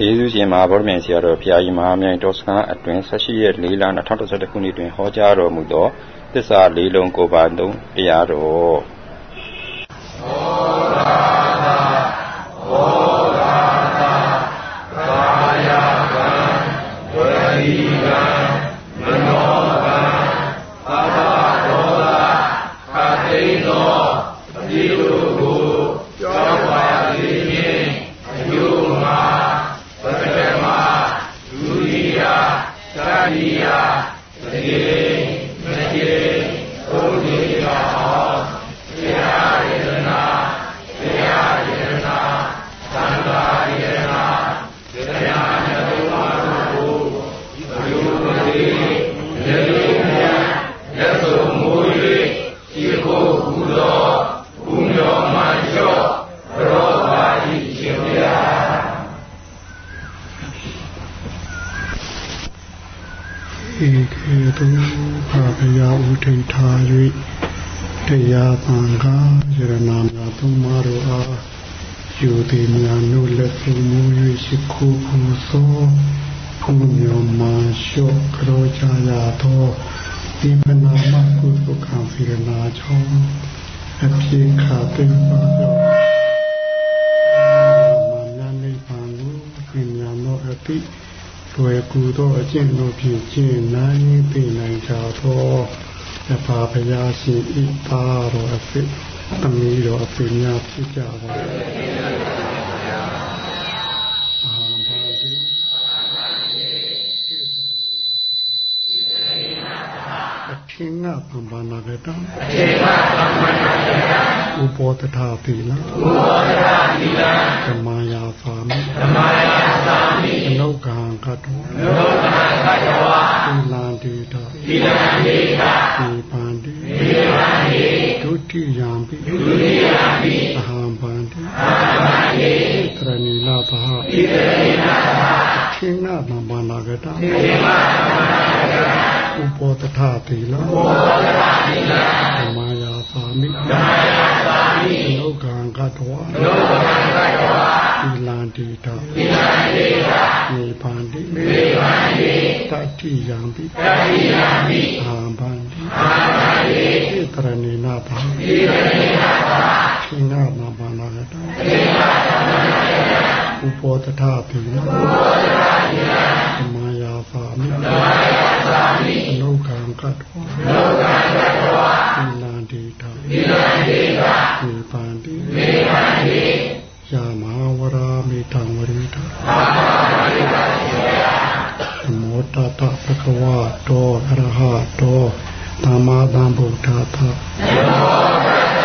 ကျေးဇူးရှင်မဟာဗောဓမြတ်ဆရာတော်ဘုရားကြီးမဟာမြိုင်တော်စခန်းအတွင်16ရက်4လ2011ခုနှစ်တွင်ဟောကြားတော်မူသောသစ္စာလေးလုံးကိုပါသုံးတရားတော် ဖာဖရာဥထိန်ထား၍တရားပံကားယရနာများသုံးပါးတို့အားယူသည်များနုလက်ပြုမူ၍ရှိခိုးခုသောဖုန်မြော်မှလျှော့ကြောကြရသောဒီပနာမကုသကံဖိရနာချောင်းအပြေခါပင်ပါတော့ ကူသောအကျင့်တို့ဖြင့်ကျင့်နိုင်သိနိုင်ကြသောအပါဘုရားရှင်ဤသားတော်အဖြစ်သမီးတော်အဖြစ်များဖြစ်ကြပါခေငါပံပနာကတံခေငါပံပနာကတံဥပောတထာတိလဥပောတထာတိလဓမ္မယာသာမိဓမ္မယာသာမိအနုကံက တောအနုကံကတောသီလံတေတာသီလံတေတာဒီပန္တိဒီပန္တိဒုတိယံပိဒုတိယံပိအဟံပန္တိအဟံပန္တိသရဏီလာသဟဣသရဏီလာသဟခေငါပံပနာကတံခေငါပံပနာကတံဥပောတထတိလဥပော တတိယံပိတတိယံပိအာဘန္တိအာဘန္တိဣတရဏိနာသဣတရဏိနာသခေငါမဘာနာကတခေငါမဘာနာကတဥပောတထတိလဥပောတ တတသကဝတောအရဟတောသမ္မာသမ္ဗုဒ္ဓသနမောတတသ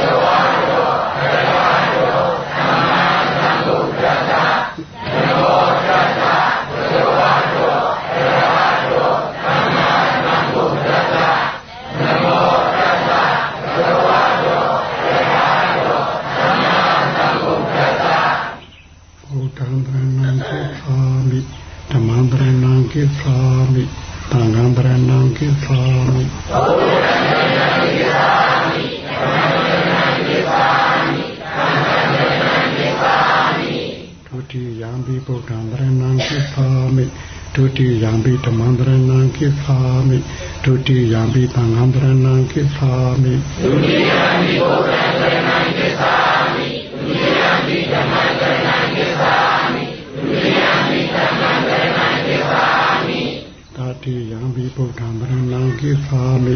ကဝတောအရဟတောသမ္မာသမ္ဗုဒ္ဓသနမောတတသကဝတောအရဟတောသမ္မာသမ္ဗုဒ္ဓသနမောတတသကဝတောအရဟတောသမ္မာသမ္ဗုဒ္ဓသဘုဒ္ဓံဗရဏံကိသာမိဓမ္မံဗရဏံကိသာမိသံဃံဗ ရဏံကိသာမိဘုဒ္ဓံဗရဏံကိသာမိဓမ္မံဗရဏံကိသာမိသံဃံဗရဏံကိသာမိဒုတိယံဘိဗုဒ္ဓံဗရဏံကိသာမိဒုတိယံဘိဓမ္မံဗရဏံကိသာမိဒုတိယံဘိသံဃံဗရဏံကိသာမိဒုတိယံဘိဗုဒ္ဓံဗရဏံကိသာမိဒုတိယံဘိဓမ္မံဗရဏံကိသာမိဒုတိယံဘိသံဃံဗရဏံကိသာမိတတိယံဘိဗုဒ္ဓံဗရဏံ ကိသာမိ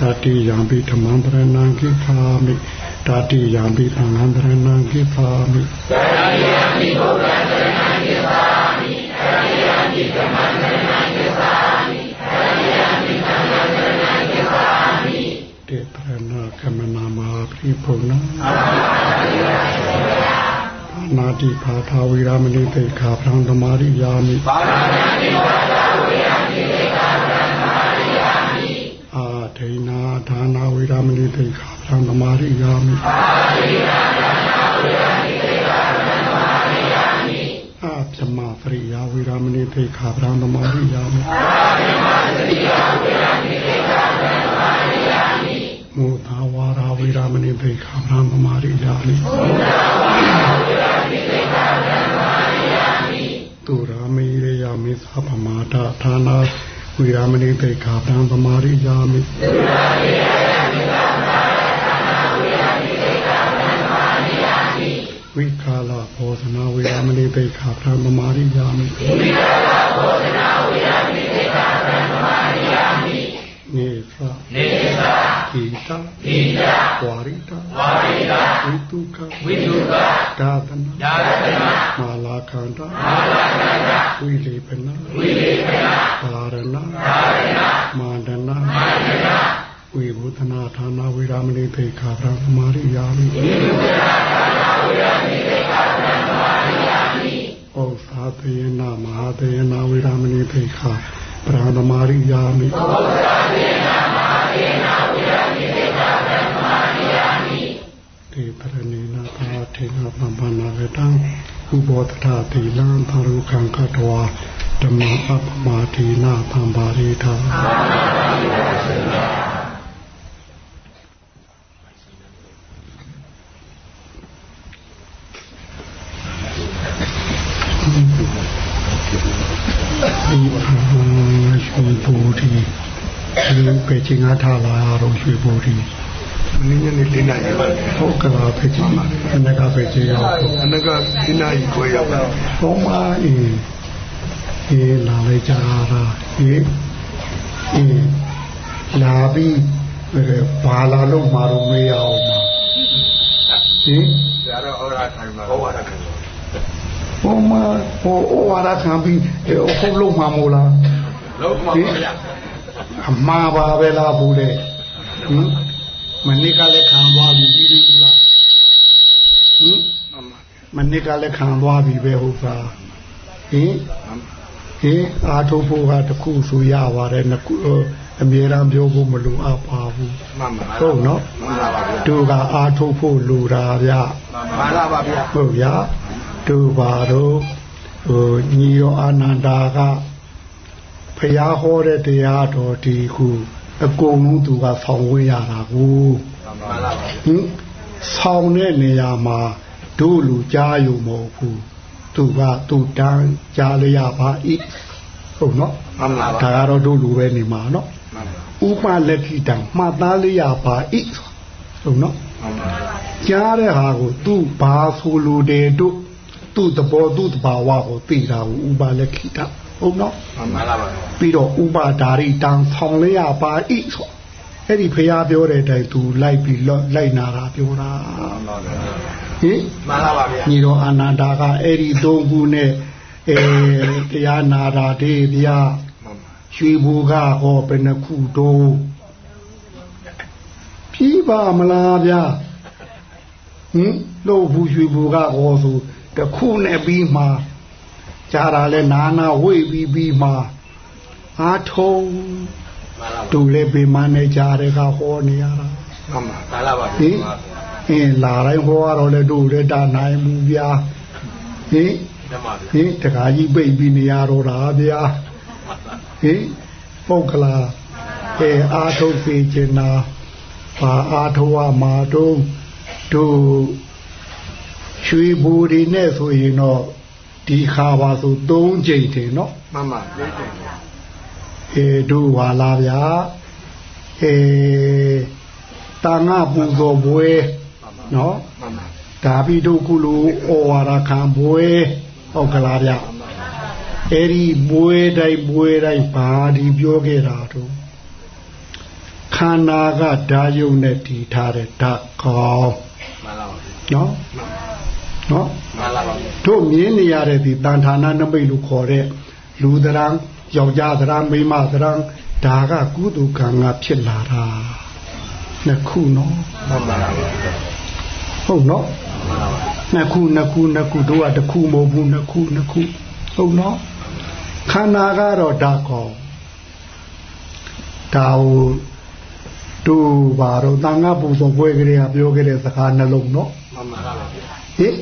တတိယံဘိဓမ္မံဗရဏံကိသာမိတတိယံဘိသံဃံဗရဏံကိသာမိတတိယံဘိဗုဒ္ဓံဗရဏံကိသာမိတတိယံဘိဓမ္မံဗရဏံကိသာမိတတိယံဘိသံဃံဗရဏံကိသာမိတေပရဏကမနာမပိဘုံနာနာတိဘာသာဝိရမဏိတေခာပံသမာရိယာမိပါဏာတိဘာ ဒါနာဝိရမဏိတေခာပံသမာရိယာမိအာဒိနာဒါနာဝိရမဏိတေခာပံသမာရိယာမိအာပြမပရိယာဝိရမဏိတေခာပံသမာရိယာမိအာပြမပရိယာဝိရမဏိတေခာပံသမာရိယာမိမုသာဝါရာဝိရမဏိတေခာပံသမာရိယာမိမုသာဝါရာဝိရမဏိတေခာပံသမာရိယာမိသဗမာဒဌာနာ ဝိရမဏိတေခာတံသမာရိယာမိသုရာရိယာမိသဗမာဒဌာနာဝိရမဏိတေခာတံသမာရိယာမိဝိကာလဘောဇနာဝိရမဏိတေခာတံသမာရိယာမိဝိကာလဘောဇနာ နေသနေသဣတဣတဝါရိတဝါရိတဝိတုခဝိတုခဒါသနာဒါသနာမာလာခန္ဓာမာလာခန္ဓာဝိလေပနာဝိလေပနာဓာရဏဓာရဏမာန္ဒနာမာန္ဒနာဝိဘုသနာဌာနဝိရမဏိသေခာဗြဟ္မာရိယာမိဝိဘုသနာဌာနဝိရမဏိသေခာဗြဟ္မာရိယာမိဩသာသေနမဟာသေနဝိရမဏိသေခာ ဗြဟ္မာရိယာမိဩသာသေနမဟာသေနဝိရမဏိသေခာဗြဟ္မာရိယာမိတေပရဏိနာသာထေနပမ္ပနာဝတံဥဘောတထတိလံသရုခံကတဝါဓမ္မအပမာတိနာသံပါရိထာဒီရွှေဘူဒီ ဒီပေချင်းအားထားလာတော့ရွှေဘူဒီနင်းညနေ၄နာရီပါဟုတ်ကလားဖေချင်းအနကဖေချင်းရောက်အနက၄နာရီကိုရောက်ပါဘုံမအေးအေးလာလိုက်ကြတာအေးအေးလာပြီးဘာလာလို့မာလို့မေးရအောင်ပါဟင်ဒါတော့ဩရာခံပါဩဝါဒခံပါဘုံမဟိုဩဝါဒခံပြီးဟုတ်လို့မှာမို့လားလုံးမှာပါဗျာ အမှားပါပဲလားဘူးလေဟင်မနစ်ကလည်းခံသွားပြီပြီးပြီဘူးလားဟင်မနစ်ကလည်းခံသွားပြီပဲဟုတ်သားဟင်ဟင်အာထုဖို့ကတခုဆိုရပါတယ်နှစ်ခုအမြဲတမ်းပြောဖို့မလိုအပ်ပါဘူးမှန်ပါဟုတ်နော်မှန်ပါပါဗျာသူကအာထုဖို့လိုတာဗျမှန်ပါပါဗျာဟုတ်ဗျာသူပါတော့ဟိုညီရောအာနန္ဒာက ဖျားဟောတဲ့တရားတော်ဒီခုအကုန်လုံးသူကဆောင်ဝေးရတာကိုဟင်ဆောင်တဲ့နေရာမှာတို့လူကြားယူမဟုတ်ဘူးသူကသူတန်းကြားလျရပါဤဟုတ်နော်မှန်ပါပါဒါကတော့တို့လူပဲနေမှာနော်ဥပလက်ခိတံမှတ်သားလျရပါဤဟုတ်နော်ကြားတဲ့ဟာကိုသူ့ဘာဆိုလိုတယ်တို့သူ့သဘောသူ့တဘာဝကိုသိတာကိုဥပလက်ခိတံ ဟုတ်နော်မှန်ပါပါပြီးတော့ဥပါဒါရိတံဆောင်လျရပါဤဆိုအဲ့ဒီဖះပြောတဲ့အတိုင်းသူလိုက်ပြီးလိုက်နာတာပြောတာဟင်မှန်ပါပါဗျာညီတော်အာနန္ဒာကအဲ့ဒီသုံးခုနဲ့အဲတရားနာတာတေးဗျာရွှေဘူကဟောဘယ်နှခုတော့ပြီးပါမလားဗျာဟင်လို့ဘူးရွှေဘူကဟောဆိုတခုနဲ့ပြီးမှ ကြားတာလဲနာနာဝိပြီးပြီးမှအာထုံတူလဲပေမနဲ့ကြားတဲ့ကဟောနေရတာမှန်ပါသာလာပါဟင်အင်းလာတိုင်းဟောရတော့လဲတို့လဲတာနိုင်မှုဗျာဟင်ဟင်တခါကြီးပိတ်ပြီးနေရတော့တာဗျာဟင်ပုတ်ကလာအဲအာထုံစေချင်တာဘာအာထုဝမာတုံးတို့ရွှေဘူတွေနဲ့ဆိုရင်တော့ ဒီခါပါဆို၃ချိန်တယ်နော်မှန်ပါ၃ချိန်အေတို့ပါလားဗျာအေတာငါပူဇော်ပွဲနော်မှန်ပါဒါပြီးတို့ကုလိုဩဝါဒခံပွဲဟုတ်ကလားဗျာအဲ့ဒီပွဲတိုင်းပွဲတိုင်းဘာဒီပြောခဲ့တာတို့ခန္ဓာကဓာယုံနဲ့တည်ထားတဲ့ဓာကောင်းမှန်ပါပါနော်နော်မှန်ပါပါ တို့မြင်နေရတဲ့ဒီတန်ဌာနနမိတ်လို့ခေါ်တဲ့လူတရံယောက်ျားတရံမိန်းမတရံဒါကကုသကံကဖြစ်လာတာနှစ်ခုနော်မှန်ပါပါဟုတ်နော်နှစ်ခုနှစ်ခုနှစ်ခုတို့ကတစ်ခုမဟုတ်ဘူးနှစ်ခုနှစ်ခုဟုတ်နော်ခန္ဓာကတော့ဓာတ်ကောဒါဟိုတို့ဘာတော့တန်ခါပူဇော်ပွဲကလေးကပြောခဲ့တဲ့စကားနှလုံးနော်မှန်ပါပါဟင်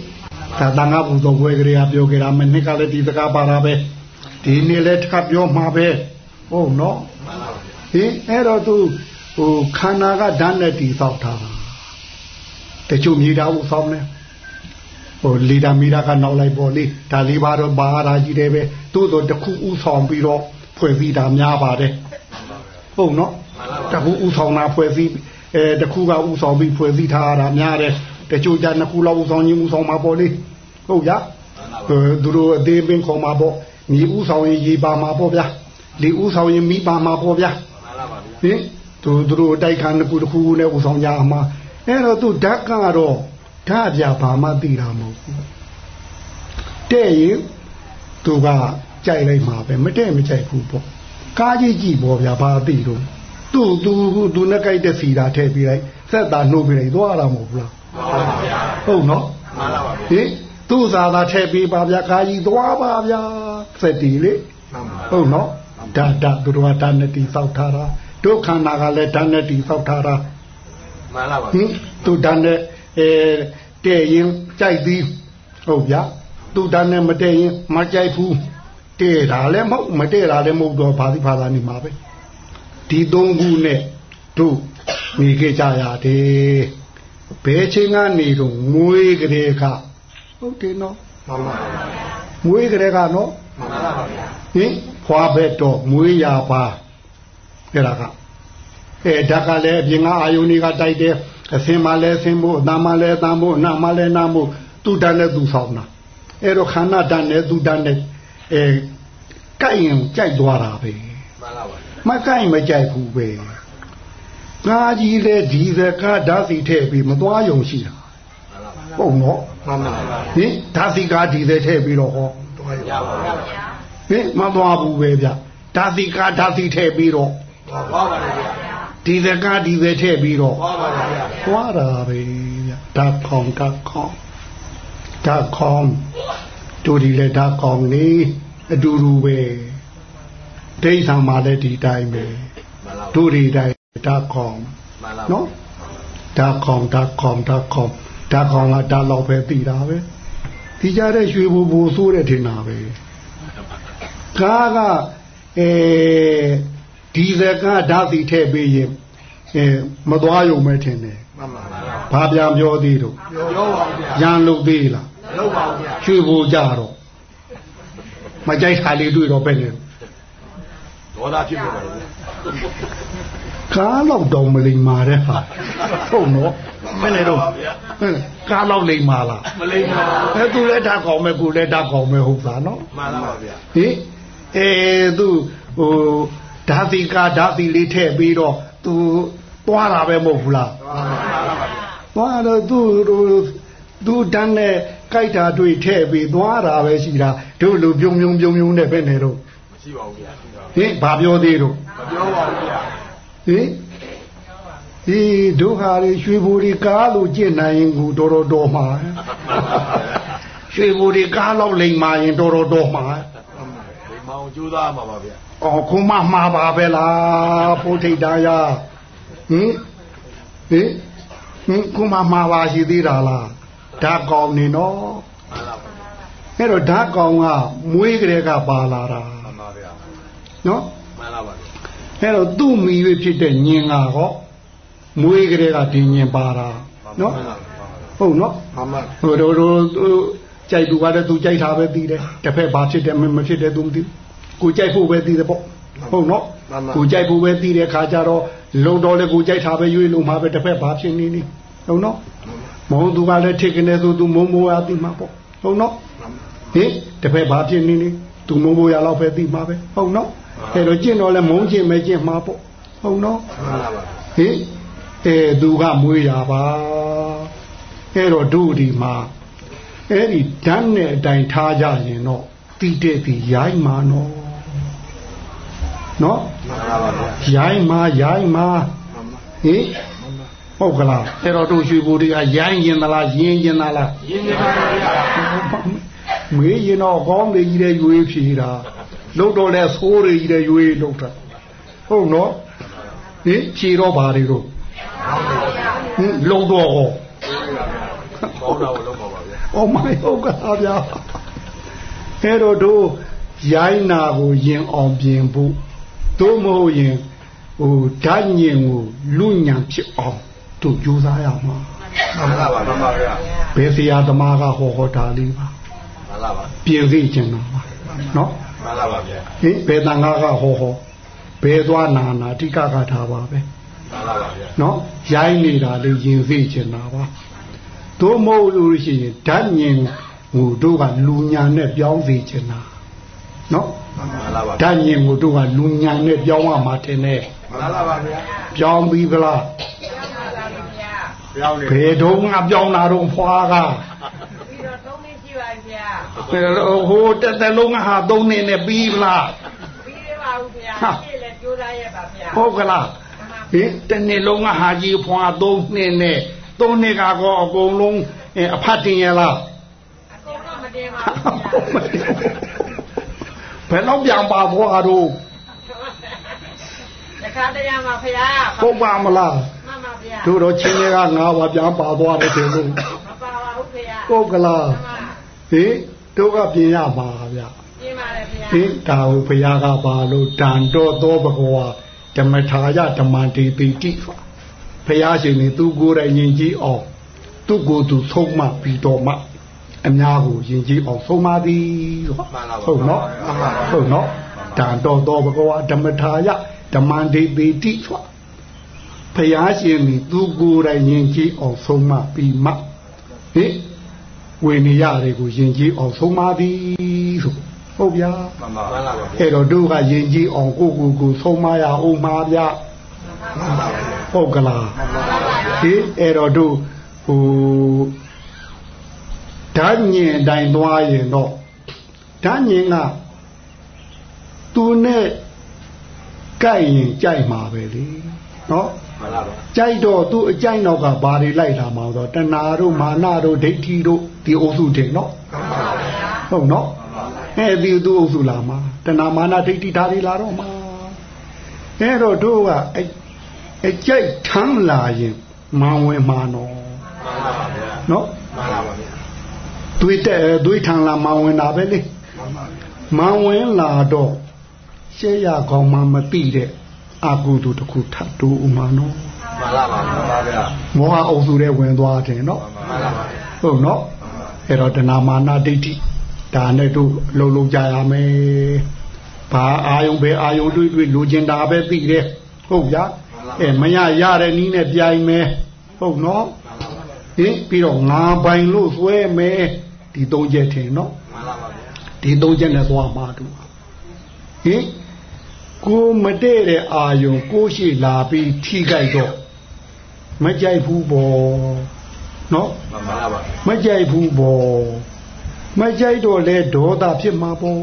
ဒါတန်ခါပူဇော်ပွဲကလေးကပြောခဲ့တာမနစ်ကလည်းဒီစကားပါတာပဲဒီနေ့လည်းထပ်ပြောမှာပဲဟုတ်နော်ဟင်အဲ့တော့သူဟိုခန္ဓာကဓာတ်နဲ့တည်ဆောက်တာတချို့မြေတာကိုဆောင်းတယ်ဟိုလီတာမီတာကနောက်လိုက်ပေါ်လေဒါလေးပါတော့ဘာသာကြီးတယ်ပဲသို့တော့တစ်ခုဥဆောင်ပြီးတော့ဖွဲ့စည်းတာများပါတယ်ဟုတ်နော်တခုဥဆောင်တာဖွဲ့စည်းအဲတခုကဥဆောင်ပြီးဖွဲ့စည်းထားတာများတယ် တချို့ကြနှစ်ခုလောက်ဥဆောင်ခြင်းဥဆောင်မှာပေါ့လေဟုတ်ရသူတို့အသေးပင်ခေါ်မှာပေါ့မြေဥဆောင်ရင်ရေပါမှာပေါ့ဗျာလေဥဆောင်ရင်မိပါမှာပေါ့ဗျာဟင်သူတို့တိုက်ခါနှစ်ခုတစ်ခုနဲ့ဥဆောင်ကြမှာအဲ့တော့သူဓာတ်ကတော့ဓာတ်ပြဘာမှသိတာမဟုတ်ဘူးတဲ့ရင်သူကကြိုက်လိုက်မှာပဲမတဲ့မကြိုက်ဘူးပေါ့ကားကြီးကြည့်ပေါ့ဗျာဘာသိတော့သူ့သူသူနဲ့ကြိုက်တဲ့စီတာထည့်ပြီးလိုက်ဆက်တာနှုတ်ပြီးလိုက်သွားတာမဟုတ်ဘူးလား မှန်ပါဗျာဟုတ်နော်မှန်ပါပါဟင်သူ့စာသာထည့်ပြီးပါဗျာကားကြီးသွားပါဗျာစက်တီလေဟုတ်နော်ဒါဒါသူတို့ကဒါနဲ့တီစောက်ထားတာဒုက္ခနာကလည်းဒါနဲ့တီစောက်ထားတာမှန်ပါပါဟင်သူဒါနဲ့အဲတဲ့ရင်ကြိုက်သည်ဟုတ်ဗျာသူဒါနဲ့မတဲ့ရင်မကြိုက်ဘူးတဲ့တာလည်းမဟုတ်မတဲ့တာလည်းမဟုတ်တော့ဘာသိဘာသာနေမှာပဲဒီသုံးခုနဲ့တို့နေခဲ့ကြရတယ် ဘယ်ချိန်ကနေတော့ငွေကလေးကဟုတ်တယ်နော်မှန်ပါပါငွေကလေးကနော်မှန်ပါပါဗျာဟင်ဖွာဘက်တော့ငွေရပါအဲ့ဒါကအဲဓာတ်ကလည်းအပြင်ကအာယုန်တွေကတိုက်တယ်အစင်မလဲဆင်းဖို့အတန်မလဲတန်ဖို့အနာမလဲနာဖို့သူတန်နဲ့သူဆောင်တာအဲ့တော့ခန္ဓာတန်နဲ့သူတန်နဲ့အဲကြိုက်ရင်ကြိုက်သွားတာပဲမှန်ပါပါမကြိုက်မကြိုက်ဘူးပဲ ငါကြီးလေဒီစကားဓာတ်စီထည့်ပြီးမသွားယုံရှိတာဟုတ်နော်မှန်ပါပါဟင်ဓာတ်စီကားဒီစထည့်ပြီးတော့ဟောသွားရပါဗျာဟင်မသွားဘူးပဲဗျဓာတ်စီကားဓာတ်စီထည့်ပြီးတော့သွားပါဗျာဒီစကားဒီစထည့်ပြီးတော့သွားပါဗျာသွားတာပဲဗျဓာတ်ခေါင်ဓာတ်ခေါင်ဓာတ်ခေါင်တို့ဒီလေဓာတ်ခေါင်နေအတူတူပဲဒိဋ္ဌာမှာလည်းဒီတိုင်းပဲတို့ဒီတိုင်း ဓာတ်ခေါင်နော်ဓာတ်ခေါင်ဓာတ်ခေါင်ဓာတ်ခေါင်ဓာတ်ခေါင်ကဓာတ်လောက်ပဲသိတာပဲဒီကြတဲ့ရွှေဘူဘူဆိုးတဲ့ထင်တာပဲကားကအဲဒီဇယ်ကဓာတ်စီထည့်ပေးရင်အဲမသွားရုံပဲထင်တယ်မှန်ပါဘာပြန်ပြောသေးတော့ပြောပါဗျာရန်လုတ်သေးလားလုတ်ပါဗျာရွှေဘူကြတော့မကြိုက်တာလေးတွေ့တော့ပဲလေဒေါသဖြစ်နေပါလေ ကားလောက်တော့မလိမ္မာတဲ့ဟာဟုတ်နော်မင်းလည်းတော့ကားလောက်လိမ္မာလားမလိမ္မာအဲသူလည်းဓာတ်ကောင်းမဲ့ကိုလည်းဓာတ်ကောင်းမဲ့ဟုတ်သားနော်မှန်ပါဗျာဟင်အဲသူဟိုဓာတိကာဓာတိလေးထည့်ပြီးတော့သူသွားတာပဲမဟုတ်ဘူးလားသွားတော့သူသူတန်းနဲ့ကြိုက်တာတွေ့ထည့်ပြီးသွားတာပဲရှိတာတို့လူပြုံပြုံပြုံပြုံနဲ့ပဲနေတော့မရှိပါဘူးဗျာဟင်ဘာပြောသေးတော့မပြောပါဘူးဗျာ ဟင်ဒီဒုက္ခတွေရွှေဘူတွေကားလို့ကျင့်နိုင်ရင်ကိုတော်တော်တော်မှာရွှေဘူတွေကားလောက်လိမ်မာရင်တော်တော်တော်မှာလိမ်မာအောင်ကြိုးစားမှာပါဗျာအော်ခုမှမှာပါပဲလားဘုထိတ်တာရဟင်ဟင်ဟင်ခုမှမှာပါရှိသေးတာလားဓာတ်ကောင်းနေနော်အဲ့တော့ဓာတ်ကောင်းကမွေးကလေးကပါလာတာမှန်ပါဗျာနော်မှန်ပါပါ အဲ့တော့သူ့မိ၍ဖြစ်တဲ့ညင်ကဟောမွေးကလေးကဒီညင်ပါတာနော်ဟုတ်နော်မှန်ပါဟိုတို့တို့ကြိုက်သူကလည်းသူကြိုက်တာပဲသိတယ်တစ်ဖက်ဘာဖြစ်တယ်မဖြစ်တယ်သူမသိကိုကြိုက်ဖို့ပဲသိတယ်ပေါ့ဟုတ်နော်ကိုကြိုက်ဖို့ပဲသိတဲ့ခါကျတော့လုံတော်လေကိုကြိုက်တာပဲရွေးလို့မှာပဲတစ်ဖက်ဘာဖြစ်နေနေဟုတ်နော်မဟုတ်သူကလည်းထိကနေဆိုသူမုံမိုးအားသိမှာပေါ့ဟုတ်နော်ဟင်တစ်ဖက်ဘာဖြစ်နေနေသူမုံမိုးရလောက်ပဲသိမှာပဲဟုတ်နော် အဲ့တော့ကျင့်တော့လဲမုံကျင့်မဲကျင့်မှာပေါ့ဟုတ်နော်ဟင်အဲသူကမွေးရပါအဲ့တော့တို့ဒီမှာအဲ့ဒီဓာတ်နဲ့အတိုင်ထားကြရင်တော့တိတဲ့ဒီရိုင်းမှာနော်နော်ရိုင်းမှာရိုင်းမှာဟင်ဟုတ်ကလားအဲ့တော့တို့ရွှေဘူတွေကရိုင်းရင်သလားရင်းရင်သလားရင်းရင်ပါဗျာမေးရင်တော့ကောင်းနေကြီးတဲ့ရွေးဖြေတာ လို့တော့လဲသိုးတွေကြီးတဲ့ရွေးလို့တာဟုတ်နော်ဟင်ဖြေတော့ပါတွေတို့ဟင်လုံတော့ဟောကောင်းတာကိုလုံပါပါဗျာ။အော်မဟုတ်ကလားဗျာ။အဲ့တော့တို့ရိုင်းနာကိုရင်အောင်ပြင်ဖို့တို့မဟုတ်ရင်ဟိုဓာတ်ညင်ကိုလူညံဖြစ်အောင်တို့ကြိုးစားရမှာမှန်ပါပါမှန်ပါဗျာဘယ်ဆရာသမားကဟောဟောတာလေးပါမှန်လားပါပြင်သိကျင်တာပါနော် မှန်လားပါဗျာဟင်ဘယ်တန်ခါကဟောဟောဘယ်သွားနာနာအဓိကကထားပါပဲမှန်လားပါဗျာနော်ရိုင်းနေတာလေးရင်သိကျင်တာပါတို့မဟုတ်လို့ရှိရင်ဓာတ်ညင်ဟိုတို့ကလူညာနဲ့ပြောင်းစေချင်တာနော်မှန်လားပါဓာတ်ညင်ကိုတို့ကလူညာနဲ့ပြောင်းရမှာတင်တယ်မှန်လားပါဗျာပြောင်းပြီးဗလားပြောင်းနေဘယ်တော့မှပြောင်းတာတော့ဖွာက ပြီးတော့သုံးနှစ်ရှိပါဗျာ ဘယ်လို ဟိုတက်တက်လုံးကဟာသုံးနေနဲ့ပြီးဗလားပြီးရပါဦးဗျာဟာရှေ့လည်းကြိုးစားရပါဗျာဟုတ်ကလားဟင်တနေ့လုံးကဟာကြီးဖွာသုံးနေနဲ့သုံးနေကတော့အကုန်လုံးအဲအဖတ်တင်ရလားအကုန်တော့မတင်ပါဘူးဗျာဘယ်တော့ပြန်ပါဖွာတော့တခါတရံမှာဖရာဟုတ်ပါမလားမှန်ပါဗျာတို့တော့ချင်းတွေကငါးပါးပြန်ပါသွားတယ်တင်လို့မပါပါဘူးဖရာဟုတ်ကလားမှန်ပါဟင် တို့ကပြင်ရပါဗျာပြင်းပါလေဖရာဟင်ဒါဟုဘုရားကပါလို့တန်တော်သောဘဂဝါဓမ္မထာယဓမ္မတိပိတိဖာဘုရားရှင်နေသူကိုယ်တိုင်ယဉ်ကြည်အောင်သူကိုယ်သူဆုံးမပြီးတော့မှအများကိုယဉ်ကြည်အောင်ဆုံးမသည်လို့မှန်လားပါဟုတ်နော်ဟုတ်နော်တန်တော်သောဘဂဝါဓမ္မထာယဓမ္မတိပိတိဖာဘုရားရှင်နေသူကိုယ်တိုင်ယဉ်ကြည်အောင်ဆုံးမပြီးမှဟင် ဝိနည်းရတွေကိုယဉ်ကြည်အောင်ဆုံးမသည်ဆိုဟုတ်ဗျာမှန်ပါမှန်လားပါဗျာအဲ့တော့တို့ကယဉ်ကြည်အောင်ကိုကိုကိုဆုံးမရအောင်မှာဗျမှန်ပါဗျာဟုတ်ကလားဒီအဲ့တော့တို့ဟိုဓာညင်အတိုင်းသွားရင်တော့ဓာညင်ကသူနဲ့ကြိုက်ရင်ကြိုက်မှာပဲလေနော်မှန်လားပါ ကြိုက်တော့သူအကြိုက်နောက်ကဘာတွေလိုက်လာမှာတော့တဏှာတို့မာနတို့ဒိဋ္ဌိတို့ဒီအုပ်စုတင်နော်မှန်ပါဗျာဟုတ်နော်အဲ့ဒီသူအုပ်စုလာမှာတဏမာနာဒိဋ္ဌိဓာတ်တွေလာတော့မှာအဲ့တော့တို့ကအအကြိုက်ထမ်းလာရင်မန်ဝင်မှာနော်မှန်လားပါဗျာနော်မှန်လားပါဗျာတွေးတဲ့တွေးထမ်းလာမန်ဝင်တာပဲလေမှန်ပါဗျာမန်ဝင်လာတော့ရှေ့ရကောင်းမှမသိတဲ့ အကုသိုလ်တစ်ခုထပ်တူဥမာနော်မှန်လားပါမှန်ပါဗျာမောဟအုပ်စုတဲ့ဝင်သွားတယ်နော်မှန်လားပါဗျာဟုတ်နော်အဲ့တော့တဏမာနာဒိဋ္ဌိဒါနဲ့တို့လုံလုံကြရမယ်ဘာအာယုံပဲအာယုံတွေးတွေးလိုချင်တာပဲသိတယ်ဟုတ်ဗျာအဲမရရတဲ့နီးနဲ့ပြိုင်မယ်ဟုတ်နော်ဟင်ပြီးတော့ငါပိုင်လို့ဆွဲမယ်ဒီသုံးချက်ထင်နော်မှန်လားပါဗျာဒီသုံးချက်နဲ့သွားမှာတူဟင် ကိုမတည့်တဲ့အာယုံကိုရှိလာပြီးထိကြိုက်တော့မကြိုက်ဘူးပေါ့နော်မှန်ပါလားပါမကြိုက်ဘူးပေါ့မကြိုက်တော့လေဒေါသဖြစ်မှာပေါ့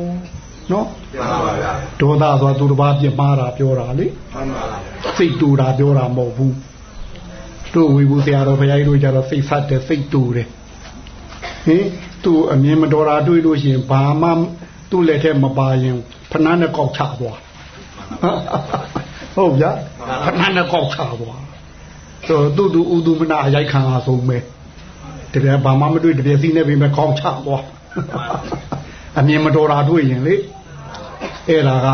နော်မှန်ပါဗျာဒေါသဆိုသူတစ်ပါးပြစ်မှားတာပြောတာလေမှန်ပါလားဗျာစိတ်တူတာပြောတာမဟုတ်ဘူးတို့ဝီဘူးဆရာတော်ဘုရားကြီးတို့ကြတော့စိတ်ဆက်တယ်စိတ်တူတယ်ဟင်သူအမြင်မတော်တာတွေ့လို့ရှိရင်ဘာမှသူ့လက်ထက်မပါရင်ဖဏန်းနဲ့ကောက်ချသွား ဟုတ်ဗျာဖဏန်းနဲ့ကောက်ချသွားဆိုသူ့သူဥဒုမနာရိုက်ခံအားဆုံးပဲတကယ်ဘာမှမတွေ့တကယ်စီးနေပြီမဲ့ကောက်ချသွားအမြင်မတော်တာတွေ့ရင်လေအဲ့ဒါက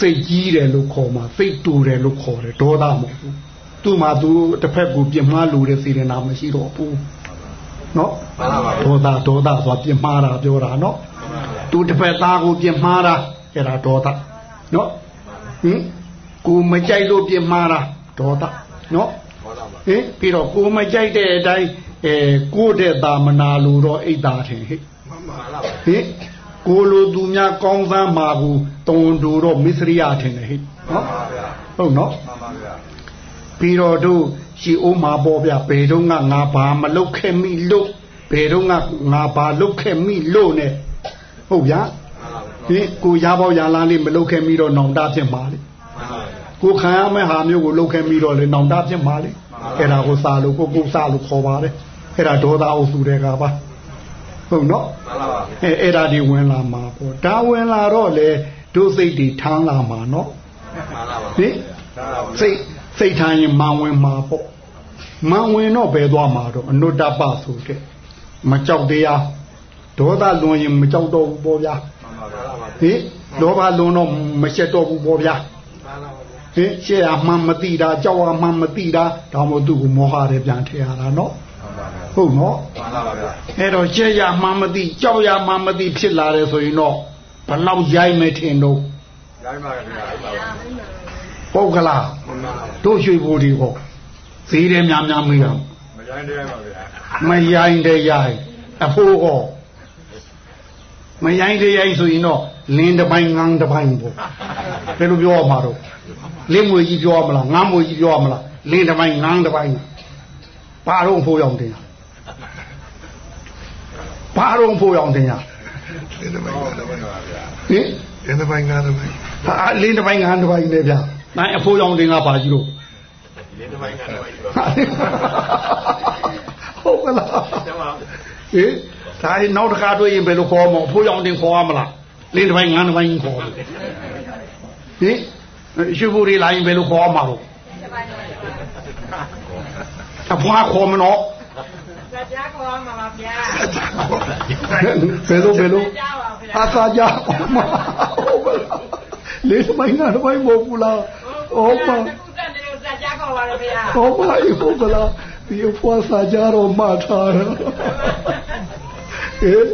စိတ်ကြီးတယ်လို့ခေါ်မှာစိတ်တူတယ်လို့ခေါ်တယ်ဒေါသမဟုတ်ဘူးသူ့မှာသူတစ်ဖက်ကိုပြင်းမှားလို့တဲ့စေတနာမရှိတော့ဘူးနော်မှန်လားပါဒေါသဒေါသဆိုတာပြင်းမှားတာပြောတာနော်သူတစ်ဖက်သားကိုပြင်းမှားတာအဲ့ဒါဒေါသနော် ဟင်ကိုမကြိုက်လို့ပြင်းမှားတာဒေါသနော်မှန်လားပါဟင်ပြီးတော့ကိုမကြိုက်တဲ့အတိုင်းအဲကိုတဲ့တာမနာလို့တော့အိတ်တာထင်ဟဲ့မှန်ပါလားပါဟင်ကိုလိုသူများကောင်းစမ်းမှာကိုတုံတူတော့မစ္စရိယထင်တယ်ဟဲ့မှန်နော်ပါဗျာဟုတ်နော်မှန်ပါဗျာပြီးတော့တို့ရှိအိုးမှာပေါ်ဗျဘယ်တော့ငါငါဘာမလုပ်ခဲ့မိလို့ဘယ်တော့ငါငါဘာလုပ်ခဲ့မိလို့ ਨੇ ဟုတ်ဗျာ မှန်ပါဗျာဟင်ကိုရပေါရလာလေးမလုပ်ခဲ့မိတော့နောင်တဖြစ်မှာလေမှန်ပါဗျာကိုခံရမယ့်ဟာမျိုးကိုလုပ်ခဲ့မိတော့လေနောင်တဖြစ်မှာလေမှန်ပါအဲ့ဒါကိုစာလို့ကိုကိုစာလို့ခေါ်ပါတယ်အဲ့ဒါဒေါသအုပ်စုတွေကပါဟုတ်နော်မှန်ပါဗျာအဲအဲ့ဒါဒီဝင်လာမှာပေါ့ဒါဝင်လာတော့လေတို့စိတ်တွေထမ်းလာမှာနော်မှန်လားပါဟင်စိတ်စိတ်ထမ်းရင်မန်ဝင်မှာပေါ့မန်ဝင်တော့ဘယ်သွားမှာတော့အနုတ္တပဆိုတဲ့မကြောက်တရားဒေါသလွန်ရင်မကြောက်တော့ဘူးပေါ့ဗျာမှန်ပါဗျာ ဟင်လောဘလွန်တော့မရှက်တော့ဘူးပေါ့ဗျာမှန်လားပါဟင်ရှက်ရမှန်မသိတာကြောက်ရမှန်မသိတာဒါမှမဟုတ်သူ့ကိုမောဟတွေပြန်ထည့်ရတာနော်မှန်ပါဗျာဟုတ်နော်မှန်လားပါဗျာအဲ့တော့ကြက်ရမှမသိကြောက်ရမှမသိဖြစ်လာတယ်ဆိုရင်တော့ဘလောက်ရိုက်မယ်ထင်တော့ရိုင်းပါဗျာရိုင်းပါဗျာပုတ်ကလားမှန်ပါဗျာတို့ရွှေဘိုဒီဟောဈေးတယ်များများမေးရအောင်မရိုင်းတဲ့ပါဗျာမရိုင်းတဲ့ရိုင်းအဖိုးဟော မရိုင်းတဲ့ရိုင်းဆိုရင်တော့လင်းတစ်ပိုင်းငန်းတစ်ပိုင်းပေါ့ဘယ်လိုပြောရမှာတော့လင်းမွေကြီးပြောရမလားငန်းမွေကြီးပြောရမလားလင်းတစ်ပိုင်းငန်းတစ်ပိုင်းပါတော့ဖိုးရောင်တင်ရပါတော့ဖိုးရောင်တင်ရလင်းတစ်ပိုင်းငါးတစ်ပိုင်းပါဗျာဟင်လင်းတစ်ပိုင်းငါးတစ်ပိုင်းဟာလင်းတစ်ပိုင်းငန်းတစ်ပိုင်းနဲ့ဗျာနိုင်အဖိုးရောင်တင်ကပါကြီးတော့လင်းတစ်ပိုင်းကတော့ရိုင်းပါဟုတ်ကလားကျမဟေး ဒါရင်နောက်တစ်ခါတွေ့ရင်ဘယ်လိုခေါ်မလဲဖိုးရောင်တင်ခေါ်ရမလားလင်းတစ်ပိုင်းငန်းတစ်ပိုင်းခေါ်တယ်ဟင်ရွှေဘူတွေလာရင်ဘယ်လိုခေါ်ရမှာလို့အဖွားခေါ်မနော်ဇာကြားခေါ်မှာပါဗျာဘယ်လိုဘယ်လိုဇာကြားပါဗျာအာသာကြအောင်မဟုတ်ပါလားလင်းတစ်ပိုင်းငန်းတစ်ပိုင်းမဟုတ်ဘူးလားဟုတ်ပါတခုတည်းလို့ဇာကြားခေါ်ပါလေဗျာဟုတ်ပါပြီဟုတ်ကလားဒီအဖွားစာကြတော့မှတ်ထားတယ် ဟေး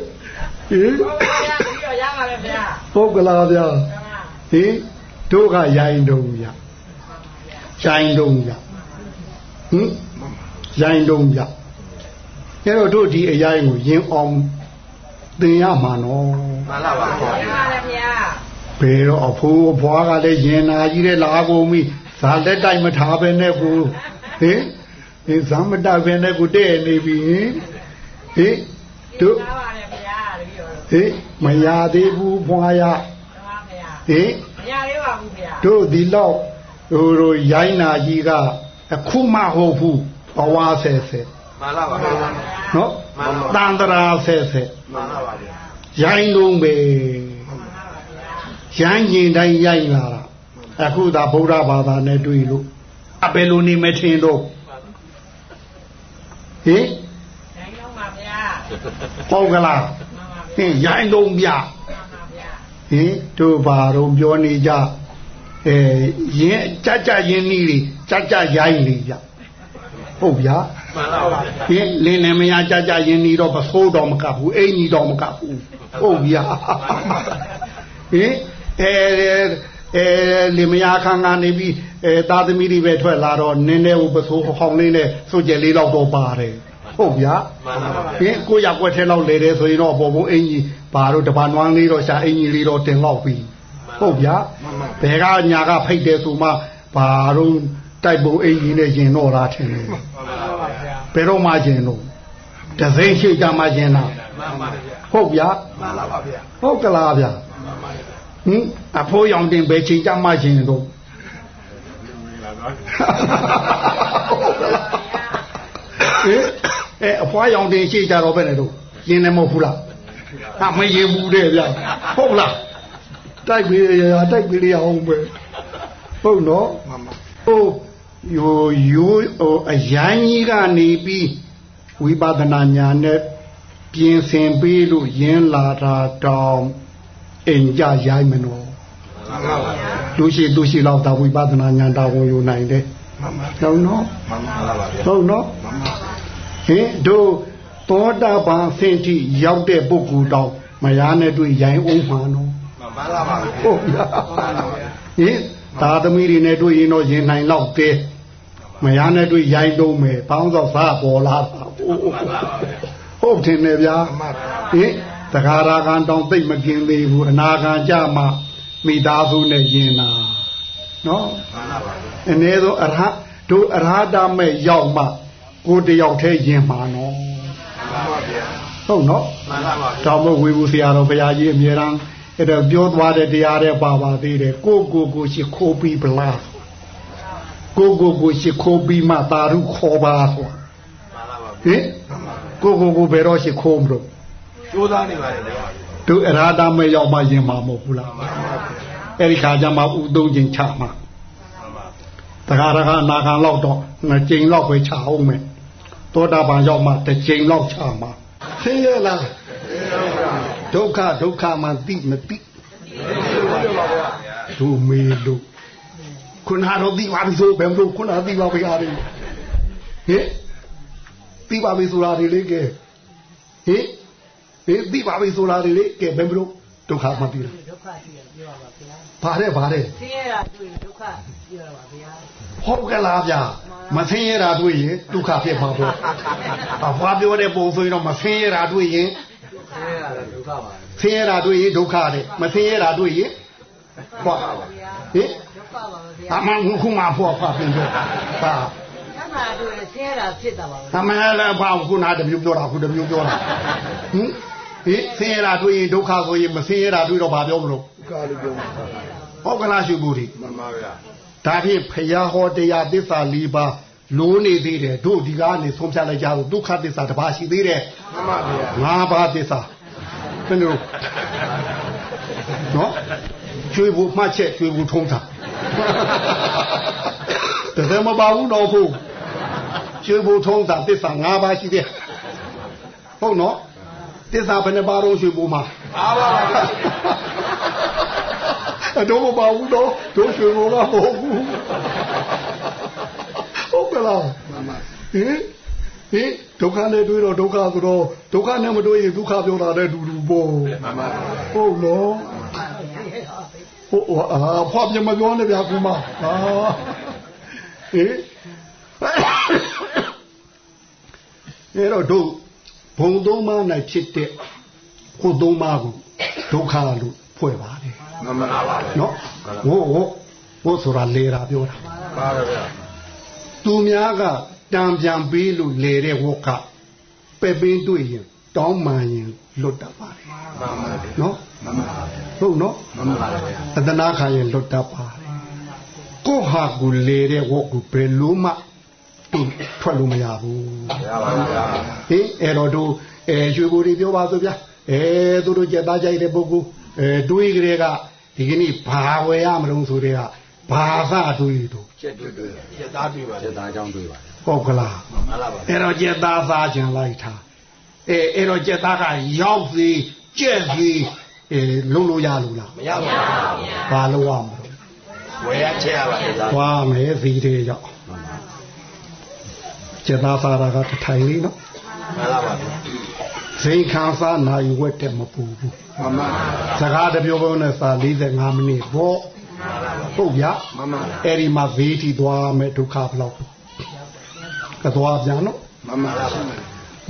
ဟေးဟုတ်ပါဗျာပြီးတော့ရပါလေဗျာဟုတ်ကလားဗျာဟုတ်ပါဟင်တို့ကရိုင်းတုံးရရိုင်းတုံးရဟင်ရိုင်းတုံးရအဲတော့တို့ဒီအရိုင်းကိုရင်အောင်သင်ရမှာနော်မှန်လားပါဗျာရပါလေဗျာဘယ်တော့အဖိုးအဖွားကလည်းရင်နာကြီးတဲ့လာကုန်ပြီဇာလက်တိုက်မထားပဲနဲ့ကိုဟင်ဒီဇာမတိုက်ပဲနဲ့ကိုတဲ့နေပြီဟင်ဟင် တို့ရပါလေဗျာတပည့်တော်ဟင်မရသေးဘူးဖွာရဟုတ်ပါဗျာဟင်မရသေးပါဘူးဗျာတို့ဒီလောက်ဟိုလိုရိုင်းနာကြီးကအခုမှဟုတ်ဘူးဘဝဆဲဆဲမှန်လားပါဗျာနော်တန်တရာဆဲဆဲမှန်လားပါဗျာရိုင်းလုံးပဲရိုင်းရင်တိုင်းရိုင်းလာတာအခုသာဗုဒ္ဓဘာသာနဲ့တွေ့လို့အဘယ်လိုနေမထင်တော့ဟင်တိုင်းလုံးပါ ဗျာပေါ့ကလားမှန်ပါဟင်ရိုင်းလုံးပြမှန်ပါဗျာဟင်တို့ဘာတော့ပြောနေကြအဲရင်ကြကြရင်းနီးတွေကြကြရိုင်းနေကြဟုတ်ဗျာမှန်လားပါဗျာဟင်လင်းနေမရကြကြရင်းနီးတော့ပစိုးတော်မကပ်ဘူးအိမ်ကြီးတော်မကပ်ဘူးဟုတ်ဗျာဟင်အဲအဲလင်မယားခန်းကနေပြီးအဲသားသမီးတွေပဲထွက်လာတော့နင်းတဲ့ဟိုပစိုးဟောင်းလေးနဲ့စွကြယ်လေးတော့တော့ပါတယ် ဟုတ်ဗျာမှန်လားပါဟင်ကိုရကွက်ထဲလောက်လေတယ်ဆိုရင်တော့ပေါ်ပုံအင်ကြီးဘာလို့တပါနွမ်းလေးတော့ရှာအင်ကြီးလေးတော့တင်တော့ပြီဟုတ်ဗျာဘယ်ကညာကဖိတ်တယ်ဆိုမှဘာလို့တိုက်ပုံအင်ကြီးနဲ့ရင်တော့တာထင်တယ်မှန်လားပါဗျာဘယ်တော့မှရင်တော့တစိမ့်ရှိကြမှရင်တာမှန်ပါဗျာဟုတ်ဗျာမှန်လားပါဗျာဟုတ်ကလားဗျာဟင်အဖိုးရောင်တင်ပဲချိန်ကြမှရင်တော့ဟင် အဲအဖွားရောင်တင်ရှိကြတော့ပဲလေတို့ရင်လည်းမဟုတ်ဘူးလားဟာမရင်ဘူးတဲ့ဗျာဟုတ်လားတိုက်ပြီးရရတိုက်ပြီးရအောင်ပဲဟုတ်နော်မှန်ပါဟိုယိုယိုဟိုအရန်ကြီးကနေပြီးဝိပဿနာညာနဲ့ပြင်ဆင်ပေးလို့ယင်းလာတာတောင်အင်ကြရိုင်းမနော်မှန်လားပါဗျာလူရှိလူရှိလောက်တာဝိပဿနာညာတာဝင်ယူနိုင်တယ်မှန်ပါဟုတ်နော်မှန်မှပါန်လားပါဗျာဟုတ်နော်မှန်ပါ ဟင်တို့သောတာပန်ဆင့်ထိရောက်တဲ့ပုဂ္ဂိုလ်တောင်မယားနဲ့တွေ့ရိုင်းအောင်မှာနော် မှန်လားပါဗျာ ဟုတ်လား မှန်လားပါဗျာ ဟင်သာသမီတွေနဲ့တွေ့ရင်တော့ရင်နိုင်လောက်သေးမယားနဲ့တွေ့ရိုင်းတုံးမယ်ဘောင်းတော့စားပေါ်လာတာဟုတ်တယ်နဲ့ဗျာ မှန်ပါ ဟင်တခါရာကန်တောင်သိမ့်မกินသေးဘူးအနာခံကြမှာမိသားစုနဲ့ယင်နာနော် မှန်လားပါဗျာ အ ਨੇ ဆုံးအရဟတို့အရဟတမဲ့ရောက်မှ ကိုတယောက်တည်းယင်မှာနော်မှန်ပါဗျာဟုတ်နော်မှန်လားပါဗျာတောင်မဝေဘူးဆရာတော်ဘုရားကြီးအမြဲတမ်းအဲ့တော့ပြောသွားတဲ့တရားတွေပါပါသေးတယ်ကိုကိုကိုရှိခိုးပြီးဗလားကိုကိုကိုရှိခိုးပြီးမှတာရုခေါ်ပါဆိုမှန်လားပါဟဗျာင်ကိုကိုကိုဘယ်တော့ရှိခိုးမလို့ကျိုးသားနေပါလေဗျာတို့အရာတမဲ့ရောက်မှရင်မှာမဟုတ်ဘူးလားမှန်ပါဗျာအဲ့ဒီခါကျမှဥသုံးချိန်ချမှာမှန်ပါတခါတခါအနာခံလောက်တော့နှစ်ချိန်လောက်ပဲချအောင်မယ် သောတာပန်ရောက်မှတစ်ချိန်လောက်ချမှာသိရလားဒုက္ခဒုက္ခမှသိမသိဒုမေလို့ခုနတော့သိပါပြီဆိုဘယ်လိုခုနသိပါဘုရားလေးဟင်ပြီးပါပြီဆိုတာဒီလေးကဲဟင်ဟင်ပြီးပါပြီဆိုတာဒီလေးကဲဘယ်မလို့ဒုက္ခမှပြီးလားဒုက္ခရှိရပြောပါဗျာဗါတဲ့ဗါတဲ့ဆင်းရဲတာတွေ့ရင်ဒုက္ခပြောပါဗျာဟုတ်ကလားဗျာ မဆင်းရဲတာတွေ့ရင်ဒုက္ခဖြစ်မှာပေါ့အဖွားပြောတဲ့ပုံဆိုရင်တော့မဆင်းရဲတာတွေ့ရင်ဆင်းရဲတာဒုက္ခပါဆင်းရဲတာတွေ့ရင်ဒုက္ခတဲ့မဆင်းရဲတာတွေ့ရင်ဟောဟင်ဒုက္ခပါဗျာအမှန်ခုမှဖွာဖွာပြင်ပြောဟာဆန္ဒတွေ့ရင်ဆင်းရဲတာဖြစ်တာပါဗျာအမှန်လည်းဘာခုနတမျိုးပြောတာခုတမျိုးပြောတာဟင်ဟင်ဆင်းရဲတာတွေ့ရင်ဒုက္ခဆိုရင်မဆင်းရဲတာတွေ့တော့ဘာပြောမလို့ကာလူပြောဟုတ်ကလားရှိဘူးဒီမှန်ပါဗျာ ဒါဖြင့်ဖရာဟောတရားသစ္စာ၄ပါးလိုးနေသေးတယ်တို့ဒီကနေဆုံးဖြတ်လိုက်ကြတော့ဒုက္ခသစ္စာတစ်ပါးရှိသေးတယ်မှန်ပါဗျာငါးပါးသစ္စာဘယ်လိုနော်ကျွေးဖို့မှတ်ချက်ကျွေးဖို့ထုံးတာတကယ်မပါဘူးတော့ဘူးကျွေးဖို့ထုံးတာသစ္စာငါးပါးရှိတယ်ဟုတ်နော်သစ္စာဘယ်နှပါးတော့ကျွေးဖို့မှာအားပါပါဗျာ အတော့မပါဘူးတော့တို့ရွှေဘုံကမဟုတ်ဘူးဟုတ်ကလားမှန်ပါဟင်ဟင်ဒုက္ခနဲ့တွေ့တော့ဒုက္ခဆိုတော့ဒုက္ခနဲ့မတွေ့ရင်ဒုက္ခပြောတာတဲ့ဒူဒူပေါ့မှန်ပါဟုတ်နော်ဟုတ်အာဖွာပြမပြောနဲ့ဗျာကူမဟာဟင်အဲ့တော့တို့ဘုံသုံးပါး၌ဖြစ်တဲ့ကိုသုံးပါးကိုဒုက္ခလို့ဖွဲ့ပါတယ် မှန်ပါပါနော်ဟိုဟိုဟိုဆိုတာလေတာပြောတာပါဗျာသူများကတံပြန်ပေးလို့လေတဲ့ဝတ်ကပဲ့ပင်းတွေ့ရင်တောင်းမှန်ရင်လွတ်တတ်ပါတယ်မှန်ပါဗျာနော်မှန်ပါဟုတ်နော်မှန်ပါဗျာအတနာခါရင်လွတ်တတ်ပါတယ်ကိုဟာကူလေတဲ့ဝတ်ကူဘယ်လို့မှသူထွက်လို့မရဘူးရပါဗျာဟင်အဲ့တော့တို့အဲရွှေဘူတွေပြောပါစို့ဗျာအဲသူတို့ကြက်သားကြိုက်တဲ့ပုဂ္ဂိုလ်အဲတွေးကြတဲ့က ဒီကနေ့ဘာဝယ်ရမလို့ဆိုတဲ့ကဘာသာတွေးတို့ချက်တွေ့တွေ့ချက်သားတွေ့ပါချက်သားအကြောင်းတွေ့ပါဟုတ်ကလားမှန်ပါပါအဲ့တော့ကြက်သားစားခြင်းလိုက်တာအဲအဲ့တော့ကြက်သားကရောက်စီကြက်စီအဲလုံးလို့ရလို့လားမရပါဘူးဘာလို့ရမလဲဝယ်ရချက်ရပါချက်သားသွားမယ်စီတွေရောက်ကြက်သားစားတာကတစ်ထိုင်လေးနော်မှန်ပါပါစိန်ခံစားနိုင်ဝက်တဲ့မပူဘူး မှန်ပါစကားတစ်ပြောပြောနဲ့စာ45မိနစ်ပေါ့ဟုတ်ဗျာမှန်ပါအဲ့ဒီမှာဈေးထိသွားမယ်ဒုက္ခဘယ်လောက်ကသွားပြန်နော်မှန်ပါပါ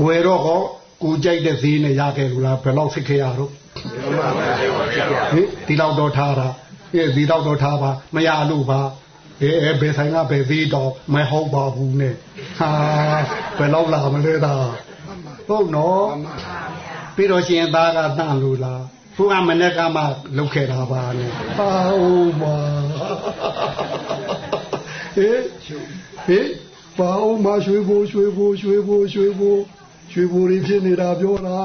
ဝယ်တော့ဟောကိုကြိုက်တဲ့ဈေးနဲ့ရခဲ့လို့လားဘယ်လောက်စိတ်ခဲရတော့မှန်ပါပါဟင်ဒီလောက်တော့ထားတာအေးဒီလောက်တော့ထားပါမရလို့ပါအေးအဲဘယ်ဆိုင်ကဘယ်ဈေးတော့မဟုတ်ပါဘူးနဲ့ဟာဘယ်လောက်လာမလဲတာဟုတ်နော် ပြီးတော့ရှင်သားကတန့်လို့လားဘုရားမနေ့ကမှလုတ်ခဲ့တာပါနဲ့ဟာဟုတ်ပါဟေးဟေးဘာအောင်မရွှေဘိုးရွှေဘိုးရွှေဘိုးရွှေဘိုးရွှေဘိုးရဖြစ်နေတာပြောတာ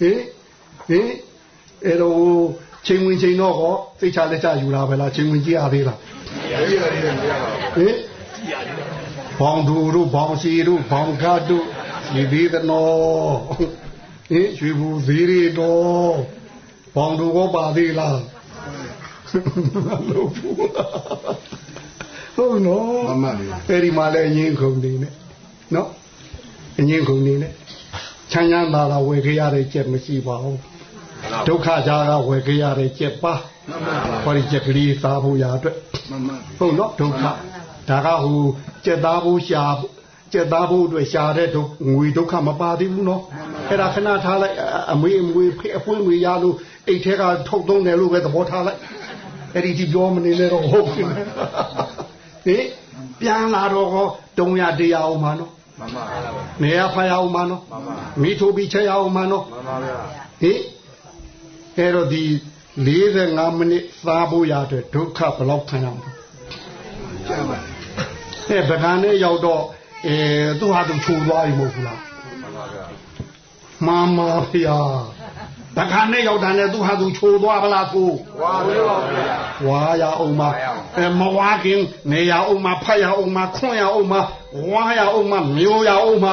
ဟေးဟေးအဲ့တော့ချိန်ဝင်ချိန်တော့ဟောစိတ်ချလက်ချယူလာပဲလားချိန်ဝင်ကြည့်ရသေးလားရရရရရပါဟေးဘောင်သူတို့ဘောင်စီတို့ဘောင်ကားတို့ဒီသေးသနော် ဟေးရွှေဘိုးသေးရီတော့ဘောင်သူကောပါသေးလားလို့ဘူးဟုတ်နော်မှန်ပါဗျာအဲ့ဒီမှာလည်းအငင်းခုန်နေနဲ့နော်အငင်းခုန်နေနဲ့ချမ်းချမ်းသာသာဝယ်ခဲ့ရတဲ့ကြက်မရှိပါဘူးဒုက္ခကြားကဝယ်ခဲ့ရတဲ့ကြက်ပါမှန်ပါပါဟောဒီကြက်ကလေးစားဖို့ရအတွက်မှန်ပါဟုတ်နော်ဒုက္ခဒါကဟိုကြက်သားဖို့ရှာ ကြက်သားဖို့အတွက်ရှာတဲ့ဒုက္ခငွေဒုက္ခမပါသေးဘူးနော်အဲ့ဒါခဏထားလိုက်အအမွေအမွေဖေအပွင့်ငွေရလို့အိတ်ထဲကထုတ်သုံးတယ်လို့ပဲသဘောထားလိုက်အဲ့ဒီဒီပြောမနေနဲ့တော့ဟုတ်ပြီဟင်ပြန်လာတော့ဟောတုံးရတရားအောင်မနော်မှန်ပါနေရဖာရအောင်မနော်မိထိုးပြီးချက်ရအောင်မနော်မှန်ပါဗျာဟင်အဲ့တော့ဒီ45မိနစ်စားဖို့ရတဲ့ဒုက္ခဘယ်လောက်ခံရမလဲကျမ်းပါအဲဗကံနဲ့ရောက်တော့ အဲသူဟာသူခြုံသွားပြီမဟုတ်ဘူးလားမှန်ပါဗျာမှန်ပါဗျာဗကံနဲ့ရောက်တာနဲ့သူဟာသူခြုံသွားဗလားကိုဝါဝေးပါဗျာဝါရအောင်မအဲမဝါခင်နေရအောင်မဖတ်ရအောင်မခွန့်ရအောင်မဝါရအောင်မမျိုးရအောင်မ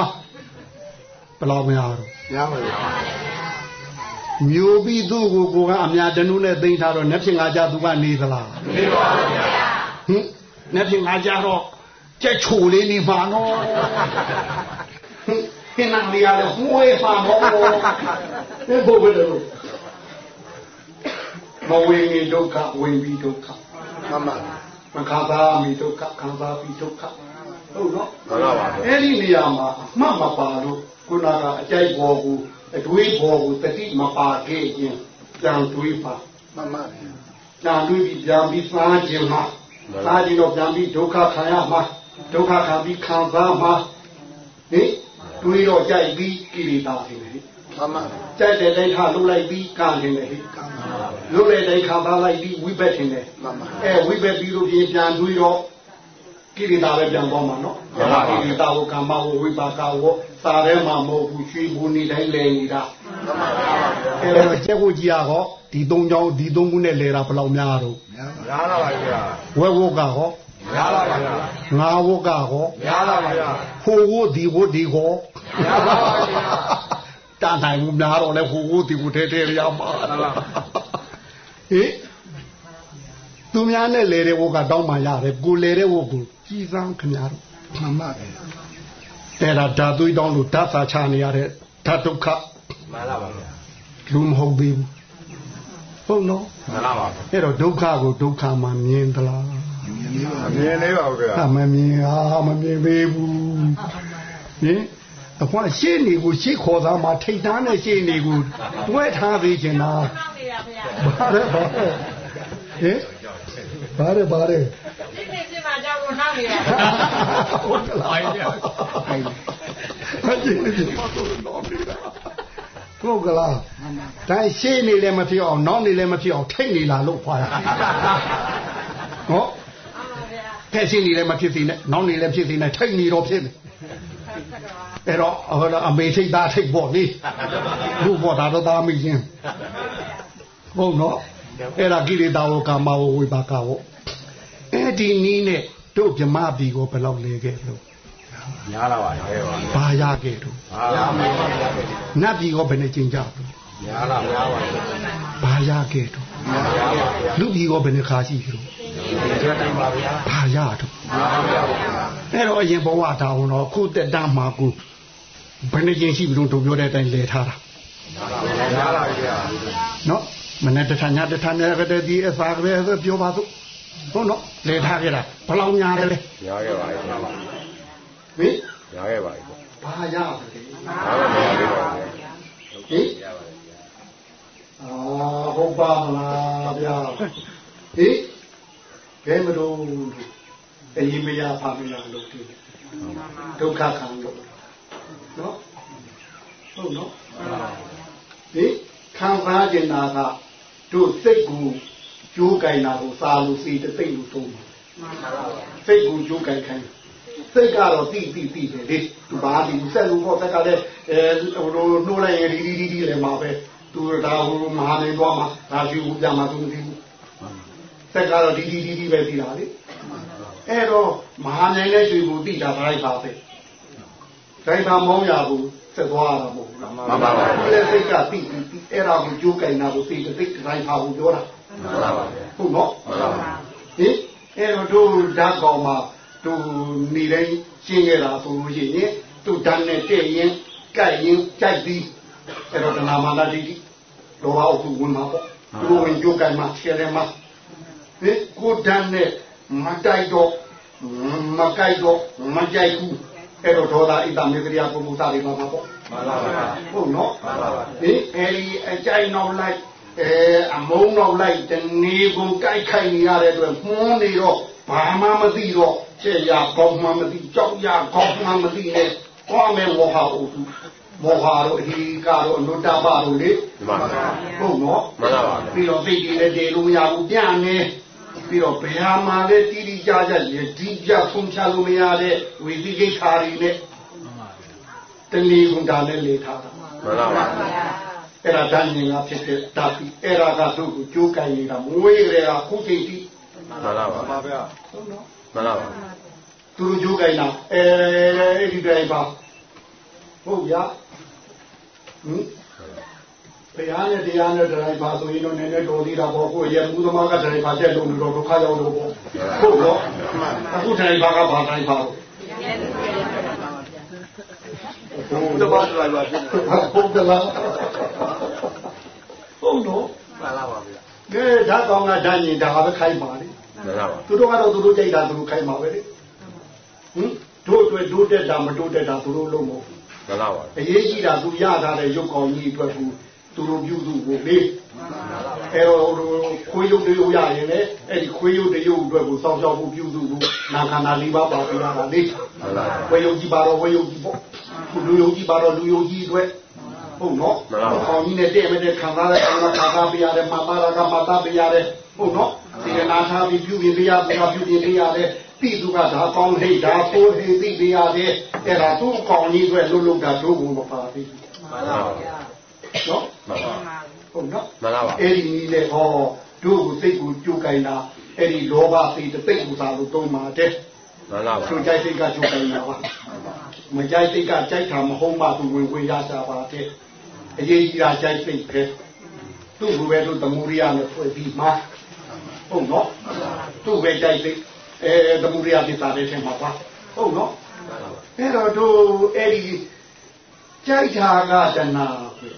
ဘယ်လောက်မရတော့ရပါဗျာမျိုးပြီးသူ့ကိုကိုကအမြတနုနဲ့သိမ့်ထားတော့နှက်ဖြစ်ငါကြသူကနေသလားနေပါဗျာဟင်နှက်ဖြစ်ငါကြတော့ ကြက်ချိုလေးနေပါနော်ဟင်းနာလေးရတယ်မွေးပါတော့ဒီဘုဘယ်လိုမဝေငီဒုက္ခဝေပြီးဒုက္ခမှန်ပါမခံစားမိဒုက္ခခံစားပြီးဒုက္ခဟုတ်နော်မှန်ပါပါအဲ့ဒီနေရာမှာအမှတ်မပါလို့ခုနကအကြိုက်ပေါ်ကိုအတွေးပေါ်ကိုတတိမပါခဲ့ခြင်းပြန်တွေးပါမှန်ပါပြန်တွေးပြီးပြန်ပြီးစားခြင်းမှာစားခြင်းတော့ပြန်ပြီးဒုက္ခခံရမှာ ဒုက္ခခံပြီးခံစားမှာဟင်တွေးတော့ကြိုက်ပြီးကိလေသာတွေဟိမှန်ပါကြိုက်တဲ့တိုင်းခါလှုပ်လိုက်ပြီးကံတယ်ဟိလှုပ်တဲ့တိုင်းခါသားလိုက်ပြီးဝိဘက်တင်တယ်မှန်ပါအဲဝိဘက်ပြီးလို့ပြင်ပြန်တွေးတော့ကိလေသာပဲပြန်သွားမှာနော်ကိလေသာကိုကမ္မကိုဝိပါကကိုစာထဲမှာမဟုတ်ဘူးရွှေဘူးနေတိုင်းလဲနေတာအဲတော့ကျက်ဖို့ကြီးရဟောဒီသုံးချောင်းဒီသုံးခုနဲ့လဲတာဘယ်လောက်များတော့များလာပါဗျာဝဲဝုတ်ကဟော များလာပါဗျာငါဝုတ်ကဟောများလာပါဗျာဟိုဝုတ်ဒီဝုတ်ဒီဟောတန်တိုင်းဘူးများတော့လဲဟိုဝုတ်ဒီဝုတ်တဲတဲရမှာဟေးသူများနဲ့လဲတဲ့ဝုတ်ကတောင်းမှရတယ်ကိုလဲတဲ့ဝုတ်ကိုကြီးစမ်းခင်ဗျားတို့မှန်ပါအဲ့ဒါဓာသွေးတောင်းလို့ဓာတ်စာချနေရတဲ့ဓာတ်ဒုက္ခမှန်လာပါဗျာလူမဟုတ်သေးဘူးဟုတ်နော်မှန်လာပါအဲ့တော့ဒုက္ခကိုဒုက္ခမှမြင်သလားအ မြင်လေးပါဗျာအမမြင်ဟာမမြင်သေးဘူးဟင်အခွာရှေ့နေကိုရှေ့ခေါ်သားမှာထိတ်တန်းနဲ့ရှေ့နေကိုတွဲထားသေးချင်တာနှောင်းနေတာဖေရဘာလဲဘာလဲဟင်ဘာလဲဘာလဲဒီနေ့ဒီမှာကြောက်လို့နှောင်းနေတာဟုတ်ကလားဟုတ်ကဲ့ဟုတ်ကလားဒါရှေ့နေလည်းမဖြစ်အောင်နောက်နေလည်းမဖြစ်အောင်ထိတ်နေလာလို့ခွာရဟောအမှန်ဗျာ ဖက်ရှင်းနေလည်းမဖြစ်သေးနဲ့နောက်နေလည်းဖြစ်သေးနဲ့ထိတ်နေတော့ဖြစ်နေအဲ့တော့ဟောတော့အမေထိတ်သားထိတ်ပေါ့လေလူပေါ့ဒါတော့သားမိချင်းဟုတ်နော်အဲ့ဒါကိလေသာဝကာမဝဝိပါကဝအဲ့ဒီနီးနဲ့တို့ဗြမပြီကိုဘယ်လောက်လဲခဲ့လို့များလာပါရဲ့ပါဘာရခဲ့တို့အားမများပါဗျာနတ်ပြီကိုဘယ်နဲ့ကျင်ကြဘူးများလာများပါဗျာဘာရခဲ့တို့များပါဗျာ လူပြီကိုဘယ်နဲ့ခါရှိပြီတို့ဒီချက်တိုင်းပါဗျာဘာရတို့များပါဗျာအဲ့တော့အရင်ဘဝတာဝန်တော့ခုတက်တမှာကိုဘယ်နှကျင်ရှိပြီလို့တို့ပြောတဲ့အတိုင်းလဲထားတာများလာဗျာနော်မနေ့တထညတထညကတည်းဒီအစာကလေးဆိုပြောပါစို့ဟုတ်နော်လဲထားကြတာဘယ်လောက်များတယ်လဲများခဲ့ပါရဲ့ဟင်များခဲ့ပါရဲ့ဘာရလဲအားမများသေးပါဘူးဟင် အာဟုတ်ပါမလားဗျာဟင်ဘယ်မလို့အရင်မရဖာမရလို့ဒီဒုက္ခခံလို့နော်ဟုတ်နော်ဒီခံစားကျင်တာကတို့စိတ်ကိုကြိုးကင်တာကိုစာလို့စီတစ်သိမ့်လို့သုံးတယ်စိတ်ကိုကြိုးကင်ခိုင်းစိတ်ကတော့တိတိတိပဲလေသူဘာဒီဆက်လို့ပေါ့တက်ကလည်းအဲဟိုလိုနှိုးလိုက်ရင်ဒီဒီဒီဒီလည်းမှာပဲ သူဒါဟိုမဟာနေသွားမှာဒါရှိဘူးပြမှာသူမသိဘူးဆက်ကတော့ဒီဒီဒီဒီပဲသိတာလေအဲ့တော့မဟာနိုင်တဲ့ရွှေကိုသိတာဒါလိုက်ပါပဲဒါမှမောင်းရဘူးဆက်သွားရတာမဟုတ်ဘူးလားမှန်ပါပါဒီလေစိတ်ကတိတိတိအဲ့ဒါကိုကြိုးကင်တာကိုသိတဲ့စိတ်တိုင်းပါဘူးပြောတာမှန်ပါပါဟုတ်နော်မှန်ပါပါဟင်အဲ့တော့တို့ဓာတ်ကောင်မှာတို့နေတိုင်းရှင်းခဲ့တာဆိုလို့ရှိရင်တို့ဓာတ်နဲ့တဲ့ရင်ကြိုက်ရင်ကြိုက်ပြီး အဲ့တော့တဏမာနတိတိလောဘအုပ်ဝင်မှာပေါ့တို့ဝင်ကြိုးကင်မှာဆယ်တယ်မှာဟင်ကိုဓာတ်နဲ့မတိုက်တော့မကြိုက်တော့မကြိုက်ဘူးအဲ့တော့ဒေါသဣတမေကရိယာပုဂ္ဂိုလ်စားတွေမှာပေါ့မှန်ပါပါဟုတ်နော်မှန်ပါပါဟင်အဲဒီအကြိုက်နောက်လိုက်အဲအမုန်းနောက်လိုက်တနေကုန်ကြိုက်ခိုက်နေရတဲ့အတွက်မှုန်းနေတော့ဘာမှမသိတော့ခြေရကောင်းမှမသိကြောက်ရကောင်းမှမသိနဲ့ကောင်းမဲ့မောဟအိုသူ မောဟတို့အဟိကတော့အနုတ္တပတို့လေမှန်ပါပါဟုတ်နော်မှန်ပါပါပြီးတော့သိကြည်လည်းတည်လို့မရဘူးပြန်နေပြီးတော့ဘယ်ဟာမှလည်းတိတိကျကျရဒီပြဆုံးချလို့မရတဲ့ဝိသိကိခါရီနဲ့တဏီကုံတာနဲ့လေထားတာမှန်ပါပါအဲ့ဒါဓာတ်ဉာဏ်ကဖြစ်တဲ့ဓာတ်ပြီးအဲ့ဒါကသူ့ကိုကြိုးကင်နေတာမွေးကြတဲ့ကခုချိန်ထိမှန်ပါပါဗျာဟုတ်နော်မှန်ပါပါသူတို့ကြိုးကင်တာအဲအဲ့ဒီတိုင်းပါဟုတ်ဗျာ ဟင်ဘုရားနဲ့တရားနဲ့တရားပါဆိုရင်တော့နည်းနည်းတော်သေးတာပေါ့ကိုယ့်ရဲ့မူသမားကတရားပါချက်လို့တော့ဒုက္ခရောက်လို့ပေါ့ဟုတ်တော့အခုတရားပါကဘာတရားပါလို့ဟဟုတ်တမဒရိုင်ဘာဖြစ်နေဟုတ်ကလားဟုတ်တော့မှန်လားပါဗျာကဲဓာတ်ကောင်ကဓာတ်ညင်ဒါပဲခိုင်းပါလေမှန်လားပါသူတို့ကတော့သူတို့ကြိုက်တာသူတို့ခိုင်းပါပဲလေဟင်တို့အတွက်တို့တက်တာမတို့တက်တာသူတို့လုံးမဟုတ်ဘူး မှန်လားပါအရေးကြီးတာသူရထားတဲ့ရုပ်ကောင်ကြီးအတွက်သူသူတို့ပြုစုဖို့လေအဲတော့ခွေးရုပ်တရုပ်ရရင်လည်းအဲ့ဒီခွေးရုပ်တရုပ်အတွက်ကိုစောင့်ရှောက်ဖို့ပြုစုဖို့နာခန္ဓာ၄ပါးပါပြရတာလေမှန်လားပါဝေယုတ်ကြီးပါတော့ဝေယုတ်ကြီးပေါ့လူယုတ်ကြီးပါတော့လူယုတ်ကြီးအတွက်ဟုတ်နော်ခေါင်းကြီးနဲ့တဲ့မဲ့တဲ့ခံစားတဲ့အာမခါသာပြရတယ်မပါရကမတာပြရတယ် ဟုတ်နော်စေနာထားပြီးပြုပြင်ပြရပြပြုပြင်ပြရတယ်ပြည်သူကဒါကောင်းဟိတ်ဒါဆိုဟိတ်သိပြရတယ်အဲ့ဒါသူ့ကောင်းကြီးအတွက်လှုပ်လှုပ်တာတို့ဘုံမပါသေးဘူးမှန်လားပါနော်မှန်ပါဟုတ်နော်မှန်လားပါအဲ့ဒီနည်းနဲ့ဟောတို့ကိုစိတ်ကိုကြိုးကင်တာအဲ့ဒီလောဘစိတ်တစ်သိပ်ကိုသာလို့သုံးပါတယ်မှန်လားပါသူကြိုက်စိတ်ကကြိုးကင်တာပါမကြိုက်စိတ်ကကြိုက်တာမဟုတ်မှသူဝင်ဝင်ရကြပါတဲ့အရေးကြီးတာကြိုက်စိတ်ပဲသူ့ဘယ်လိုသမုရိယနဲ့ဖွဲ့ပြီးမှ ဟုတ်နော်သူ့ပဲကြိုက်စိတ်အဲသမုရိယပြတာတဲ့ထဲမှာပါဟုတ်နော်အဲ့တော့တို့အဲ့ဒီကြိုက်တာကတဏှာပဲ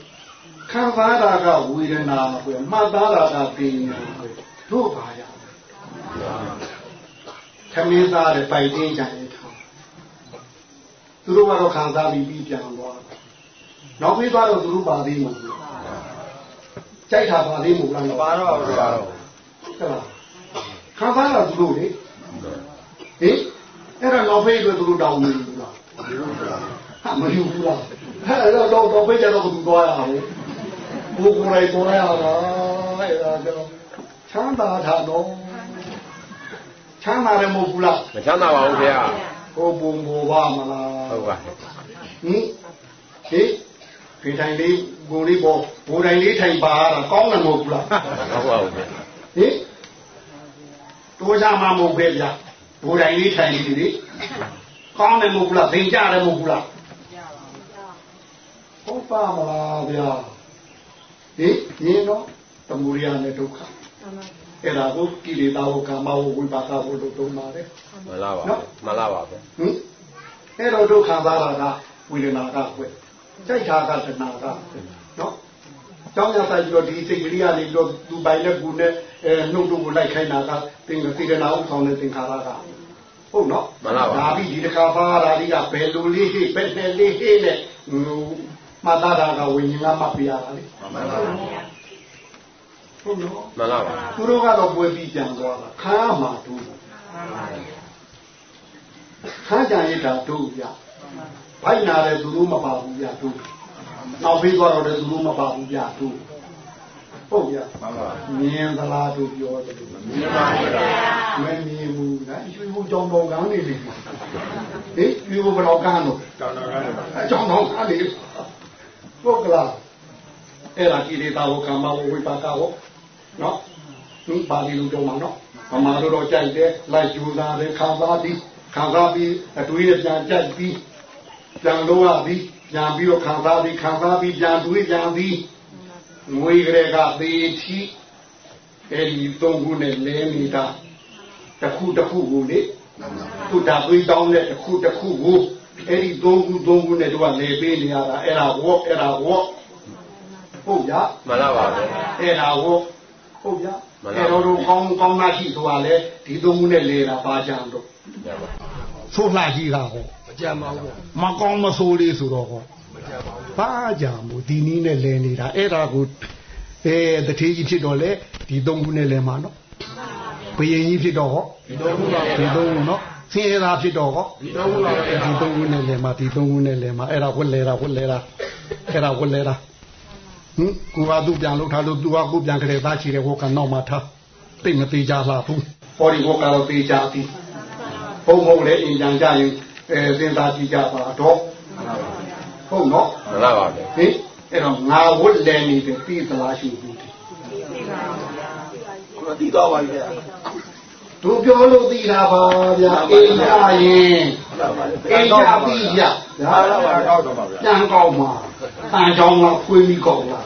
ခံစားတာကဝေဒနာပဲမှတ်သားတာကပညာပဲတို့ပါရခမင်းသားတဲ့ပိုက်တင်းကြရင်ထားသူတို့ကတော့ခံစားပြီးပြီးပြန်သွားတယ်နောက်ပြီးသွားတော့သူတို့ပါသေးမှာကြိုက်တာပါသေးမို့လားပါတော့ပါတော့ ဟုတ်လားခံစားတာသူတို့လေဟင်အဲ့ဒါနောက်ဖေးအတွက်သူတို့တောင်းနေဘူးလားဟာမယူဘူးလားအဲ့တော့တော့တော့ဖေးကြတော့သူသွားရအောင်ဘူကူလိုက်သွားရတာအဲ့ဒါကြောင့်ချမ်းသာတာတော့ချမ်းသာတယ်မဟုတ်ဘူးလားမချမ်းသာပါဘူးခင်ဗျာဟိုပုံပေါ်ပါမလားဟုတ်ပါဟင်ဟေးဖေးတိုင်းလေးဘူလေးပေါ်ဘူတိုင်းလေးထိုင်ပါတာကောင်းတယ်မဟုတ်ဘူးလားဟုတ်ပါဘူးခင်ဗျာ ဟင်တိုးကြမှာမဟုတ်ပဲဗျာဘူတိုင်းလေးထိုင်နေလေကောင်းတယ်မဟုတ်ဘူးလားသင်ကြတယ်မဟုတ်ဘူးလားဟုတ်ပါမလားဗျာဟင်ရင်းတော့သမုဒိယနဲ့ဒုက္ခအဲ့ဒါကိုကိလေသာကိုကာမကိုဝိပါကကိုတို့သုံးပါတယ်မှန်လားပါမှန်လားပါဗျာဟင်အဲ့တော့ဒုက္ခသာတာကဝေဒနာကခွဲကြိုက်တာကတဏှာကနော်ကျောင်းရဆိုင်ပြီးတော့ဒီစိတ်ကလေးကနေပြီးတော့သူပိုင်နဲ့ကူနဲ့ အဲနှုတ်တို့ကိုလိုက်ခိုင်းတာကသင်္ကေတနာဥဆောင်တဲ့သင်္ခါရကဟုတ်နော်ဒါပြီးဒီတစ်ခါပါတာဒီကဘယ်လိုလေးဟိဘယ်နဲ့လေးဟိနဲ့ဟိုမသာတာကဝိညာဉ်ကမှတ်ပြရတာလေမှန်လားပါဟုတ်နော်မှန်လားပါသူတို့ကတော့ပွဲပြီးပြန်သွားတာခါမှတို့ခါကြရတာတို့ပြဘိုက်နာတယ်သူတို့မပါဘူးပြတို့နောက်ပြီးသွားတော့တယ်သူတို့မပါဘူးပြတို့ ဟုတ်ပြမှန်ပါမြင်သလားတို့ပြောတယ်လို့မှန်ပါဗျာမမြင်ဘူးနော်ရွှေဘုံကြောင်တော်ကန်းနေလေဟေးရွှေဘုံဘယ်တော့ကန်းတော့တောင်းတော့ရတယ်အကြောင်းတော့ကန်းနေဟုတ်ကလားအဲ့ဒါကိလေသာဝကမ္မဝဝိပါကဝနော်သူပါဠိလိုတော့မှာနော်ဗမာတို့တော့ကြိုက်တယ်လိုက်ကြိုးစားတယ်ခံစားပြီးခံစားပြီးအတွေးနဲ့ပြန်ကြိုက်ပြီးပြန်လို့ရပြီးပြန်ပြီးတော့ခံစားပြီးခံစားပြီးပြန်တွေးပြန်ပြီး ငွေကလေးကသေးချီအဲ့ဒီသုံးခုနဲ့လဲနေတာတစ်ခုတစ်ခုကိုလေသူဓာသွေးတောင်းတဲ့တစ်ခုတစ်ခုကိုအဲ့ဒီသုံးခုသုံးခုနဲ့တို့ကလဲပေးနေရတာအဲ့ဒါဝေါအဲ့ဒါဝေါဟုတ်ကြမှန်လားပါဗျာအဲ့ဒါကိုဟုတ်ဗျာမှန်ပါအဲ့တော့တို့ကောင်းကောင်းလာရှိဆိုတာလေဒီသုံးခုနဲ့လေတာပါကြံတော့ရပါဆိုးလာရှိတာဟောမကြမ်းပါဘူးမကောင်းမဆိုးလေးဆိုတော့ဟော ပါကြံမို့ဒီနည်းနဲ့လဲနေတာအဲ့ဒါကိုအဲတထေးကြီးဖြစ်တော့လေဒီသုံးခုနဲ့လဲမှာနော်ဘယင်ကြီးဖြစ်တော့ဟောဒီတော့ဘူးပါဒီသုံးခုနော်ဆင်းရဲသားဖြစ်တော့ဟောဒီတော့ဘူးပါဒီသုံးခုနဲ့လဲမှာဒီသုံးခုနဲ့လဲမှာအဲ့ဒါဝက်လဲတာဝက်လဲတာအဲ့ဒါဝက်လဲတာဟင်ကိုကသူ့ပြန်လို့ထားလို့သူကကိုပြန်ကြတဲ့သားချီတဲ့ဟောကနောက်မှထားသိမသေးကြလားဘူးဟောဒီဟောကတော့သေးကြသည်ဘုံဘုံလည်းအင်ကြံကြရင်အဲစဉ်းစားကြည့်ကြပါတော့ ဟုတ်နော်မှန်လားပါဗျာဟင်အဲ့တော့ငါဝတ်လဲနေတဲ့ပြည်သလားရှိဘူးဒီကိုတိတော့ပါပြီဗျာတို့ပြောလို့သိတာပါဗျာအိမ်ကြရင်အိမ်ကြပြီးရဟာလားပါတော့တော့ပါဗျာပြန်ကောင်းမှာအန်ကြောင်းကဖွေးပြီးကောင်းလာ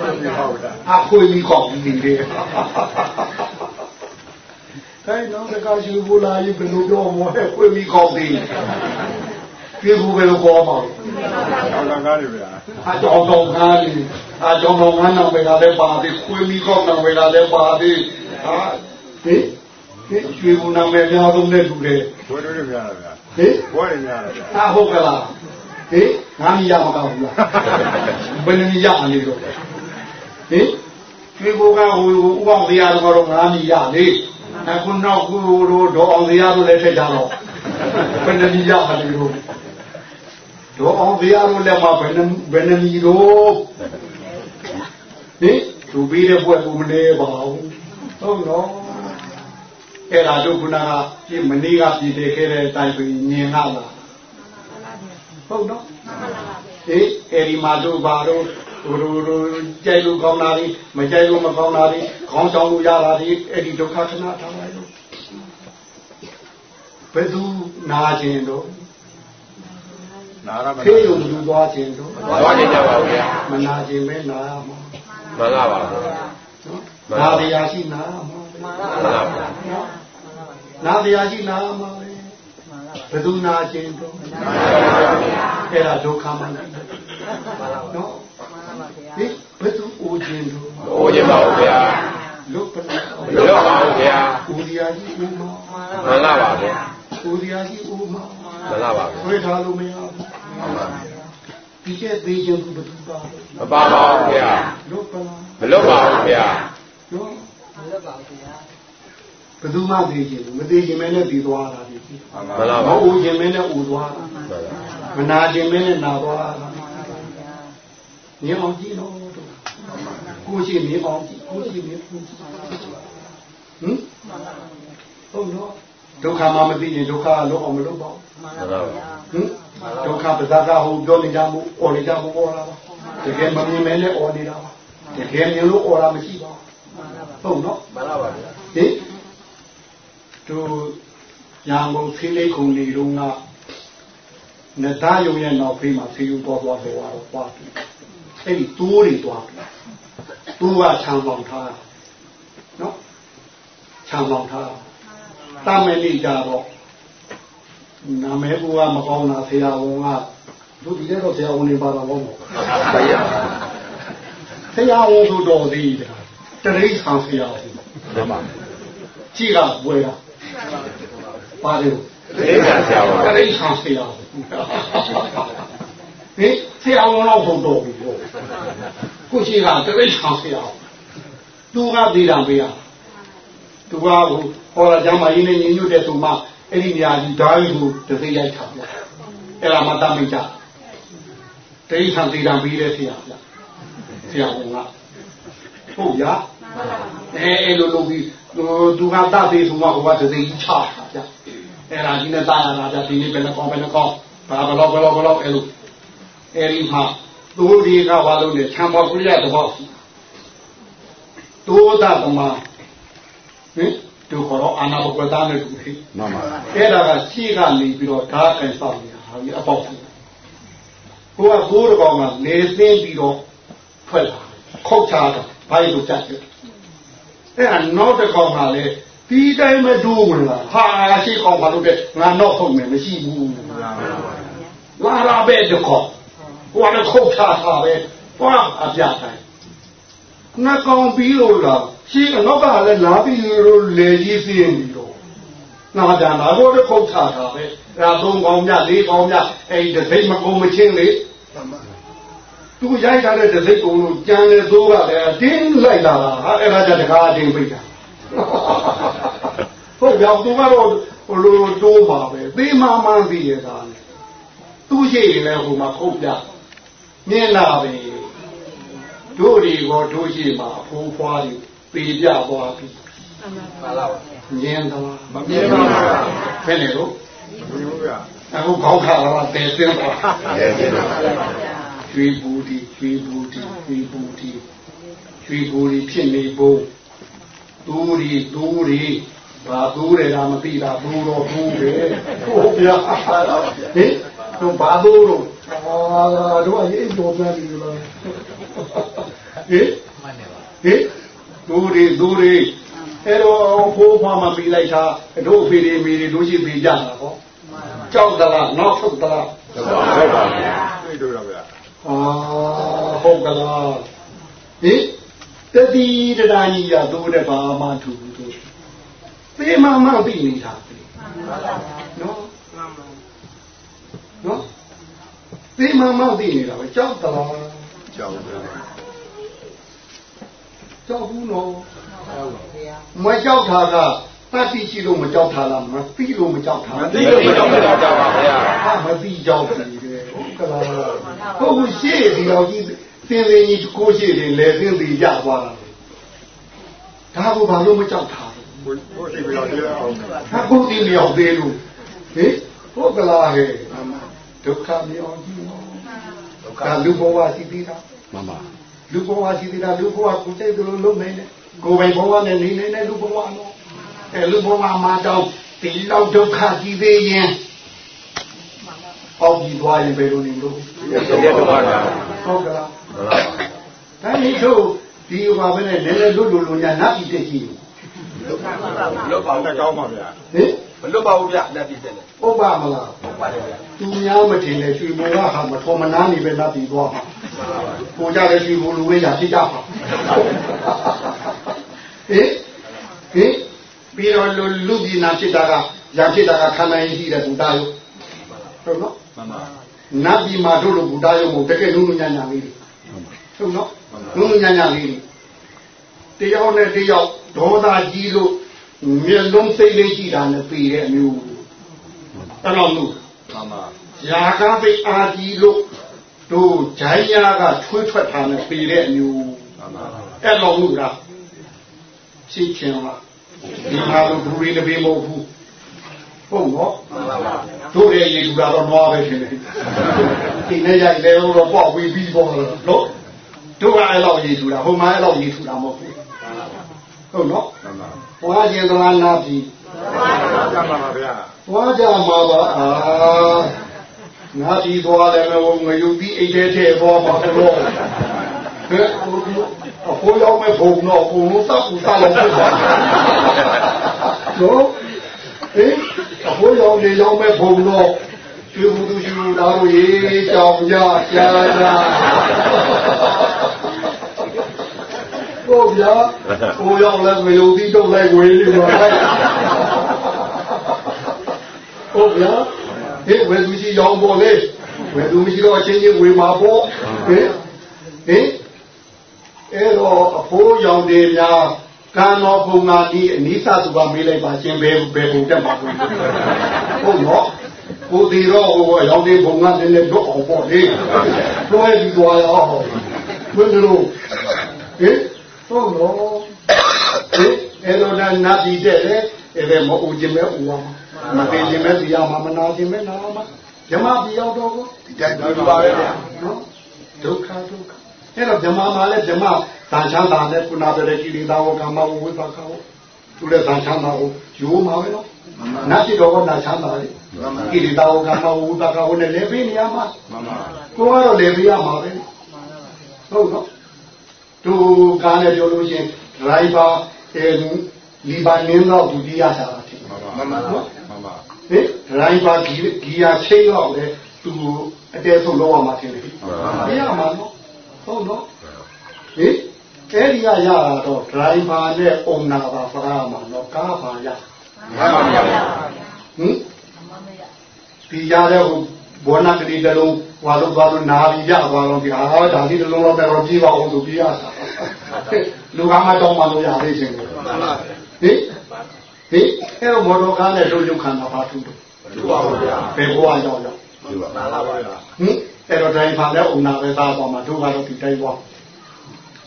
ဟုတ်ကဲ့အဖွေးပြီးကောင်းပြီးတယ်ခိုင်းတော့တကားရှိဘူးလားယူဘယ်လိုပြောမလဲဖွေးပြီးကောင်းပြီ ဟကျွေးဘူးပဲလို့ခေါ်ပါဦးကောင်းကောင်းကားနေဗျာအကြောင်းတော်ကားကြီးအကြောင်းတော်ငန်းတော်ပဲကလည်းပါသေးခွေးမီကောက်တော်ပဲကလည်းပါသေးဟာဟင်ဒီကျွေးဘူးနာမည်အများဆုံးတဲ့လူတွေဘွယ်တို့ဗျာဗျာဟင်ဘွယ်တွေများတယ်ဗျာအာဟုတ်ကလားဟင်ငါမရမကောင်းဘူးလားဘယ်နည်းရမလဲတော့ဟင်ကျွေးဘူးကဟိုဥပအောင်တရားတော်တော့ငါမရလေအခုနောက်ခုတို့တော့အောင်တရားတို့လည်းထည့်ကြတော့ဘယ်နည်းရမလဲတော့ တော့အောင်တရားတို့လည်းမဘယ်နည်းဘယ်နည်းတော့ဟင်သူပြီးတဲ့ဘွဲ့ကိုမနေပါဘူးဟုတ်နော်အဲ့ဒါတို့ခုနကဒီမနေ့ကပြည်တယ်ခဲ့တဲ့အတိုင်းပဲညင်လာလားဟုတ်နော်ဟေးအဲ့ဒီမှာတို့ဘာတို့ဟိုလိုကြိုက်လို့ကောင်းတာဒီမကြိုက်လို့မကောင်းတာဒီခေါင်းဆောင်လို့ရတာဒီအဲ့ဒီဒုက္ခခဏထားလိုက်လို့ဘယ်သူနာခြင်းတော့ နာရမဖေးရုံလူသွားခြင်းတော့သွားနေကြပါဦးဗျာမနာခြင်းပဲနာရမှာမှန်လားပါဗျာနော်နာတရားရှိနာရမှာပဲမှန်လားဗျာနော်နာတရားရှိနာရမှာပဲဘယ်သူနာခြင်းတော့အဲ့ဒါဒုက္ခမှန်တယ်နော်ဒီဘယ်သူအိုခြင်းတော့ဟိုကျင်ပါဦးဗျာလုတ်ပနာမလွတ်ပါဘူးဗျာဦးတရားရှိဦးမမှန်လားပါဗျာဦးတရားရှိဦးမမှန်လားပါဗျာဝေထားလို့မရဘူး ဒီကျက်သေးခြင်းဘယ်သူပါမပါပါဘူးဗျာလုတ်ပနာမလွတ်ပါဘူးဗျာနော်ဘယ်သူမှသေးခြင်းမသေးခြင်းမဲနဲ့ပြီးသွားတာဒီမှန်လားမပါဟုတ်ခြင်းမဲနဲ့ဥသွားတာမှန်လားမနာခြင်းမဲနဲ့နာသွားတာမြင်အောင်ကြည့်တော့ကိုရှိမြင်အောင်ကြည့်ကိုရှိမြင်အောင်ကြည့်ဟင်ဟုတ်နော် ဒုက္ခမှမသိရင်ဒုက္ခကလုံးအောင်မလုပ်ပါဘူးမှန်လားပါဟင်ဒုက္ခပဇာကဟိုပြောနေကြမှုအော်နေကြမှုအော်လာပါတကယ်မမြင်မဲနဲ့အော်နေတာပါတကယ်မြင်လို့အော်လာမရှိပါဘူးဟုတ်နော်မှန်လားပါဗျာဟင်တို့ရန်ကုန်ဖိလိခုံနေတော့ကနဒယုံရဲ့နောက်ဖေးမှာဖေးယူပေါ်သွားတယ်တော့ပွားတယ်အဲ့ဒီတိုးတွေသွားတယ်တိုးကခြံပေါင်ထားနော်ခြံပေါင်ထား တာမဏိကြတော့နာမည်ကမကောင်းတာဆရာဝန်ကတို့ဒီတော့ဆရာဝန်နေပါတော့မဟုတ်ဘူး ဗျာ ဆရာဝန်ဆိုတော်သေးတယ်တရိษံဆရာဝန် မှန်ပါ ကြည့်ကဝယ်တာပါတယ် သိက္ခာဆရာပါ တရိษံဆရာဟင်ဆရာဝန်တော့ဟုတ်တော့ပြီလို့ကိုရှိကတရိษံဆရာသူကသေးတာပေးရ သူကဟိုဟောလာကြမှာရင်းနေညညွတ်တဲ့သူမှအဲ့ဒီနေရာကြီးဓာတ်ကြီးကိုတစ်သိရိုက်ထားပြအဲ့ဒါမှတမ်းမိကြတရိษံသေးတာပေးတဲ့ဆရာပြဆရာဝန်ကဟုတ်ရအဲအဲ့လိုလုပ်ပြီးသူကတသေးသူကဟိုကတစ်သိချတာပြအဲ့ဒါကြီးနဲ့တာရတာပြဒီနေ့ဘယ်နှကောင်းဘယ်နှကောင်းဘာဘလောက်ဘလောက်ဘလောက်အဲ့လိုအဲ့ဒီမှာသူတွေကဘာလို့လဲခြံပေါ်ကလေးရတော့တိုးတာကမှ ဟင်သူခေါ်အာနာဘကတာနဲ့တူဟိမှန်ပါအဲ့ဒါကရှေ့ကနေပြီးတော့ဓာတ်ကန်ဆောင်နေတာဟာဒီအပေါက်ကြီးကိုကဘိုးတော်ကောင်ကနေသိမ်းပြီးတော့ထွက်လာခုတ်ချတာဘိုင်းကိုကြက်တယ်အဲ့ဒါနောက်တစ်ကောင်ကလည်းဒီတိုင်းမဒိုးဝင်လာဟာရှေ့ကောင်ကလို့တဲ့ငါနောက်ဆုံးမယ်မရှိဘူးလာလာပဲတခေါ်ကိုကလည်းခုတ်ချတာပဲတွားအပြတိုင်း နှကောင်ပြီးလို့လားရှေ့အနောက်ကလည်းလာပြီးလို့လေကြီးသိနေတော့နာကြတာတော့တစ်ခုတ်ချတာပဲဒါသုံးကောင်မြလေးကောင်မြအဲ့ဒီတစ်စိတ်မကုန်မချင်းလေသူရိုက်ထားတဲ့တစ်စိတ်ကုန်လို့ကြံလေသိုးကလည်းအတင်းလိုက်လာတာဟာအဲ့ဒါကြတကားအတင်းပိတ်တာဟုတ်ကြောင်သူကတော့ဟိုလိုတိုးပါပဲသေမမှန်းသိရတာလေသူရှိရင်လည်းဟိုမှာခုတ်ပြမြင်လာပဲ တို့ဒီကောတို့ရှိမှာအဖိုးဖွားတွေပေပြသွားပြီမှန်လားပါမြင်သလားမမြင်ပါဘူးဗျာဖဲ့နေလို့ဘုရားဗျာအခုခေါင်းခါတော့တဲစင်းပါရဲ့ကျင်ပါကျွေးဘူးဒီကျွေးဘူးဒီကျွေးဘူးဒီကျွေးဘူးဒီဖြစ်နေဖို့တူရီတူရီဘာတူတယ်လားမသိတာတူတော့တူတယ်ဟုတ်ဗျာဟင် တော့ဘာတူတော့အာတော့အေးတော့ပြန်ပြီလားဟင်ဟင်တူရီတူရီအဲ့တော့ဖိုးဖွားမပြီးလိုက်တာတို့ဖေးတွေမိတွေတို့ရှိပေးကြတာပေါ့ကြောက်သလားနောက်ထုတ်သလားဟုတ်ပါဗျာတွေ့တော့ဗျာအာဟုတ်ကလားဟင်တတိတရာကြီးရသိုးတဲ့ဘာမှထူဘူးတို့သေမမသိနေတာပဲနော် နော်သေမမသိနေတာပဲကြောက်တလားကြောက်တယ်ကြောက်ဘူးနော်မကြောက်တာကတတိရှိလို့မကြောက်တာလားမသိလို့မကြောက်တာမသိလို့မကြောက်တာကြောက်ပါဗျာဟာမသိကြောက်တယ်ဟုတ်ကလားဟုတ်ဘူးရှေ့ဒီတော့ကြီးသင်္လင်းကြီးကိုရှေ့တွေလဲသင်သေးကြသွားတာဒါကိုဘာလို့မကြောက်တာလဲဘုရားရှိပြီတော့ဒီအောင်ဟာဘုရားလျောက်သေးလို့ဟင်ဟုတ်ကလားဟဲ့ ဒုက္ခမြောင်ကြီးနော်ဒုက္ခလူဘဝရှိသေးတာမှန်ပါလူဘဝရှိသေးတာလူဘဝကိုစိတ်တို့လုံးနေတယ်ကိုယ်ပိုင်ဘဝနဲ့နေနေနဲ့လူဘဝနော်အဲလူဘဝမှာတော့ဒီလောက်ဒုက္ခကြီးသေးရင်ပေါ့ပြီးသွားရင်ဘယ်လိုနေလို့ဒီတော့ပါဗျာဟုတ်ကလားဒါနေတို့ဒီဘာပဲနဲ့လည်းလည်းလွတ်လွတ်လွတ်ညာနတ်ပြည်တက်ကြီးလွတ်ပါနဲ့ကောင်းပါဗျာဟင် မလွတ်ပါဘူးဗျနတ်ပြည်တယ်ပုပ္ပမလားဟုတ်ပါတယ်ဗျသူများမထင်နဲ့ရွှေဘုံကဟာမထော်မနာနေပဲနတ်ပြည်သွားမှာကိုကြတဲ့ရွှေဘုံလူပဲညာဖြစ်ကြပါဟင်ဟင်ပြီးတော့လူလူပြည်နာဖြစ်တာကညာဖြစ်တာကခန္ဓာရင်ရှိတဲ့ဘုရားယုဟုတ်နော်မှန်ပါနတ်ပြည်မှာတို့လိုဘုရားယုံကိုတကယ်လုံးလုံးညာညာလေးတွေဟုတ်နော်လုံးလုံးညာညာလေးတွေတယောက်နဲ့တယောက်ဒေါသကြီးလို့ မျက်လုံးစိတ်လေးရှိတာနဲ့ပြီးတဲ့အမျိုးအဲ့လိုမျိုးမှန်ပါရာဂပိတ်အာကြီးလို့တို့ဂျိုင်းယာကချွေးထွက်ထားနဲ့ပြီးတဲ့အမျိုးမှန်ပါအဲ့လိုမျိုးလားရှင်းချင်းလားဒီမှာတော့ဘူးရင်းတပေးမဟုတ်ဘူးဟုတ်နော်မှန်ပါပါတို့ရဲ့ရေထူတာတော့နွားပဲရှင်တယ်ဒီနေ့ရိုက်လဲတော့ပေါ့ဝေးပြီးပေါ့လို့တို့ကအဲ့လောက်ရေထူတာဟိုမှာအဲ့လောက်ရေထူတာမဟုတ်ဘူး ဟုတ်နော်မှန်ပါဘွားကျင်သလားနာပြီကြပါပါဗျာဘွားကြမှာပါအာနာပြီသွားတယ်မငယူပြီးအိတ်ထဲထဲသွားမှာတော့ဟဲ့အဖိုးရောက်မဲ့ဘုံတော့ဘုံလို့တောက်ကူစားလို့ဖြစ်သွားနော်ဟင်အဖိုးရောက်နေရောက်မဲ့ဘုံတော့ကျွေးမှုသူရှိမှုသားတို့ရေကြောင်ကြရှာကြဟု တ်ဗျာဟိုရောက်လဲမယုံပြီးတော့လိုက်ဝေးနေတော့ဟုတ်ဗျာဟဲ့ဝေသူရှိရောင်းပေါ်လေဝေသူမရှိတော့အချင်းချင်းဝေမှာပေါ့ဟင်ဟင်အဲ့တော့အဖိုးရောင်တွေများကံတော်ဘုံငါဒီအနိစ္စသူကမေးလိုက်ပါရှင်ဘယ်ဘယ်ဘုံတက်မှာဘုံဟုတ်နော်ကိုဒီတော့ဟိုရောင်တွေဘုံငါလည်းလည်းတော့အောင်ပေါ့လေတွဲပြီးသွားရအောင်ဘယ်လိုဟင် ဟုတ်နော်ဟင်အဲ့တော့နာပြည်တဲ့လေအဲ့ဒါမအူခြင်းမဲ့ဦးအောင်မသိခြင်းမဲ့ဒီအောင်မနာခြင်းမဲ့နာမဓမ္မပြည်ရောက်တော့ကိုဒီတိုင်းဒီပါပဲဗျာနော်ဒုက္ခဒုက္ခအဲ့တော့ဓမ္မမှာလည်းဓမ္မသံချမ်းသာနဲ့ကုနာတဲ့ကိလေသာဝကမ္မဝိပါကဝသူလည်းသံချမ်းသာကိုယူမှာပဲနော်နတ်ပြည်တော်ကနာချမ်းသာလေကိလေသာဝကမ္မဝိပါကဝနဲ့လည်းပြီးနေရမှာမှန်ပါကိုကတော့လည်းပြီးရမှာပဲဟုတ်နော် သူကားနဲ့ပြောလို့ရှိရင်ဒရိုင်ဘာအဲလီဘာနင်းတော့ဒုတိယဆရာဖြစ်မှန်ပါမှန်ပါမှန်ပါဟင်ဒရိုင်ဘာဂီဂီယာချိန်တော့လေသူအတဲဆုံးလောက်အောင်မထင်လေမရမှာနော်ဟုတ်နော်ဟင်အဲ့ဒီကရတာတော့ဒရိုင်ဘာနဲ့အုံနာပါဖရာမှာနော်ကားပါရမှန်ပါဗျာဟင်ဒီရတဲ့ဟို ဘောနာကလေးတလုံးဟွာလို့သွားလို့နာပြီးရသွားတော့ဒီဟာဒါဒီတလုံးတော့တော့ပြေးပါအောင်သူပြေးရတာလူကမှတောင်းမှလို့ရသေးချင်းဟင်ဟင်အဲ့တော့ဘောတော်ကားနဲ့တို့ရုပ်ခန္ဓာပါထုတယ်ဒီပါပါဗျာဘယ်ဘဝရောက်ရောက်ဒီပါပါဗျာဟင်အဲ့တော့တိုင်းဖာနဲ့အုံနာပဲသားပေါ်မှာတို့ကတော့ဒီတိုင်းသွား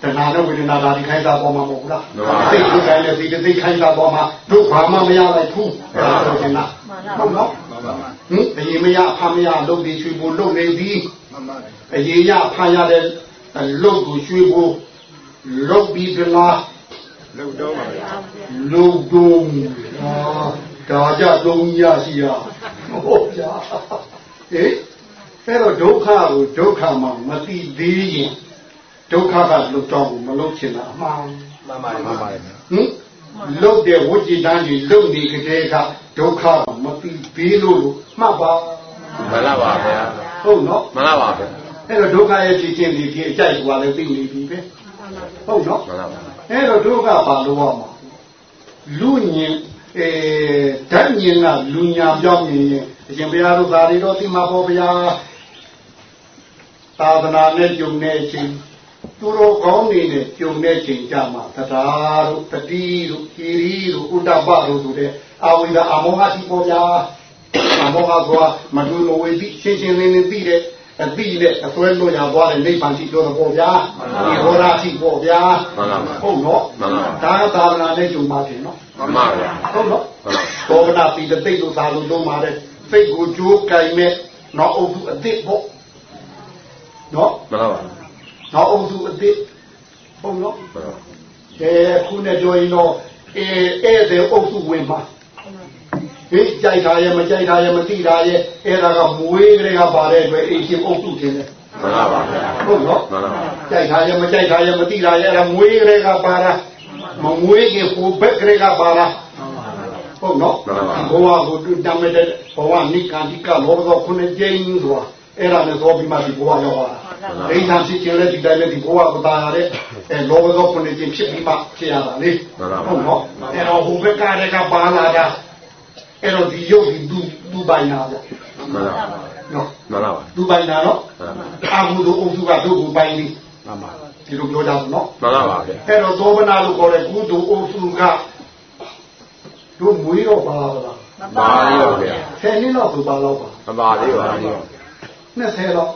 တဏှာနဲ့ဝေဒနာဓာတ်ခိုင်းတာပေါ်မှာမဟုတ်ဘူးလားစိတ်ကိုယ်နဲ့စိတ်သိခိုင်းတာပေါ်မှာတို့ဘာမှမရလိုက်ဘူးဒါဆိုရင်လားဟုတ်နော်မှန်ပါမှန် ဟင်အရင်မရအဖမရလုပ်ပြီးရွှေဖို့လုပ်နေသည်ပါအရင်ရဖရတဲ့လုပ်ကိုရွှေဖို့လုပ်ပြီးသလားလုံတော့ပါဗျာလုပ်တော့ဟာဒါကြသုံးရရှိရဟုတ်ကြဟင်အဲ့တော့ဒုက္ခကိုဒုက္ခမှမသိသေးရင်ဒုက္ခကလွတ်တော့ဘူးမလွတ်ချင်တာအမှန်မှန်ပါတယ်မှန်ပါတယ်ဟင် လုတ်တဲ့ဝိจิตတန်းကြီးလုတ်နေကြတဲ့ကဒုက္ခကိုမသိသေးလို့လို့မှတ်ပါမှန်လားပါဗျာဟုတ်နော်မှန်လားပါဗျာအဲ့တော့ဒုက္ခရဲ့ဖြစ်ခြင်းဒီဖြစ်အကြိုက်ကွာလည်းသိနေပြီပဲဟုတ်နော်မှန်လားပါအဲ့တော့ဒုက္ခဘာလို့ရမှာလူညင်အဲဓာတ်ညင်ကလူညာပြောင်းနေရင်အရှင်ဘုရားတို့သာရီတော်တိမဘောဗျာသာသနာနဲ့ယုံနေခြင်း သူတော်ကောင်းနေနဲ့ယုံနေခြင်းကြမှာတရားတို့တတိတို့ခီရီတို့ဥဒ္ဒပတို့ဆိုတဲ့အာဝိဒအမောဟတိပေါ်ဗျာအမောဟဆိုတာမတူမဝေသိရှင်းရှင်းလင်းလင်းသိတဲ့အတိနဲ့အစွဲလို့ရသွားတဲ့နိဗ္ဗာန်ရှိပြောတော့ပေါ့ဗျာဒီဟောရာရှိပေါ့ဗျာမှန်လားပါဟုတ်နော်မှန်ပါဒါကသာသနာနဲ့ဂျုံပါတင်နော်မှန်ပါဗျာဟုတ်နော်မှန်ပါဘောဂနာပိတသိတ်လို့သာလို့သုံးပါတယ်စိတ်ကိုကြိုးကင်မဲ့နောက်အုပ်စုအစ်စ်ပေါ့နော်မှန်လားပါ နောက်အုပ်စုအစ်စ်ဟုတ်နော်မှန်ပါကဲခုနဲ့ပြောရင်တော့အဲဧည့်သည်အုပ်စုဝင်မှာဟိကြိုက်တာရဲ့မကြိုက်တာရဲ့မသိတာရဲ့အဲ့ဒါကမွေးကလေးကပါတဲ့အတွက်အိမ်ရှင်အုပ်စုတင်တယ်မှန်လားပါဗျာဟုတ်နော်မှန်လားပါကြိုက်တာရဲ့မကြိုက်တာရဲ့မသိတာရဲ့အဲ့ဒါမွေးကလေးကပါတာမမွေးခင်ဟိုဘက်ကလေးကပါတာဟုတ်နော်ဘဝကိုတူတမ်းမဲ့တဲ့ဘဝနိကန္တိကလောဘသောခုနှစ်ကျင်းဆိုတာ အဲ့ဒါနဲ့သောပြီးမှဒီဘဝရောက်လာတာဒိဋ္ဌာဖြစ်ခြင်းလည်းဒီတိုင်းလည်းဒီဘဝကိုတာရတဲ့အဲလောဘသောခုနှစ်ကျင်းဖြစ်ပြီးမှဖြစ်ရတာလေဟုတ်နော်အဲ့တော့ဟိုဘက်ကလည်းကပါလာတာအဲ့တော့ဒီရုပ်ဒီသူသူပိုင်တာပေါ့မှန်လားပါနော်မှန်လားပါသူပိုင်တာနော်မှန်လားပါအာဟုတို့အုပ်စုကတို့ကိုပိုင်ပြီးမှန်ပါဒီလိုပြောကြတယ်နော်မှန်လားပါဗျာအဲ့တော့သောဗနာလို့ခေါ်တဲ့ကုသိုလ်အုပ်စုကတို့မွေးတော့ပါလားပါလေးပါဗျာဆယ်နှစ်တော့သူပါတော့ပါမပါသေးပါဘူး 20တော့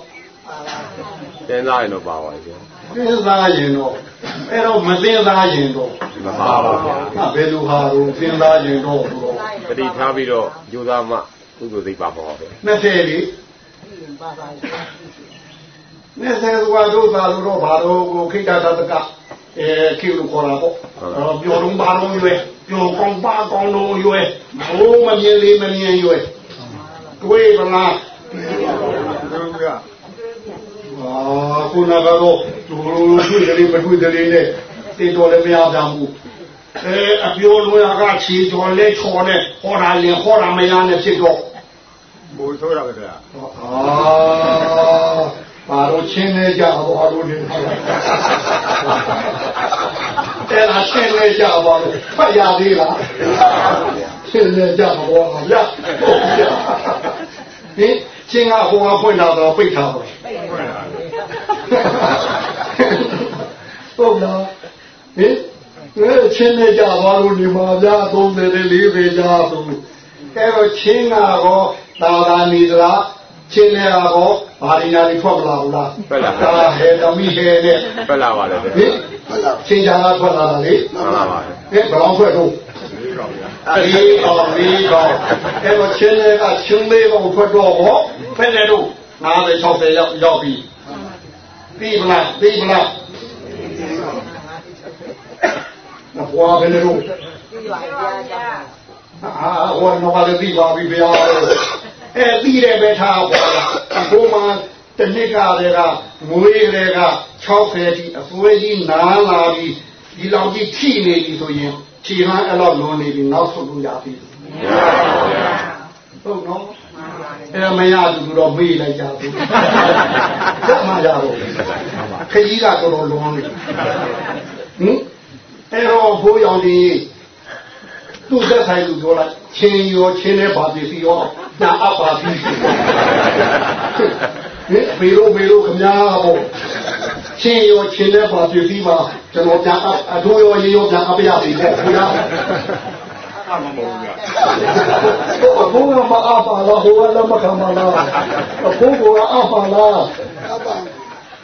စဉ်းစားရင်တော့ပါပါဗျာသိစားရင်တော့အဲ့တော့မသိစားရင်တော့မပါပါဗျာငါဘယ်လိုဟာတော့သိစားရင်တော့ဆိုတော့ပတိထားပြီးတော့ယူသားမှကုသိုလ်သိပါပါဗျာ20လေ20ကွာတို့သာလို့တော့ဘာလို့ကိုခိတ္တသတ္တကအဲခိလို့ခေါ်တာပေါ့အဲ့ပျော်လုံးပါလုံးရွယ်ပျော်ကောင်းပါကောင်းလုံးရွယ်ဘိုးမမြင်လေးမမြင်ရွယ်တွေးပလားဟုတ်ကဲ့ အာခုနကတော့သူတွေ့တယ်မတွေ့တယ်နဲ့တေတော်လည်းမရကြဘူးအဲအပြောလို့ရကချီတော်လဲချော်နဲ့ဟောတာလင်ဟောတာမရနဲ့ဖြစ်တော့ဘူဆိုးတာပဲဗျာအာပါတော့ချင်းနေကြပါတော့ဒီအဲ့ဒါချင်းနေကြပါလို့ဖတ်ရသေးလားချင်းနေကြပါတော့ဗျာဟုတ် ဗျာဒီချင်းကဟိုကဖွင့်တာတော့ပိတ်ထားပါဟုတ်လားဟင်အဲချင်းနေကြပါလို့ဒီမှာဗျာ30နဲ့40ကြာဆိုအဲတော့ချင်းကတော့သာသာနေသလားချင်းနေကတော့ဘာဒီနာတွေထွက်မလာဘူးလားဒါဟဲ့တမိဟဲ့နဲ့ဖက်လာပါလေဗျာဟင်ချင်းကြတာထွက်လာတာလေမှန်ပါပါဟင်ဘယ်တော့ထွက်တော့အေးတော်လေးတော့အဲတော့ချင်းနေကချင်းလေးကိုထွက်တော့ဟော ဖက်နေတော့50 60ရောက်ရောက်ပြီပြီးမလားပြီးမလားမဘွားဘယ်လိုအာဟောတော့လည်းပြီးပါပြီဗျာအဲပြီးတယ်ပဲထားပါလားဘုံမှာတနစ်ကလည်းကမွေးတွေက60တိအစွဲကြီးနားလာပြီးဒီလောက်ကြီးထိနေပြီဆိုရင်ခြေရန်အဲ့လောက်လွန်နေပြီနောက်ဆုံးလို့ရပြီဟုတ်နော် အဲမရဘူးတော့မေးလိုက်ကြဘူးဆက်မှရတော့ခကြီးကတော်တော်လွန်နေဟင်အဲ့တော့ဘိုးရောင်ဒီသူ့သက်ဆိုင်သူပြောလိုက်ချင်းရောချင်းနဲ့ပါပစ္စည်းရောညာအပ်ပါပြီဟင်ဘေလိုဘေလိုခမညာပေါ့ချင်းရောချင်းနဲ့ပါပစ္စည်းပါကျွန်တော်ညာအထိုးရောရေရောညာအပရပြီပေါ့ခင်ဗျာအ မှမဟုတ်ဗျာအဖိုးကမအပါလားဟိုကလည်းမခံပါလားအဖိုးကအပါလားအပါ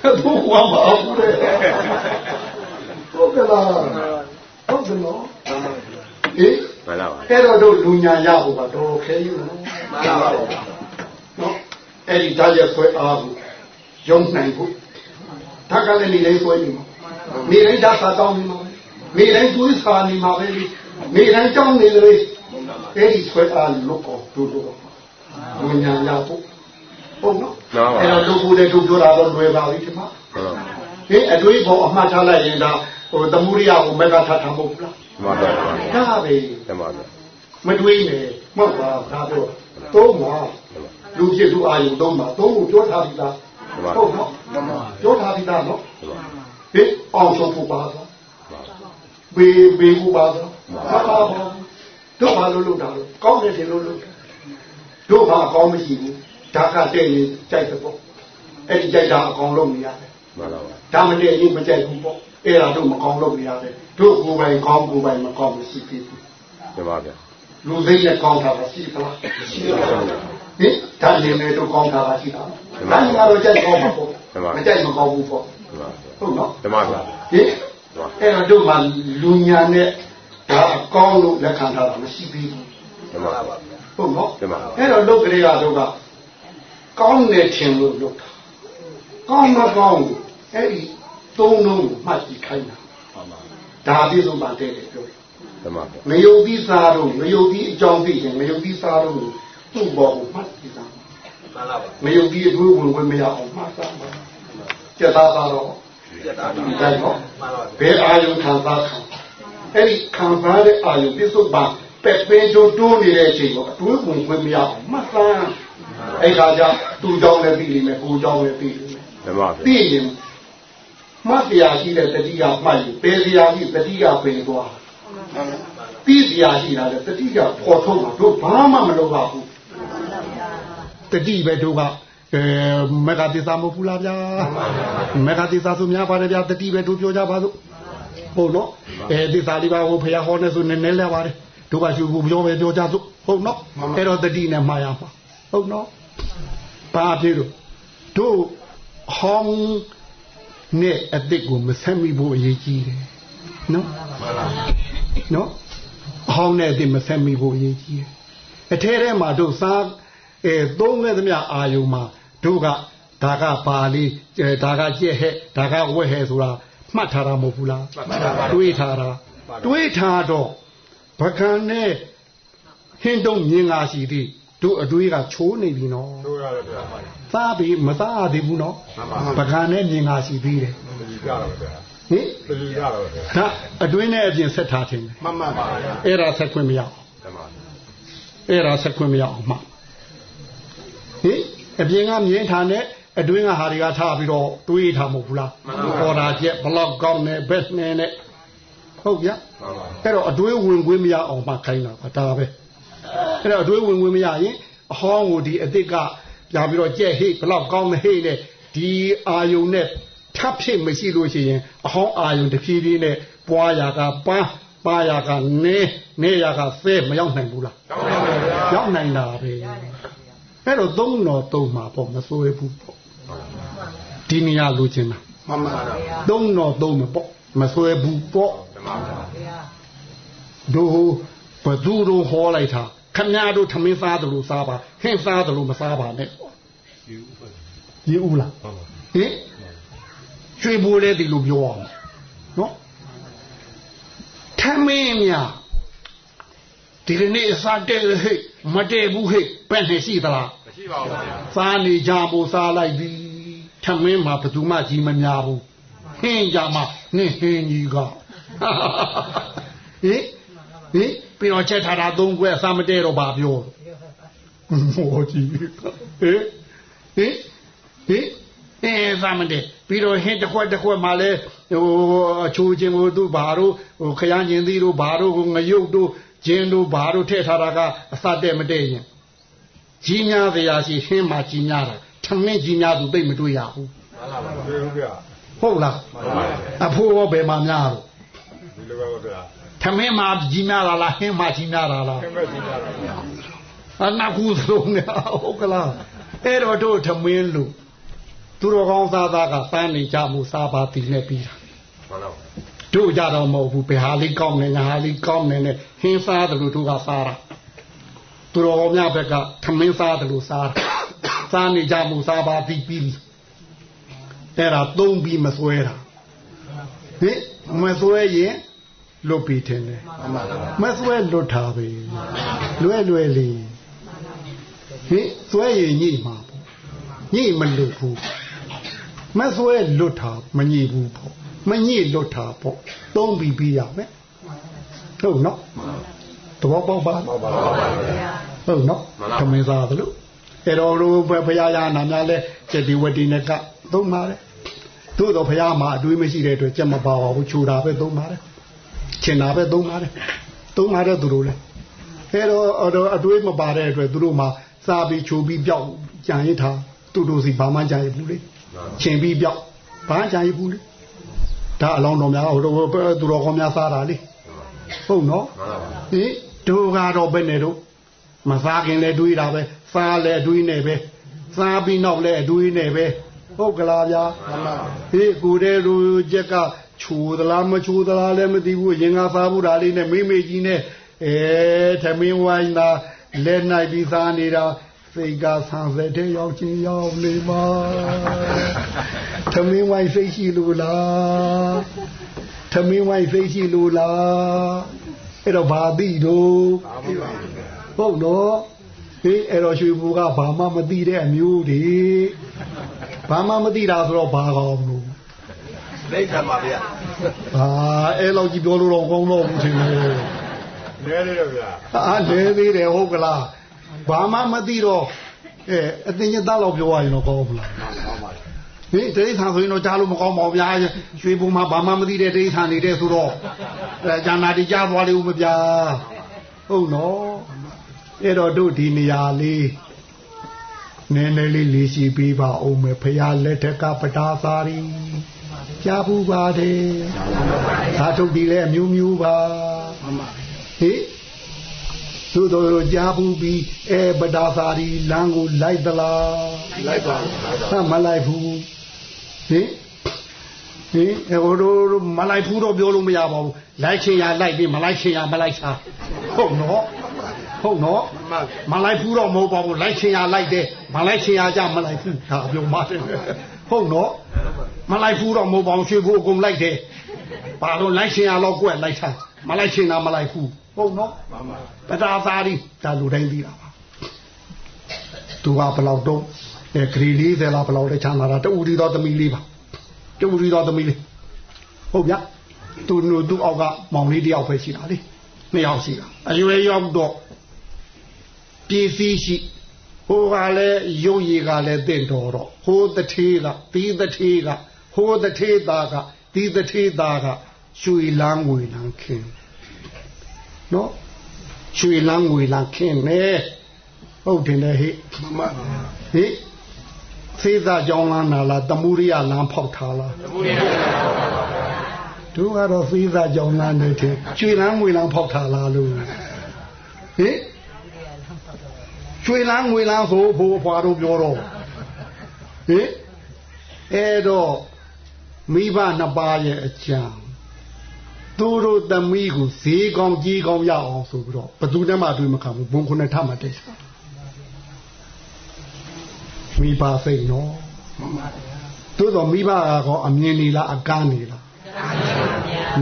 အဖိုးကမအဘူးလေဟုတ်ကဲ့လားဟုတ်ကဲ့နော်ဟေးမှန်လားပါအဲ့တော့တို့လူညာရဖို့ကတော်ခဲယူနော်မှန်ပါပါနော်အဲ့ဒီဓာတ်ရက်ဆွဲအားကိုယုံနိုင်ဖို့ဓာတ်ကလည်းနေတိုင်းဆွဲနေမှာနေတိုင်းဓာတ်စာတောင်းနေမှာနေတိုင်းသွေးစာနေမှာပဲ နေတိုင်းကြောင်းနေလေအဲ့ဒီဆွဲအားလို့ကိုတို့တို့လူညာရဖို့ဟုတ်နော်အဲ့တော့တို့ကိုလည်းတို့ပြောတာတော့လွယ်ပါပြီဒီမှာမှန်ပါဒီအတွေးပေါ်အမှားထားလိုက်ရင်ဒါဟိုသမုဒိယကိုမက်ကထားထားဖို့လားမှန်ပါပါဒါပဲမှန်ပါပါမတွေးနဲ့မဟုတ်ပါဒါတော့သုံးပါဟလူဖြစ်လူအာယုသုံးပါသုံးကိုပြောထားပြီးသားဟုတ်နော်ပြောထားပြီးသားနော်ဟေးအောင်ဆုံးဖို့ပါတော့ ဘေးဘေးကိုပါတော့ဟာပါဘောတို့ဘာလို့လုပ်တာလဲကောင်းတယ်တယ်လို့လုပ်တာတို့ဘာအကောင်းမရှိဘူးဓာတ်ကတဲ့ရင်ကြိုက်တဲ့ပေါ့အဲ့ဒီကြိုက်တာအကောင်လုပ်နေရတယ်မှန်ပါပါဒါမနဲ့ရင်မကြိုက်ဘူးပေါ့အဲ့ဒါတို့မကောင်းလုပ်နေရတယ်တို့ကိုယ်ပိုင်ကောင်းကိုယ်ပိုင်မကောင်းမရှိသေးဘူးမှန်ပါဗျာလူသိနဲ့ကောင်းတာပါရှိသလားရှိပါဘူးဟင်ဒါလည်းနဲ့တို့ကောင်းတာပါရှိတာဒါလည်းကတော့ကြိုက်ကောင်းမှာပေါ့မကြိုက်မကောင်းဘူးပေါ့မှန်ပါဟုတ်နော်ဓမ္မဗျာဟင် အဲ့တော့တို့မှလူညာနဲ့ဒါအကောင်းလို့လက်ခံထားတာမရှိသေးဘူးဓမ္မပါဟုတ်နော်ဓမ္မပါအဲ့တော့လုပ်ကြရတို့ကကောင်းတယ်ထင်လို့လုပ်တာကောင်းမကောင်းဘူးအဲ့ဒီသုံးလုံးကိုမှတ်ကြည့်ခိုင်းတာဒါပြည့်စုံပါတဲ့တယ်ပြောတယ်ဓမ္မဗျာမယုံပြီးစားတော့မယုံပြီးအကြောင်းသိရင်မယုံပြီးစားတော့သူ့ဘောကိုမှတ်ကြည့်တာမယုံပြီးအတွေးဝင်ဝင်မရအောင်မှတ်စားပါကျက်သားသားတော့ကျက်သားဒီ တိုင်းတော့ဘယ်အာယုခံစားခံအဲ့ဒီခံစားတဲ့အာယုပြစ္ဆုတ်ပါပက်ပင်းတို့တိုးနေတဲ့အချိန်ကိုအတွေးဝင်ဝင်မရအောင်မှတ်စားအဲ့ခါကျသူ့ကြောင်းလည်းပြီးလိမ့်မယ်ကိုယ်ကြောင်းလည်းပြီးလိမ့်မယ်ဓမ္မဗျာပြီးရင်မှတ်တရားရှိတဲ့တတိယမှတ်ရင်ဘယ်တရားရှိတတိယပင်သွားပြီးတရားရှိတာလေတတိယပေါ်ထုတ်မှာတို့ဘာမှမလုပ်ပါဘူးတတိပဲတို့က အဲမဂ္ဂတိသမဟုတ်ဘူးလားဗျာမဂ္ဂတိသဆိုများပါတယ်ဗျာတတိပဲတို့ပြောကြပါစို့ဟုတ်နော်အဲဒီသာလေးပါဟိုဖះဟောနေဆိုနည်းနည်းလဲပါတယ်တို့ကရှုဖို့ပြောပဲပြောကြစို့ဟုတ်နော်အဲ့တော့တတိနဲ့မှားရမှာဟုတ်နော်ဘာဖြစ်လို့တို့ဟောင်းနဲ့အတိတ်ကိုမဆက်မိဖို့အရေးကြီးတယ်နော်နော်အဟောင်းနဲ့အတိတ်မဆက်မိဖို့အရေးကြီးတယ်အထဲထဲမှာတို့စား အဲသုံးခဲ့သမျှအာယုံမှာတို့ကဒါကပါလေးအဲဒါကကြက်ဟဲ့ဒါကဝက်ဟဲ့ဆိုတာမှတ်ထားတာမဟုတ်ဘူးလားတွေးထားတာတွေးထားတော့ပကံနဲ့ဟင်းတုံးမြင်လာရှိသည်တို့အတွေးကချိုးနေပြီနော်တို့ရတယ်ဗျာစားပြီးမစားရသေးဘူးနော်ပကံနဲ့မြင်လာရှိသေးတယ်ဒီကြတော့ဗျာဟင်ဒီကြတော့ဗျာဒါအတွင်းနဲ့အပြင်ဆက်ထားခြင်းတယ်မှန်မှန်ပါဗျာအဲ့ဒါဆက်ခွင့်မရအောင်ဓမ္မအဲ့ဒါဆက်ခွင့်မရအောင်မှ ဟင်အပြင်ကမြင်ထားနဲ့အတွင်းကဟာတွေကထားပြီးတော့တွေးထားမဟုတ်ဘူးလားပေါ်တာကျက်ဘလောက်ကောင်းနေဘက်နေနဲ့ဟုတ်ဗျအဲ့တော့အတွေးဝင်ခွင့်မရအောင်မှခိုင်းတာပါဒါပဲအဲ့တော့အတွေးဝင်ခွင့်မရရင်အဟောင်းကိုဒီအစ်စ်ကပြပြီးတော့ကြက်ဟိတ်ဘလောက်ကောင်းနေဟိတ်နဲ့ဒီအာယုံနဲ့ထပ်ဖြစ်မရှိလို့ရှိရင်အဟောင်းအာယုံတစ်ဖြည်းဖြည်းနဲ့ပွားရာကပန်းပါရာကနေနေရာကသဲမရောက်နိုင်ဘူးလားရောက်နိုင်တာပဲ အဲ့တော့သုံးတော်သုံးမှာပေါ့မစိုးရဘူးပေါ့ဒီနေရာလိုချင်တာမှန်မှန်ပါဗျာသုံးတော်သုံးမှာပေါ့မဆွဲဘူးပေါ့ဓမ္မဗျာတို့ဘသူတို့ဟောလိုက်တာခမည်းတော်ထမင်းစားတယ်လို့စားပါဟင်းစားတယ်လို့မစားပါနဲ့ယူဦးလားဟင်ရွှေဘိုးလေးဒီလိုပြောအောင်နော်ထမင်းများဒီကနေ့အစားတဲ့ဟဲ့မတဲ့ဘူးဟဲ့ဘယ်နဲ့ရှိသလား မရှိပါဘူးဗျာစားနေကြမို့စားလိုက်ပြီထမင်းမှာဘယ်သူမှကြီးမများဘူးဟင်းကြမှာနင်းဟင်းကြီးကဟင်ဟင်ပြီးတော့ချက်ထားတာသုံးခွဲအစားမတဲတော့ဘာပြောမောကြီးဟင်ဟင်ဟင်အဲသာမတဲ့ပြီးတော့ဟင်းတစ်ခွက်တစ်ခွက်မှလည်းဟိုအချိုးချင်းကိုသူ့ဘာတို့ဟိုခရမ်းကျင်သီးတို့ဘာတို့ငရုတ်တို့ဂျင်းတို့ဘာတို့ထည့်ထားတာကအစတဲ့မတဲ့ရင် ကြီးများစရာရှိဟင်းမှာကြီးများတာထမင်းကြီးများသူသိပ်မတွေ့ရဘူးတွေ့ဘူးဗျာဟုတ်လားအဖိုးရောဘယ်မှာများတော့ဒီလိုပဲဗျာထမင်းမှာကြီးများတာလားဟင်းမှာကြီးများတာလားခင်ဗျကြီးကြတော့ဗျာအနာကူဆုံးနေဟုတ်ကလားအဲ့တော့တို့ထမင်းလို့သူတော်ကောင်းသားသားကစမ်းနေကြမှုစားပါတည်နေပြီးတာမှန်တော့တို့ကြတော့မဟုတ်ဘူးဘယ်ဟာလေးကောင်းနေညာဟာလေးကောင်းနေနဲ့ဟင်းစားတယ်လို့တို့ကစားတာ သူတော်ကောင်းများဘက်ကထမင်းစားတယ်လို့စားတာစားနေကြမှုစားပါတည်ပြီးပြီအဲ့ဒါသုံးပြီးမစွဲတာဟင်မစွဲရင်လွတ်ပြီးထင်တယ်မစွဲလွတ်တာပဲလွဲလွဲလေးဟင်စွဲရင်ညိမှာပေါ့ညိမလွတ်ဘူးမစွဲလွတ်တာမညိဘူးပေါ့မညိလွတ်တာပေါ့သုံးပြီးပြီးရမယ်ဟုတ်နော် တဘောပေါက်ပါဟုတ်ပါပါဗျာဟုတ်နော်သမင်းစားသလိုအဲ့တော့တို့ဘုရားရဟနာများလဲကျက်ဒီဝတီနဲ့ကသုံးပါတယ်သို့တော့ဘုရားမှာအတွေးမရှိတဲ့အတွက်ကြက်မပါပါဘူးခြူတာပဲသုံးပါတယ်ချင်တာပဲသုံးပါတယ်သုံးပါတယ်သူတို့လဲအဲ့တော့အတွေးမပါတဲ့အတွက်သူတို့မှာစားပြီးခြူပြီးပြောက်ကြံရထားသူတို့စီဘာမှကြံရဘူးလေချင်ပြီးပြောက်ဘာကြံရဘူးလေဒါအလောင်းတော်များဟိုတော့သူတော်ကောင်းများစားတာလေဟုတ်နော်ဟင် တို့ကတော့ဘယ်နဲ့တော့မစားခင်လဲတွေးတာပဲစားလဲတွေးနေပဲစားပြီးနောက်လဲတွေးနေပဲဟုတ်ကလားဗျာဟေးကိုတဲ့လူချက်ကချိုးသလားမချိုးသလားလည်းမသိဘူးရင်ငါစားဘူးဒါလေးနဲ့မိမေကြီးနဲ့အဲသမင်းဝိုင်းသာလက်နိုင်ပြီးစားနေတာစိတ်ကဆန်းစက်တဲ့ရောက်ချင်းရောက်နေမှာသမင်းဝိုင်းစိတ်ရှိလို့လားသမင်းဝိုင်းစိတ်ရှိလို့လား အဲ့တော့ဘာသိတော့ဟုတ်တော့ဟေးအဲ့တော့ရွှေဘူကဘာမှမသိတဲ့အမျိုးတွေဘာမှမသိတာဆိုတော့ဘာကောင်းလို့လိတ်ခံပါဗျာဟာအဲ့လောက်ကြီးပြောလို့တော့ကောင်းတော့ဘူးထင်တယ်နဲလေးတော့ဗျာအာလဲသေးတယ်ဟုတ်ကလားဘာမှမသိတော့အဲအတင်ညသားလောက်ပြောရရင်တော့ကောင်းဘူးလား ဟေးတိဋ္ဌာန်ဆိုရင်တော့ကြားလို့မကောင်းပါဘူးဗျာရွှေဘုံမှာဘာမှမသိတဲ့တိဋ္ဌာန်နေတဲ့ဆိုတော့အဲဇာနာတိကြားသွားလိမ့်ဦးမဗျာဟုတ်နော်အဲ့တော့တို့ဒီနေရာလေးနည်းနည်းလေးလေးရှိပြီးပါအောင်မယ်ဖရာလက်ထက်ကပဒါသာရီကြားဘူးပါတယ်သာထုတ်ဒီလဲအမျိုးမျိုးပါဟေးသို့တော်ကြားဘူးပြီးအဲပဒါသာရီလမ်းကိုလိုက်သလားလိုက်ပါဟာမလိုက်ဘူး ဟင်ဟင်ဟိုတို့မလိုက်ဘူးတော့ပြောလို့မရပါဘူးလိုက်ချင်ရလိုက်ပြီးမလိုက်ချင်ရမလိုက်ချာဟုတ်နော်ဟုတ်နော်မလိုက်ဘူးတော့မဟုတ်ပါဘူးလိုက်ချင်ရလိုက်တယ်မလိုက်ချင်ရကြမလိုက်ဘူးဒါပြောမှတယ်ဟုတ်နော်မလိုက်ဘူးတော့မဟုတ်ပါဘူးရွှေဘူးအကုန်လိုက်တယ်ဘာလို့လိုက်ချင်ရတော့ကွက်လိုက်ချာမလိုက်ချင်တာမလိုက်ဘူးဟုတ်နော်ပတာသာရီဒါလူတိုင်းသိတာပါသူကဘယ်လောက်တော့ အဲဂရီ40လားဘယ်လောက်လဲချမ်းသာတာတူရီတော်သမီးလေးပါတူရီတော်သမီးလေးဟုတ်ဗျာသူတို့သူ့အောက်ကမောင်လေးတယောက်ပဲရှိတာလေနှစ်ယောက်ရှိတာအရွယ်ရောက်တော့ပြည်စည်းရှိဟိုကလည်းရုပ်ရည်ကလည်းတင့်တော်တော့ဟိုတထေးကဒီတထေးကဟိုတထေးသားကဒီတထေးသားကရွှေလန်းငွေလန်းခင်းနော်ရွှေလန်းငွေလန်းခင်းနေဟုတ်တယ်လေဟိမမဟိ သေသာကြောင်းလန်းလာလားတမှုရိယလန်းဖောက်ထားလားတမှုရိယလန်းဖောက်ထားပါတို့ကတော့သေသာကြောင်းလန်းနေတယ်ကျွေလန်းငွေလန်းဖောက်ထားလားလို့ဟိကျွေလန်းငွေလန်းဆိုဘိုးဘွားတို့ပြောတော့ဟိအဲ့တော့မိဘနှစ်ပါးရဲ့အကြံသူတို့သမီးကိုဈေးကောင်းကြီးကောင်းရအောင်ဆိုပြီးတော့ဘယ်သူနဲ့မှတွေ့မခံဘူးဘုံခုနှစ်ထပ်မှတိတ်စား မိဘစိတ်နော်သို့တော့မိဘကောအမြင်နေလားအကန်းနေလား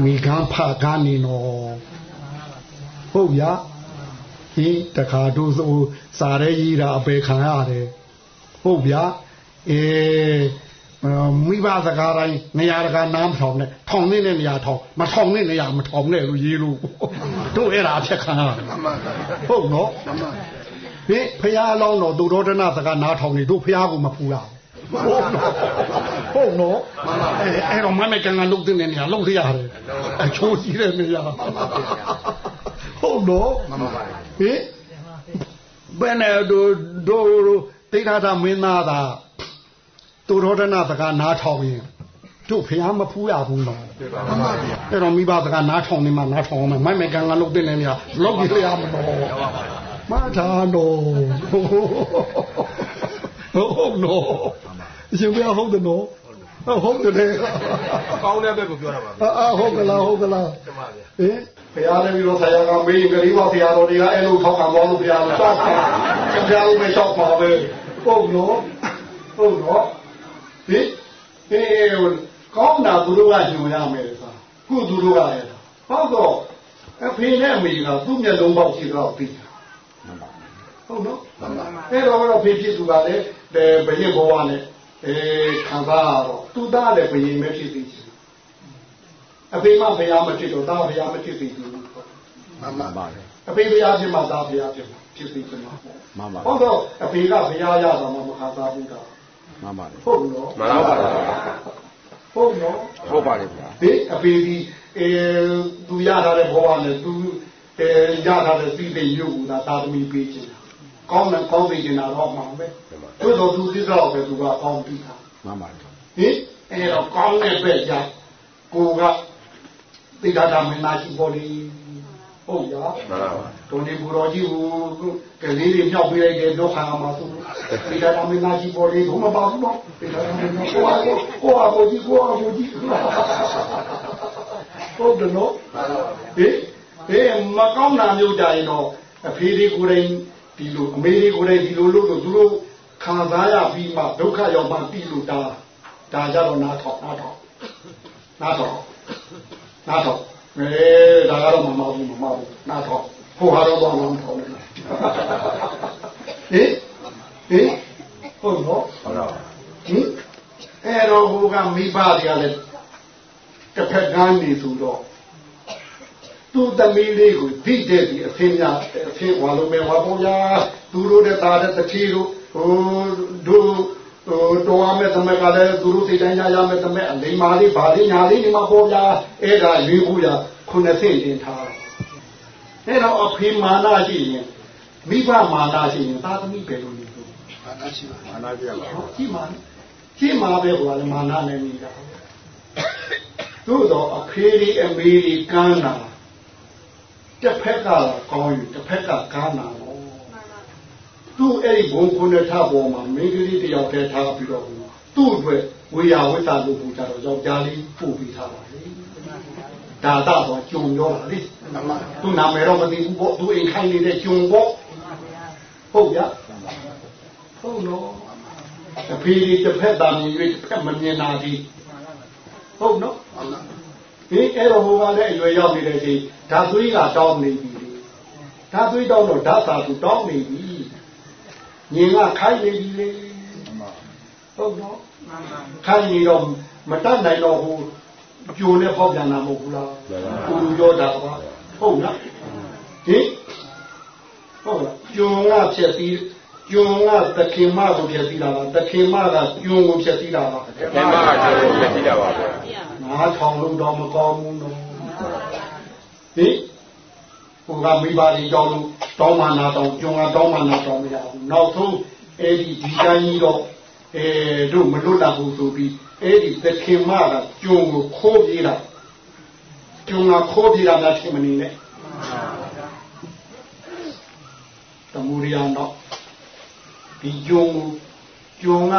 မိကန်းဖကန်းနေနော်ဟုတ်ဗျာဒီတခါတို့ဆိုစာရဲကြီးတာအပေခံရတယ်ဟုတ်ဗျာအေးမိဘစကားတိုင်းနေရာတကာနားမထောင်နဲ့ထောင်နေတဲ့နေရာထောင်မထောင်တဲ့နေရာမထောင်နဲ့လို့ရေးလို့တို့အဲ့ဒါအဖြစ်ခံရမမဟုတ်နော်မမ ဟင်ဖះအလောင်းတော်သူတော်တနာစကားနားထောင်နေတို့ဖះကိုမဖူးရဘူးဟုတ်နော်ဟုတ်နော်အဲအဲ့တော့မမဲကံကလုတ်တဲ့နေရာလုတ်ရရတယ်အချိုးကြီးတဲ့နေရာဟုတ်နော်မမပါဟင်ဘယ်နဲ့တို့တို့တိဋ္ဌာမင်းသားသာသူတော်တနာစကားနားထောင်ရင်တို့ဖះမဖူးရဘူးနော်မမဗျာအဲ့တော့မိဘစကားနားထောင်နေမှနားထောင်အောင်မယ်မိုက်မဲကံကလုတ်တဲ့နေရာလုတ်ကြရမလို့ မထာတော့ဟုတ်နော်အရှင်ဘုရားဟုတ်တယ်နော်ဟုတ်တယ်လေကောင်းတဲ့ဘက်ကိုပြောတာပါအာဟုတ်ကလားဟုတ်ကလားတမဗျာဟင်ဘုရားလည်းပြီးတော့ဆရာကမေးရင်ကလေးပါဘုရားတော်တွေကအဲ့လိုထောက်ခံတော်လို့ဘုရားလို့ရှောက်ပါဘုရားလို့ပဲရှောက်ပါပဲဟုတ်နော်ဟုတ်နော်ဟင်အေးကောင်းတာသူတို့ကညွှန်ရမယ်သာခုသူတို့ကလည်းဟုတ်တော့အဖေနဲ့အမေကသူ့မျက်လုံးပေါက်ရှိတော့ပြီး ဟုတ်နော်အဲ့တော့တော့ဖေဖြစ်သူကလည်းဘယင်ဘဝနဲ့အဲခံစားရတော့သူသားလည်းဘယင်ပဲဖြစ်သေးတယ်အဖေမဘုရားမဖြစ်တော့တာဘုရားမဖြစ်သေးဘူးမှန်ပါလေအဖေဘုရားဖြစ်မှသားဘုရားဖြစ်မှာဖြစ်စီဖြစ်မှာမှန်ပါဟုတ်တော့အဖေကဘုရားရတာမှမခါသားဘူးတာမှန်ပါလေဟုတ်နော်မှန်ပါပါဟုတ်နော်ဟုတ်ပါလေဗျာဒီအဖေဒီအဲသူရထားတဲ့ဘဝနဲ့သူ အဲရထားတဲ့စီးပိန်ရုပ်ကသာသာသမီပေးချင်တာကောင်းတယ်ကောင်းသိချင်တာတော့မှန်ပဲသို့တော်သူသိတော့ပဲသူကကောင်းပြီတာမှန်ပါလေဟင်အဲ့တော့ကောင်းတဲ့ဘက်ကြကိုကသိတာတာမင်းသားရှိပေါ်လေဟုတ်ရမှန်ပါပါတို့ဒီဘူတော်ကြီးကိုကလေးတွေမြောက်ပေးလိုက်တဲ့ဒုက္ခမှာသူသိတာတာမင်းသားရှိပေါ်လေဘုမပါဘူးတော့သိတာတာမင်းသားကိုအားကိုအားကိုကြီးကိုအားကိုကြီးဟုတ်တယ်နော်ဟေး ဟေးမကောင်းတာမျိုးကြရင်တော့အဖေတွေကိုယ်တိုင်ဒီလိုအမေတွေကိုယ်တိုင်ဒီလိုလို့သူတို့ခံစားရပြီးမှဒုက္ခရောက်မှပြီးလို့တာဒါကြတော့နားထောင်နားထောင်နားထောင်နားထောင်အဲဒါကတော့မမဘူးမမဘူးနားထောင်ဖို့ဟာတော့ဘာမှမထောင်ဘူးဟေးဟေးဟုတ်နော်ဟုတ်တော့ဟင်အဲ့တော့ဘုကမိဘတွေကလည်းတစ်ဖက်ကန်းနေသူတော့ သူ့သမီးလေးကိုဓိတဲ့ဒီအဖင်းများအဖင်းဝါလုံးမဲ့ဝါပေါ်ညာသူတို့တဲ့တာတဲ့တချီတို့ဟိုတို့ဟိုတော်ရမဲ့သမက်ကလည်းသူတို့သိတိုင်းရရမဲ့သမက်အလိမ္မာလေးဗာလေးညာလေးနေမှာပေါ်ညာအဲ့ဒါရွေးဖို့ရခုနှစ်ဆင့်တင်ထားတယ်အဲ့တော့အဖေမာနရှိရင်မိဘမာနရှိရင်သာသမီပဲလို့နေလို့အာနာရှိပါအာနာပြပါဟောကြည့်ပါကြည့်မှာပဲကွာလေမာနနဲ့နေတာသို့တော့အဖေကြီးအမေကြီးကမ်းတာ တစ်ဖက်ကကောင်းယူတစ်ဖက်ကကမ်းတာတော့သူ့အဲ့ဒီဘုံခုနှစ်ထပ်ပေါ်မှာမိန်းကလေးတယောက်တည်းထားပြီးတော့သူ့အတွက်ဝေယဝိတ္တလို့ပူကြတော့ယောက်ျားလေးပို့ပြီးထားပါလေဒါတော့ကြုံရောတာလေမှန်ပါသူနာမည်တော့မသိဘူးပေါ့သူအိမ်ခိုင်းနေတဲ့ကျုံပေါ့ဟုတ်ရဟုတ်နော်အဖေဒီတစ်ဖက်တာမြင်၍တစ်ဖက်မမြင်တာဒီဟုတ်နော် မှန်ပါဒီအဲ့တော့ဟိုကလည်းအရွယ်ရောက်နေတဲ့အချိန်ဓာသွေးကတောင်းနေပြီလေဓာသွေးတောင်းတော့ဓာသာသူတောင်းနေပြီညင်ကခိုင်းနေပြီလေဟုတ်နော်ခိုင်းနေတော့မတတ်နိုင်တော့ဟိုကျိုးနဲ့ပေါက်ပြန်တာမဟုတ်ဘူးလားကိုလူရောတာပါဟုတ်နော်ဟင်ဟုတ်လားကျုံကဖြစ်ပြီးကျုံကတခင်မကိုဖြစ်ပြီးတာလားတခင်မကကျုံကိုဖြစ်ပြီးတာလားဒီမှာကျွန်တော်ပြည့်တာပါဗျာ ငါထောင်လို့တော့မကောင်းဘူးနော်ဟိဟိုကမိဘကြီးကြောင်းလို့တောင်းမှနာတောင်းကျုံကတောင်းမှနာတောင်းမရဘူးနောက်ဆုံးအဲ့ဒီဒီတိုင်းကြီးတော့အဲတို့မလွတ်တာဘူးဆိုပြီးအဲ့ဒီသခင်မကကျုံကိုခိုးပြေးတာကျုံကခိုးပြေးတာလားထင်မနေနဲ့တမူရီအောင်တော့ဒီကျုံကိုကျုံက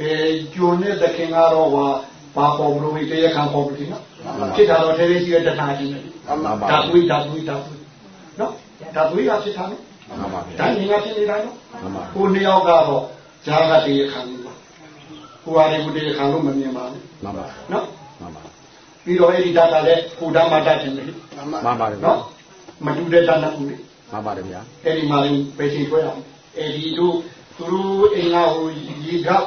အဲကျုံနဲ့သခင်ကတော့ဟာ ဘာပေါ်မလို့တရားခံပေါ်ပြီနော်ဖြစ်တာတော့ထဲထဲရှိတဲ့တဏှာကြီးနဲ့မှန်ပါဓာသွေးဓာသွေးဓာသွေးနော်ဓာသွေးကဖြစ်တာနော်မှန်ပါဓာငင်ကဖြစ်နေတာနော်မှန်ပါကိုနှစ်ယောက်ကတော့ဈာကတရားခံလို့ပါကိုဟာတွေကိုတရားခံလို့မမြင်ပါဘူးမှန်ပါနော်မှန်ပါပြီးတော့အဲ့ဒီဓာတ်ကလည်းကိုဓာတ်မတတ်တယ်လေမှန်ပါတယ်ဗျာနော်မတူတဲ့ဓာတ်နှစ်ခုလေမှန်ပါတယ်ဗျာအဲ့ဒီမှာလည်းပဲချိန်ခွဲအောင်အဲ့ဒီတို့သူတို့အင်္ဂါဟိုရေကကျုံ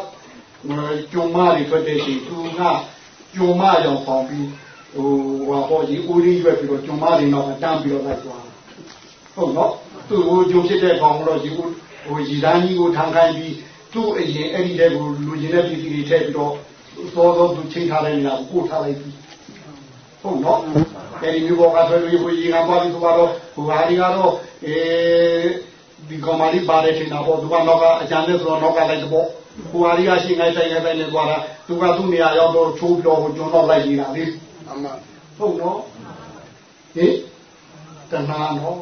မတွေထွက်တဲ့ချိန်သူကကျုံမရောင်ဆောင်ပြီးဟိုဟာပေါ့ဒီဦးရင်းရွက်ပြီးတော့ကျုံမတွေတော့တန်းပြီးတော့လိုက်သွားဟုတ်နော်သူ့ကိုကျုံဖြစ်တဲ့ကောင်တော့ဒီဦးဟိုရီတန်းကြီးကိုထန်ခိုင်းပြီးသူ့အရင်အဲ့ဒီတဲ့ကိုလူကျင်တဲ့ပြည်စီတွေထည့်ပြီးတော့သောသောသူချိန်ထားတဲ့နေရာကိုပို့ထားလိုက်ပြီးဟုတ်နော်အဲ့ဒီမျိုးပေါ်ကဆိုလို့ဟိုရေကပါပြီးဆိုတော့ဟိုဟာဒီကတော့အဲဒီကောင်မလေးပါတယ်ထင်တာပေါ့သူကတော့ကအကြံနဲ့ဆိုတော့တော့ကလိုက်တော့ ဟိုဟာဒီကရှိငိုင်းဆိုင်ငိုင်းဆိုင်နဲ့သွားတာသူကသူ့နေရာရောက်တော့ချိုးပြောကိုကျွန်းတော့လိုက်နေတာလေမှန်ပါဟုတ်နော်ဟင်တဏှာနော်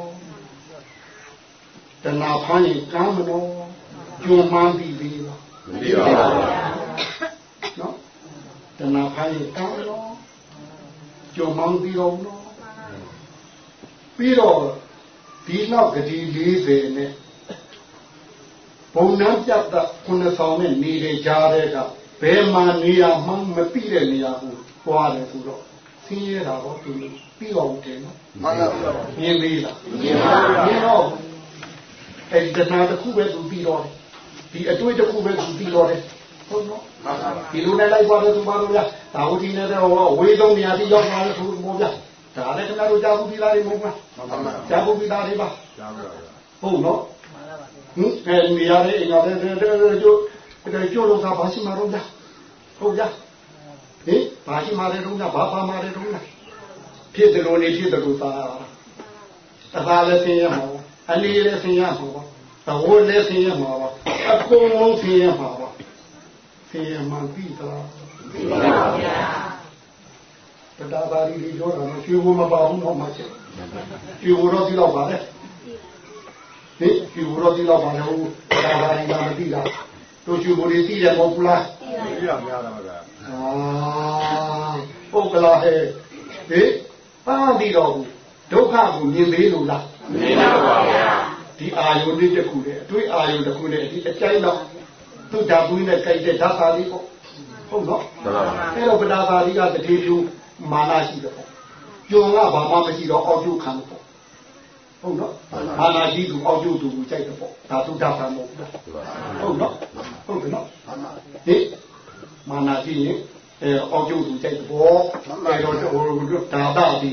တဏှာဖမ်းရင်ကမ်းမနော်ကျွန်းမှန်းပြီးပြီလားမပြီးပါဘူးဗျာနော်တဏှာဖမ်းရင်ကမ်းနော်ကျွန်းမှန်းပြီးတော့နော်ပြီးတော့ဒီနောက်ကတိ40နဲ့ ဘုံနှံပြတ်တာခုနှစ်ဆောင်နဲ့နေတဲ့ကြားတဲ့ကဘယ်မှာနေရမှမပြည့်တဲ့နေရာကိုသွားတယ်ဆိုတော့ဆင်းရဲတာတော့သူပြီးအောင်တယ်နော်မှန်ပါဗျာမြင်လေးလားမြင်ပါဘူးမြင်တော့အဲ့ဒီတဏှာတစ်ခုပဲသူပြီးတော့တယ်ဒီအတွေ့တစ်ခုပဲသူပြီးတော့တယ်ဟုတ်နော်မှန်ပါဒီလိုနဲ့လိုက်သွားတယ်သူပါလို့ဗျာဒါဝတိနဲ့တော့ဝေးဆုံးနေရာတိရောက်သွားတယ်သူမို့ဗျာဒါလည်းခင်ဗျားတို့ကြားဘူးပြီးသားတွေမဟုတ်လားကြားဘူးပြီးသားတွေပါကြားပါဗျာဟုတ်နော် ဟင်အဲနေရာလေးအိမ်ရောက်တဲ့တဲ့ကျိုးတဲ့ကျိုးလို့သာဘာရှိမှာတော့ဗျာဟုတ်ဗျာဟင်ဘာရှိမှာလဲတော့ဗျာဘာပါမှာလဲတော့ဗျာဖြစ်တယ်လို့နေဖြစ်တယ်လို့သာတပါလည်းသိရမှာပါအနေလည်းသိရမှာပါသဘောလည်းသိရမှာပါအကုန်လုံးသိရမှာပါသိရမှာပြီးသားသိပါဗျာတရားပါရီလေးပြောတာမကျွေးဘူးမပါဘူးတော့မှချက်ကျွေးဘူးတော့ဒီတော့ပါလေ ဟင်ကျွေးဘူးတော့ဒီတော့ပါလေဟိုတရားပါရီကမသိတာတို့ကျွေးဘူးတွေသိတယ်မဟုတ်ဘူးလားပြရများတာဗျာအာပုတ်ကလာဟဲ့ဟေးပန်းပြီးတော့ဘူးဒုက္ခကိုမြင်သေးလို့လားနေပါပါဗျာဒီအာယုန်လေးတစ်ခုနဲ့အတွေ့အာယုန်တစ်ခုနဲ့ဒီအကျိုင်းတော့သူ့ဓာတ်ပွေးနဲ့ကြိုက်တဲ့ဓာတ်ပါလေးပေါ့ဟုတ်နော်မှန်ပါပါအဲ့တော့ပဒါပါဠိကတတိပြုမာနရှိတယ်ပေါ့။ယုံကဘာမှမရှိတော့အောက်ကျုပ်ခံတယ်ပေါ့။ ဟုတ်နော်။မာနရှိသူအောက်ကျုပ်သူကိုကြိုက်တယ်ပေါ့။ဒါသုဒ္ဓဆံမဟုတ်ဘူး။ဟုတ်နော်။ဟုတ်တယ်နော်။ဟိမာနရှိရင်အဲအောက်ကျုပ်သူကြိုက်တယ်ပေါ့။အဲ့တော့ဟိုဒါတာဒီ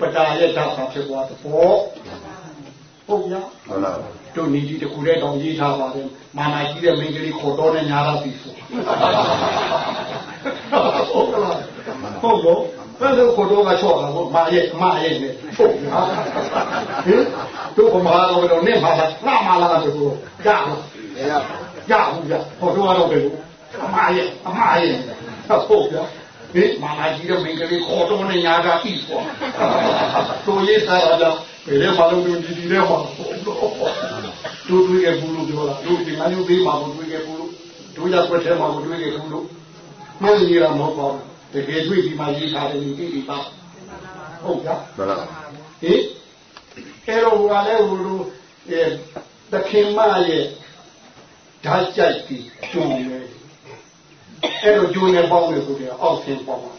ပဒါရဲ့ဓာတ်ပါဖြစ်သွားတယ်ပေါ့။ဟုတ်ရမှန်ပါပါတို့နေကြီးတစ်ခုတည်းတောင်ရေးထားပါတယ်မာနာကြီးတဲ့မိန်းကလေးခေါ်တော့နဲ့ညာလာပြီဆိုဟုတ်ကလားဟုတ်လို့ ဘယ်လိုခေါ်တော့ကချော့တာဟုတ်မာရဲ့မာရဲ့နဲ့ဟုတ်လားဟင်တို့ကမာတော့တော့နဲ့မာလာငါမာလာတယ်ကိုရအောင်ရဘူးရခေါ်တော့တော့ပဲလို့အမရဲ့အမရဲ့ဟုတ်ပြဟင်မာနာကြီးတဲ့မိန်းကလေးခေါ်တော့နဲ့ညာကပြီဆိုတို့ရေးထားတာဘယ်လဲမလို့တို့ဒီဒီလဲမှာတို့တွေ့ခဲ့ဘူးလို့ပြောတာတို့ဒီငါမျိုးပေးမှာမတွေ့ခဲ့ဘူးလို့တို့ရကွက်ထဲမှာမ တွေ့ခဲ့ဘူးလို့မှန်ရတာမဟုတ်ပါဘူးတကယ်တွေ့ဒီမှာရေးထားတယ်ဒီတိတိပါဟုတ်ကြမှန်ပါပါဟေးအဲတော့ဟိုကလည်းဟိုလိုအဲတခင်မရဲ့ဓာတ်ကြိုက်ပြီးကျုံနေအဲတော့ကျုံနေပေါင်းနေဆိုတော့အောက်ဆင်းပေါင်းမှာ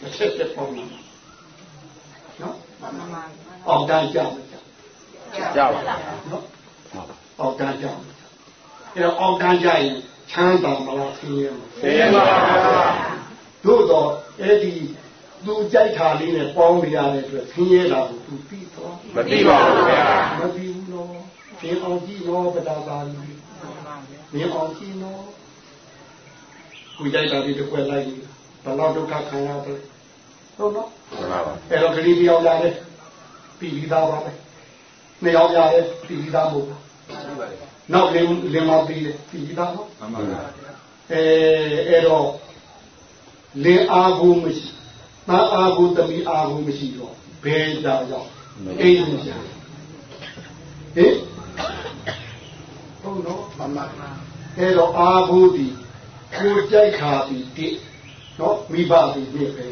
တစ်ချက်ချက်ပေါင်းမှာနော်အောက်တန်းကြမယ်ကြကြပါနော်အောက်တန်းကြမယ်အဲတော့အောက်တန်းကြရင်ချမ်းသာမလားဆင်းရဲမလားသိပါပါဗျာ တို့တော့အဲ့ဒီသူကြိုက်တာလေးနဲ့ပေါင်းနေရတဲ့အတွက်ဆင်းရဲတာကိုသူပြီးတော့မသိပါဘူးဗျာမပြီးဘူးနော်သင်အောင်ကြည့်နော်ပဒါပါလိသင်အောင်ကြည့်နော်ကိုကြိုက်တာလေးတစ်ခွက်လိုက်ပြီးဘယ်တော့ဒုက္ခခံရတယ်ဟုတ်နော်မှန်ပါပါအဲ့တော့ကလေးတယောက်ရတယ်ပြီးပြီးသားပါပဲနှစ်ယောက်ရတယ်ပြီးပြီးသားမဟုတ်ဘူးနောက်လင်းလင်းမပြီးတယ်ပြီးပြီးသားနော်မှန်ပါဗျာအဲအဲ့တော့ လင်းအားကိုမရှိသားအားကိုတမီအားကိုမရှိတော့ဘယ်ကြောင်ကြောင့်အိမ်မရှိဟင်ဟုတ်တော့မမအဲ့တော့အားကိုဒီကိုကြိုက်ခါပြီးတိနော်မိဘပြီးပြည့်ပဲ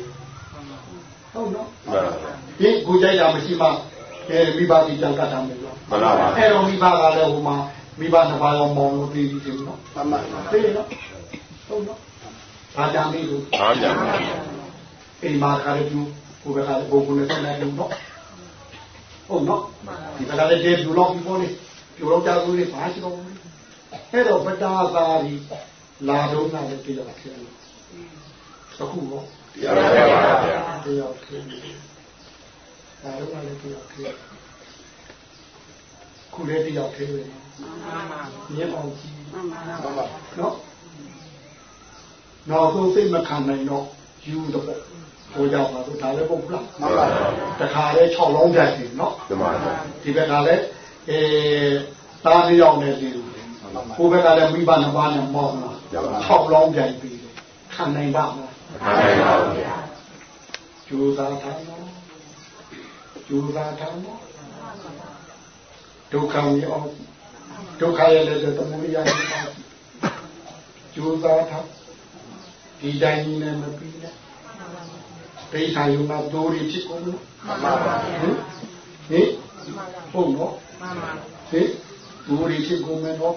ဟုတ်နော်မှန်ပါပါဒီကိုကြိုက်တာမရှိမှအဲမိဘပြီးကြောင့်ကတ်တာမယ်လို့မှန်ပါပါအဲ့တော့မိဘကလည်းဟိုမှာမိဘနှစ်ပါးရောမောင်းလို့ပြီးပြီတယ်နော်မမသိနော်ဟုတ်နော် ဘာကြောင့်လဲလို့အားကြပါအိမ်မှာခါရပြူကိုယ်ကလည်းဘုံဘုံနဲ့ဆက်နေလို့နော်ဟုတ်နော်ဒီကလည်းတေပြူလို့ပြောနေပြူလို့ကြာလို့လေဘာရှိတော့လဲအဲ့တော့ပတာသာရီလာတော့နာလည်းတရားဖြစ်တယ်အခုတော့ရပါပါဗျာတရားဖြစ်တယ်လာတော့နာလည်းတရားဖြစ်တယ်ခုလည်းတရားဖြစ်တယ်မြင်အောင်ကြည့်နော်နော က်ဆုံးစိတ်မခံနိုင်တော့ယူတော့ဟိုကြပါတော့ဒါလည်းပုတ်လားမှန်ပါပါတခါလဲ6လုံးပြတ်ပြီနော်ဒီမှာပါဒီဘက်ကလည်းအဲသားလေးယောက်နဲ့ဒီဟိုဘက်ကလည်းမိဘနှစ်ပါးနဲ့မောင်းလာ6လုံးပြတ်ပြီခံနိုင်ပါမလားမှန်ပါပါဗျာကြိုးစားထားနော်ကြိုးစားထားနော်ဒုက္ခမြေအောင်ဒုက္ခရဲ့လည်းသမုဒိယမြေအောင်ကြိုးစားထား ဒီတိုင်းကြီးနဲ့မပြီးနဲ့ဒိဋ္ဌာယုံနာဒိုးရီဖြစ်ကုန်နော်မှန်ပါပါဟင်ဟင်ဟုတ်နော်ဟင်ဒိုးရီဖြစ်ကုန်မယ်နော်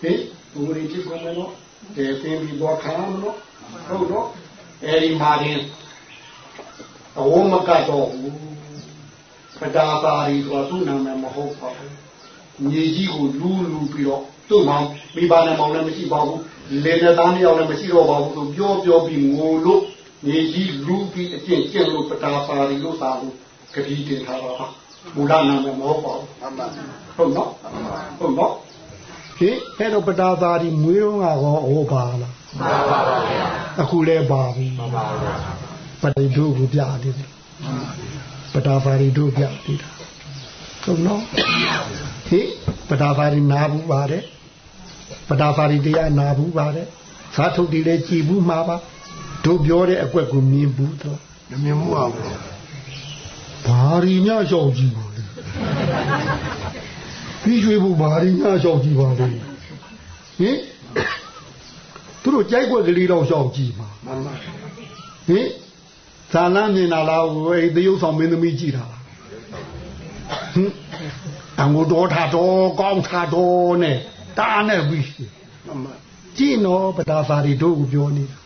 ဟင်ဒိုးရီဖြစ်ကုန်မယ်နော်ဒီသင်ပြီးတော့ခံရမလို့ဟုတ်နော်အဲဒီမှာရင်အဝမကတော့ဘူးပဒါပါရီဆိုသူ့နာမည်မဟုတ်ပါဘူးညီကြီးကိုလူးလူးပြီးတော့သူ့မောင်မိဘနဲ့မောင်လည်းမရှိပါဘူး လေနဲ့သားနှစ်ယောက်လည်းမရှိတော့ပါဘူးသူပြောပြောပြီးငိုလို့မြေကြီးလူပြီးအကျင့်ကျင့်လို့ပတာပါရီလို့သာလို့ဂတိတင်ထားတာပါမူလနာမည်မဟုတ်ပါဘူးမှန်ပါဟုတ်နော်ဟုတ်နော်ဟင်အဲ့တော့ပတာပါရီမွေးတော့ကတော့ဟောပါလားမှန်ပါပါဗျာအခုလဲပါပြီမှန်ပါပါပတိဒုကိုပြတယ်ပတာပါရီဒုပြတယ်ဟုတ်နော်ဟင်ပတာပါရီနာဘူးပါတယ် ပတာပါရီတရားနာဘူးပါတယ်သာထုတ်တီလည်းကြည်ဘူးမှာပါတို့ပြောတဲ့အကွက်ကိုမြင်ဘူးတော့မမြင်မှုအောင်လို့ဘာရီညလျှောက်ကြည့်ပါလေပြီးရွှေဘူးဘာရီညလျှောက်ကြည့်ပါလေဟင်သူတို့ကြိုက်ွက်ကလေးတော့လျှောက်ကြည့်ပါမှန်ပါဟင်ဇာလန်းမြင်လာလားဟိုအဲ့တရုပ်ဆောင်မင်းသမီးကြည့်တာလားဟင်အငိုတော်ထာတော်ကောင်းထာတော်နဲ့ တာနဲ့ပြီးမှန်ပါကြည့်နော်ပဒါစာရီတို့ကိုပြောနေတာ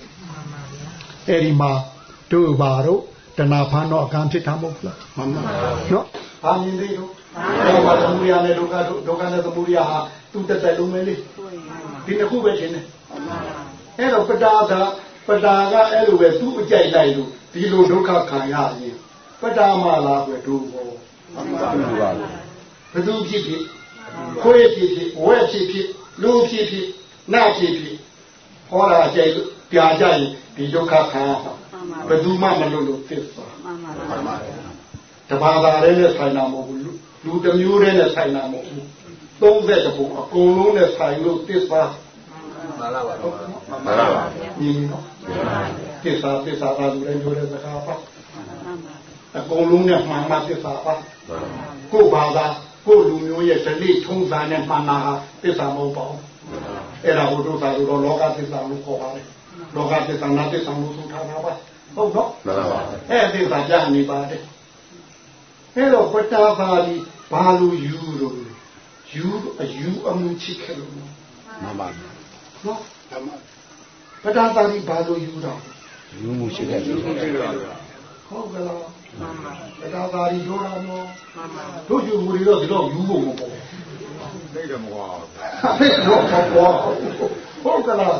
အဲ့ဒီမှာတို့ဘာတို့တဏှာဖန်တော့အကံဖြစ်တာမဟုတ်လားမှန်ပါနော်ဘာမြင်သေးတို့အဲ့မှာသမုဒိယနဲ့ဒုက္ခတို့ဒုက္ခနဲ့သမုဒိယဟာသူ့တက်တက်လုံးပဲလေဒီနှစ်ခုပဲရှင်းတယ်အဲ့တော့ပတာသာပတာကအဲ့လိုပဲသူ့အကြိုက်လိုက်လို့ဒီလိုဒုက္ခခံရရင်ပတာမလားပဲတို့ဘောမှန်ပါဘူးပါဘယ်သူဖြစ်ဖြစ် ခွေးဖြစ်ဖြစ်ဝဲဖြစ်ဖြစ်လူဖြစ်ဖြစ်နတ်ဖြစ်ဖြစ်ဟောတာကြိုက်လို့ပြာကြရင်ဒီဒုက္ခခံရမှာဘယ်သူမှမလို့လို့သစ္စာမှန်ပါတဘာသာလေးနဲ့ဆိုင်တာမဟုတ်ဘူးလူလူတစ်မျိုးတည်းနဲ့ဆိုင်တာမဟုတ်ဘူး30တပုံအကုန်လုံးနဲ့ဆိုင်လို့သစ္စာမှန်လားပါတော့မှန်ပါပါမြင်နော်သစ္စာသစ္စာသာလူတိုင်းပြောတဲ့စကားပါအကုန်လုံးနဲ့မှန်မှသစ္စာပါကိုယ်ဘာသာ ကိုယ်လူမျိုးရဲ့ဓလေ့ထုံးစံနဲ့မှန်တာဟာသစ္စာမဟုတ်ပါဘူးအဲ့ဒါဘုဒ္ဓသာလို့တော့လောကသစ္စာလို့ခေါ်ပါတယ်လောကသစ္စာနာသစ္စာလို့ဆိုထားတာပါဟုတ်နော်မှန်လားပါအဲ့ဒီသစ္စာပြနေပါတယ်အဲ့တော့ပတာပါဒီဘာလို့ယူလို့လဲယူအယူအမှုချစ်ခဲ့လို့နော်မှန်ပါနော်ဓမ္မပတာပါဒီဘာလို့ယူတော့ယူမှုရှိတဲ့လူဟုတ်က လားပတာပါဒီတို့တာနော်တို့ယူမှုတွေတော့ဒီတော့ယူဖို့မပေါ်သိတယ်မကွာအဲ့တော့မပေါ်ဟုတ်ကလား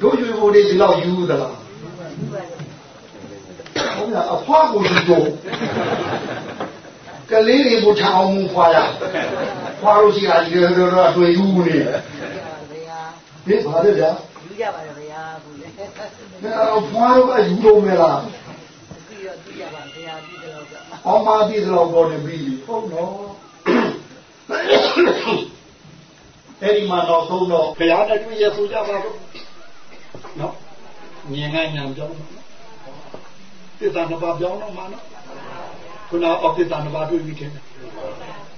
တို့ယူမှုတွေဒီတော့ယူသလားဟုတ်လားအဖွားကိုယူတော့ကလေးတွေကိုထောင်အောင်ဖွာရဖွာလို့ရှိတာဒီလိုတော့အတွေ့ယူနေဗျာဟင်ပါလေဗျာယူကြပါတော့ဗျာဘူးလေပြီးအဲ့ဖွာလို့ကယူလို့မလား တော့ပြီးကြပါဗျာပြီးတော့ကအောင်မပြီးတော့ပေါ်နေပြီဟုတ်နော်အဲ့ဒီမှာတော့သုံးတော့ဘုရားနဲ့တွေ့ရဆိုကြပါတော့နော်မြင်ငါညာပြောင်းတော့သစ္စာနှစ်ပါးပြောင်းတော့မှာနော်ခုနအောက်သစ္စာနှစ်ပါးတွေ့ပြီထင်တယ်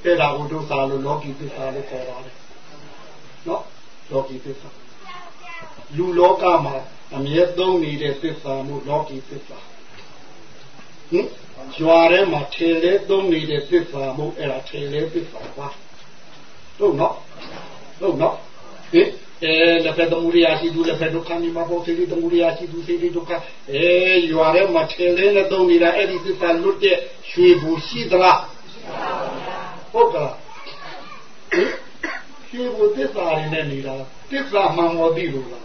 အဲ့ဒါကိုဒုစာလို့လောကီသစ္စာလို့ခေါ်ပါတယ်နော်လောကီသစ္စာလူလောကမှာအမြဲသုံးနေတဲ့သစ္စာမှုလောကီသစ္စာ ဟင်ရွာထဲမှာထေလဲသုံးနေတဲ့သစ္စာမဟုတ်အဲ့ဒါထေလဲသစ္စာပါဟုတ်နော်ဟုတ်နော်ဟင်အဲလက်ဖက်သမုဒိယရှိသူလက်ဖက်ဒုက္ခနိမဘောစေတိသမုဒိယရှိသူစေတိဒုက္ခအဲရွာထဲမှာထေလဲနဲ့သုံးနေတာအဲ့ဒီသစ္စာလွတ်တဲ့ရွှေဘူရှိသလားဟုတ်ကလားဟင်ရွှေဘူသစ္စာရင်းနဲ့နေတာသစ္စာမှန်တော်သိလို့လား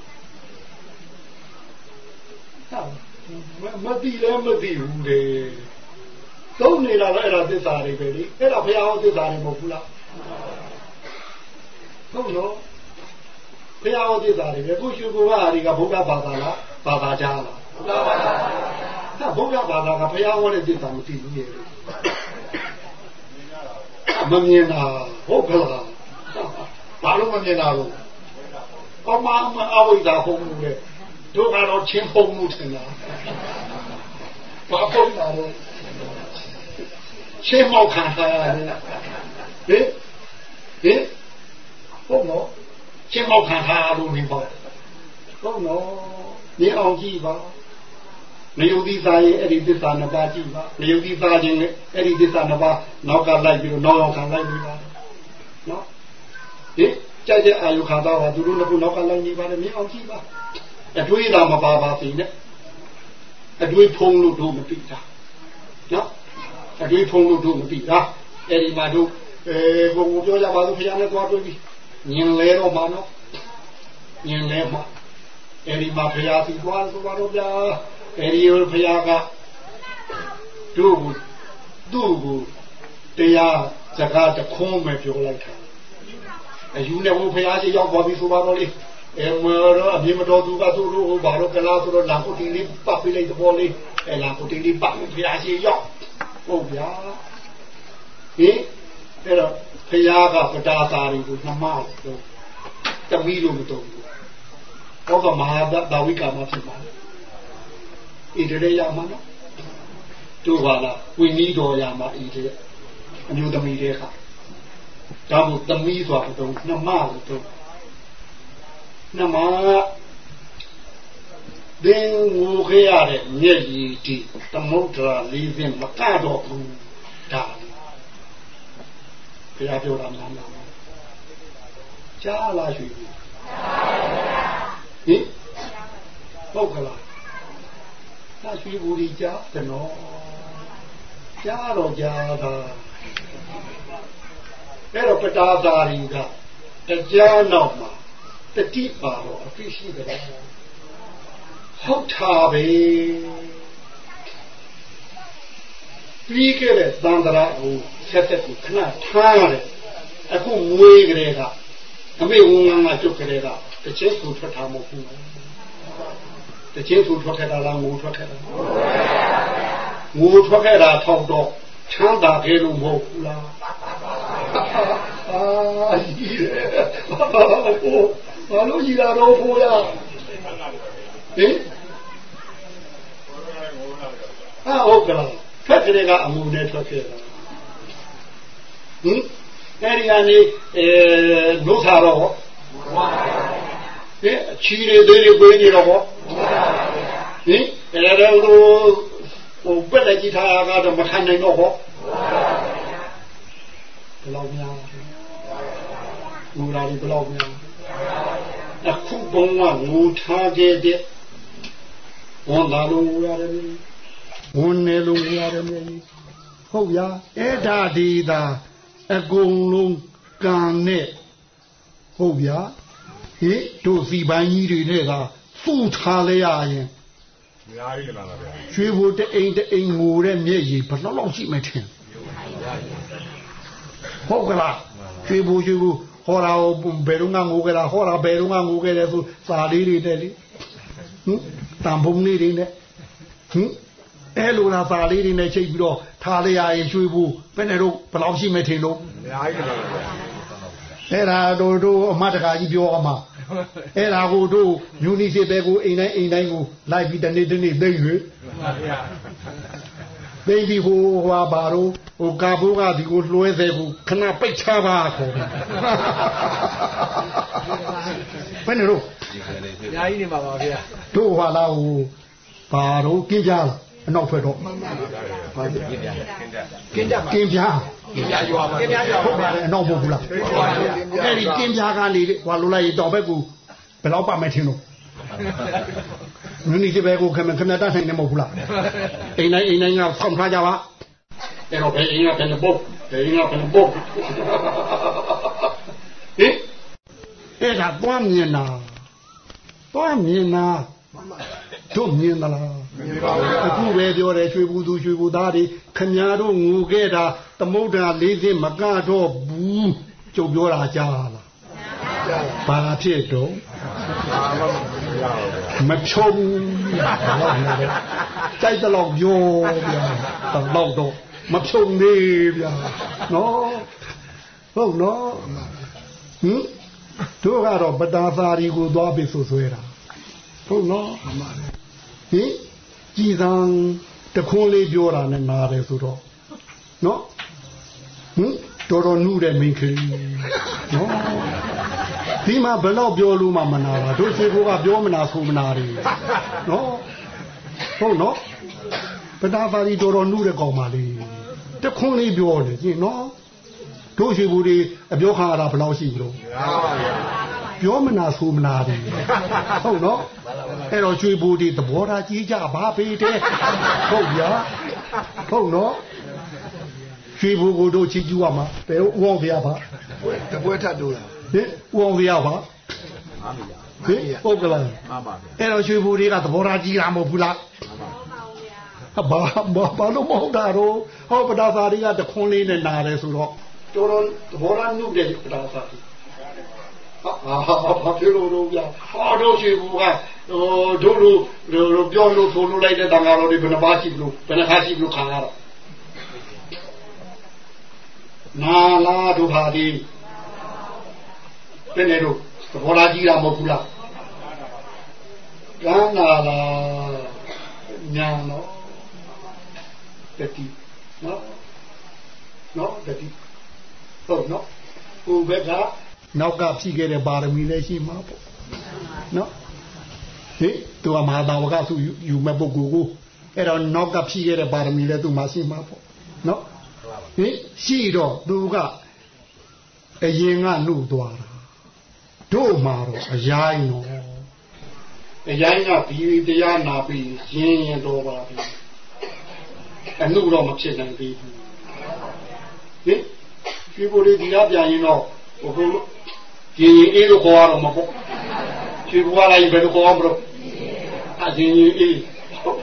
ဟုတ် မမသိလည်းမသိဘူးလေသုံးနေတာလည်းအဲ့ဒါသစ္စာတွေပဲလေအဲ့ဒါဘုရားဟောသစ္စာတွေမဟုတ်ဘူးလားဟုတ်နော်ဘုရားဟောသစ္စာတွေပဲခုရှင်ကိုကဟာဒီကဗုဒ္ဓဘာသာလားဘာသာကြားလားဘုရားဘာသာဟာဗုဒ္ဓဘာသာကဘုရားဟောတဲ့သစ္စာမသိဘူးလေမမြင်တာဟုတ်ကလားဘာလို့မမြင်တာလို့အမမအဝိဇ္ဇာဟုတ်မှုလေ တို့ကတော့ချင်းဖုံမှုထင်တာဘာဟုတ်တာလဲချင်းမောက်ခံထားရတယ်ဟင်ဟင်ဟုတ်နော်ချင်းမောက်ခံထားရလို့နေပေါ့ဟုတ်နော်နေအောင်ကြည့်ပါမယုတ်တိသားရဲ့အဲ့ဒီသစ္စာနှစ်ပါးကြည့်ပါမယုတ်တိသားခြင်းနဲ့အဲ့ဒီသစ္စာနှစ်ပါးနောက်ကလိုက်ပြီးတော့နောက်အောင်ခံလိုက်ပြီးပါနော်ဟင်ကြက်ကြက်အာယုခံတော့ပါသူတို့လည်းခုနောက်ကလိုက်နေပါလေမြင်အောင်ကြည့်ပါ အတွေးသာမပါပါစေနဲ့အတွေးဖုံးလို့တို့မသိတာနော်အတွေးဖုံးလို့တို့မသိတာအဲ့ဒီမှာတို့အဲဘုံကိုပြောကြပါလို့ဖခင်နဲ့သွားတွေ့ပြီညင်လဲတော့မှာနော်ညင်လဲမှာအဲ့ဒီမှာဖခင်စီသွားဆိုပါတော့ဗျာအဲဒီဘုရားကတို့ကိုသူ့ကိုတရားစကားတခွန်းပဲပြောလိုက်တာအယူနဲ့ဘုရားကြီးရောက်သွားပြီဆိုပါတော့လေ အဲမရောအမြင်မတော်သူကသူ့လိုဘာလို့ကလားဆိုတော့လာကိုတင်လေးပတ်ပြလိုက်တဲ့ပေါ်လေးအဲလာကိုတင်လေးပတ်ဘုရားကြီးရောက်ဟုတ်ဗျာဟင်အဲ့တော့ဘုရားကပတာသာတွေကိုနှမလို့တမီးလို့မတော်ဘူးတော့ကမဟာဒါဝိကာမဖြစ်ပါဣတရေရမှာနော်တို့ပါလားဝိနည်းတော်ရမှာဣတရေအမျိုးသမီးတွေကဒါမို့သမီးဆိုတာတော့နှမလို့တော့ နှမဒင်းငိုခဲ့ရတဲ့မျက်ရည်ဒီသမုဒ္ဒရာလေးစင်းမကတော့ဘူးဒါဘုရားပြောတာမှန်လားကြားလားရွှေဘူးဟင်ဟုတ်ကလားသာရွှေဘူးဒီကြားတယ်နော်ကြားတော့ကြားတာအဲ့တော့ပတာသာရီကတရားနောက်မှာ တတိပါတော့အဖြစ်ရှိတယ်ဟုတ်တာပဲပြီးခဲ့တဲ့သံဃာကိုဆက်သက်ကိုခဏထားရတယ်အခုငွေကလေးကအမေဝန်ငါကျုပ်ကလေးကတချင်းသူထွက်တာမဟုတ်ဘူးတချင်းသူထွက်ခဲ့တာလားငိုထွက်ခဲ့တာငိုထွက်ခဲ့တာထောက်တော့ချမ်းသာခဲ့လို့မဟုတ်ဘူးလားအာကြီးတယ်ဘာ လို့ကြီးလာတော့ဖိုးရဟင်အာဟုတ်ကလားထွက်ကြတဲ့ကအမှုနဲ့ထွက်ခဲ့တာဟင်အဲဒီကနေအဲဒုက္ခတော့ဟင်ချီရသေးတွေပေးနေတော့ဟင်အဲဒါတော့ဟိုပက်လက်ကြည့်ထားကတော့မခံနိုင်တော့ဟောဘယ်လောက်များငူလာဒီဘယ်လောက်များ အခုဘုံကငူထားခဲ့တဲ့ဝန်လာလို့ငူရတယ်ဝန်နေလို့ငူရတယ်ဟုတ်ရအဲ့ဒါဒီသာအကုန်လုံးကံနဲ့ဟုတ်ဗျာဟိတို့စီပိုင်းကြီးတွေနဲ့ကဖူထားလဲရရင်အများကြီးလာတာဗျာရွှေဘိုတအိမ်တအိမ်ငိုတဲ့မျက်ရည်ဘယ်လောက်လောက်ရှိမှထင်ဟုတ်ကလားရွှေဘိုရွှေဘို ဟောတာဘယ်တော့ငငိုကြတာဟောတာဘယ်တော့ငငိုကြတယ်ဆိုစာလေးတွေနဲ့လေဟင်တံပုံလေးတွေနဲ့ဟင်အဲလိုလားစာလေးတွေနဲ့ချိတ်ပြီးတော့ထားလိုက်ရရင်ရွှေဘူးဘယ်နဲ့တော့ဘယ်လောက်ရှိမထင်လို့အများကြီးလာတာဗျာအဲ့ဒါတို့တို့အမတ်တကာကြီးပြောအမအဲ့ဒါကိုတို့ယူနီစီပဲကိုအိမ်တိုင်းအိမ်တိုင်းကိုလိုက်ပြီးတနေ့တနေ့သိမ့်ရွေ သိမ့်ပြီးဟိုဟွာဘာတို့ဟိုကာဘိုးကဒီကိုလွှဲသေးဘူးခဏပိတ်ချပါခေါ်တယ်ဘယ်နဲ့တော့အများကြီးနေပါပါဗျာတို့ဟွာလာဟိုဘာတို့ကြည့်ကြလားအနောက်ထွက်တော့ဘာကင်းပြကင်းကြကင်းပြကင်းပြရွာပါကင်းပြရွာဟုတ်ပါတယ်အနောက်မဟုတ်ဘူးလားအဲ့ဒီကင်းပြကနေဟွာလိုလိုက်ရင်တော်ဘက်ကူဘယ်တော့ပါမယ်ထင်လို့ နင်းဒီဘက်ကိုခမခမတတ်နိုင်နေမဟုတ်ဘူးလားအိမ်တိုင်းအိမ်တိုင်းကဆောင်းထားကြပါအဲ့တော့ဘယ်အိမ်ကဘယ်ပုတ်ဘယ်အိမ်ကဘယ်ပုတ်ဟင်အဲ့ဒါတွားမြင်တာတွားမြင်တာတို့မြင်သလားမြင်ပါဘူးအခုပဲပြောတယ်ရွှေဘူးသူရွှေဘူးသားတွေခညာတို့ငူခဲ့တာသမုဒ္ဒရာလေးစင်းမကတော့ဘူးကျုပ်ပြောတာကြားလားဘာဖြစ်တော့ မဖြုံကြိုက်တော့ပြောဗျာတော့တော့မဖြုံသေးဗျာနော်ဟုတ်နော်ဟင်တို့ကတော့ပတာသာရီကိုသွားပြီဆိုဆွဲတာဟုတ်နော်မှန်ပါတယ်ဟင်ကြည်သံတခွန်းလေးပြောတာနဲ့နားတယ်ဆိုတော့နော်ဟင်တော်တော်နုတဲ့မိန်ခရီနော် ဒီမှာဘယ်တော့ပြောလို့မှမနာတာတို့စေဖို့ကပြောမနာဆိုမနာတယ်နော်ဟုတ်နော်ပဒါပါရီတော်တော်နုတဲ့ကောင်ပါလေတခွန်းလေးပြောတယ်ရှင်နော်တို့ရှိဘူးဒီအပြောခါရတာဘယ်လောက်ရှိပြီလို့ပြောမနာဆိုမနာတယ်ဟုတ်နော်အဲ့တော့ရွှေဘူဒီသဘောထားကြီးကြပါပေတဲ့ဟုတ်ဗျာဟုတ်နော်ရွှေဘူကိုတို့ချီးကျူးရမှာဘယ်ဦးအောင်ဖျားပါတပွဲထတ်တို့လား ဟင်ဦးအောင်ဖျားပါဟအားမရဟင်ပုတ်ကလားမှန်ပါဗျာအဲ့တော့ရွှေဘူတွေကသဘောထားကြီးတာမဟုတ်ဘူးလားဘာဘာဘာလို့မဟုတ်တာတော့ဟောပဒါသာတွေကတခွန်းလေးနဲ့နာတယ်ဆိုတော့တော်တော်သဘောထားနှုတ်တယ်ပဒါသာတွေဟာဟာဘာဖြစ်လို့တော့ဗျာဟောတို့ရွှေဘူကဟိုတို့လိုလိုပြောလို့ဆိုလို့လိုက်တဲ့တန်ဃာတော်တွေဘယ်နှပါရှိဘူးဘယ်နှခါရှိဘူးခံရတော့နာလာတို့ဟာဒီ ပြည့်နေတို့သဘောထားကြီးတာမဟုတ်ဘူးလားကမ်းလာလားညာတော့တတိနော်နော်တတိဟုတ်နော်ဟိုဘက်ကနောက်ကဖြည့်ခဲ့တဲ့ပါရမီလည်းရှိမှာပေါ့နော်ဟေးသူကမဟာတာဝကသူယူမဲ့ပုဂ္ဂိုလ်ကိုအဲ့တော့နောက်ကဖြည့်ခဲ့တဲ့ပါရမီလည်းသူမှရှိမှာပေါ့နော်ဟေးရှိတော့သူကအရင်ကနှုတ်သွားတာ တို့မှာတော့အရိုင်းတော့အရိုင်းကဒီတရားနာပြီးရင်းရင်တော့ပါပြီအနှုတ်တော့မဖြစ်နိုင်သေးဘူးဟင်ဒီကိုယ်လေးဒီကပြန်ရင်တော့ဟိုကိုရင်းရင်အေးလို့ခေါ်ရတော့မပေါ့ဒီဘဝလိုက်ဘယ်လိုခေါ်မလို့အရင်းရင်အေး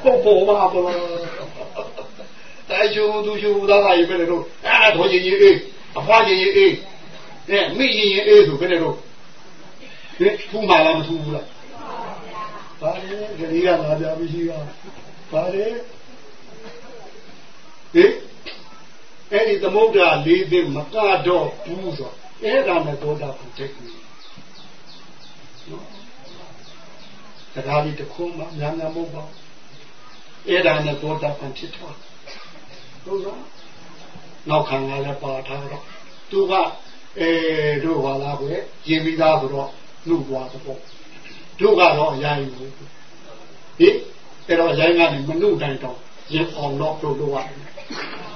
ပေါ့ပေါ့မှာပေါ့တိုင်ချူသူချူသားလာရင်ဘယ်လိုအဲ့ဒါတော့ရင်းရင်အေးအဖွားရင်းရင်အေးအဲမိရင်းရင်အေးဆိုဘယ်လို ဟင်ဖူးမှလားမဖူးဘူးလားဘာလဲကလေးကလာပြပြီးရှိတာဘာလဲဟင်အဲ့ဒီသမုဒ္ဒရာလေးသိမကတော့ဘူးဆိုအဲ့ဒါနဲ့သောတာပန်တက်ပြီနော်တရားလေးတစ်ခုမှများများမဟုတ်ပါအဲ့ဒါနဲ့သောတာပန်ဖြစ်သွားဟုတ်လားနောက်ခံရလဲပါထားတော့သူကအဲတို့ဟာလားကွယ်ရင်ပြီးသားဆိုတော့ နှုတ်သွားတော့တို့ကတော့အရင်ဘူးဟိအဲ့တော့ရိုင်းကနေမနှုတ်တိုင်တော့ရင်အောင်တော့တို့တို့ရတယ်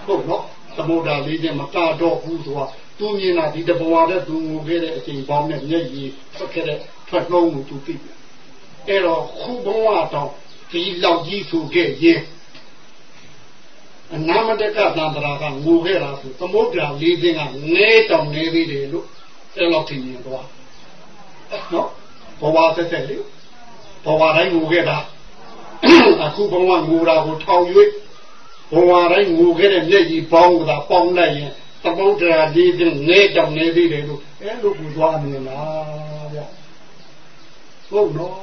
ဟုတ်နော်သမုဒ္ဒါလေးချင်းမကတော့ဘူးဆိုတာသူမြင်တာဒီတဘဝတည်းသူငိုခဲ့တဲ့အချိန်ပေါင်းနဲ့မျက်ရည်ထွက်ခဲ့တဲ့ထွက်နှုံးကိုသူသိတယ်အဲ့တော့ခုဘဝတော့ဒီလောက်ကြီးဆိုခဲ့ရင်အနာမတကသံတရာကငိုခဲ့တာဆိုသမုဒ္ဒါလေးချင်းကငဲတောင်နေသေးတယ်လို့အဲ့လောက်ထင်ရင်တော့ နော်ဘဝဆက်ဆက်လေဘဝတိုင်းငိုခဲ့တာအခုဘဝငိုတာကိုထောင်၍ဘဝတိုင်းငိုခဲ့တဲ့မျက်ရည်ပေါင်းကပေါင်းလိုက်ရင်သမုဒ္ဒရာလေးချင်းငဲတောင်နေသေးတယ်လို့အဲ့လိုပူသွားနေလားဗျဟုတ်နော်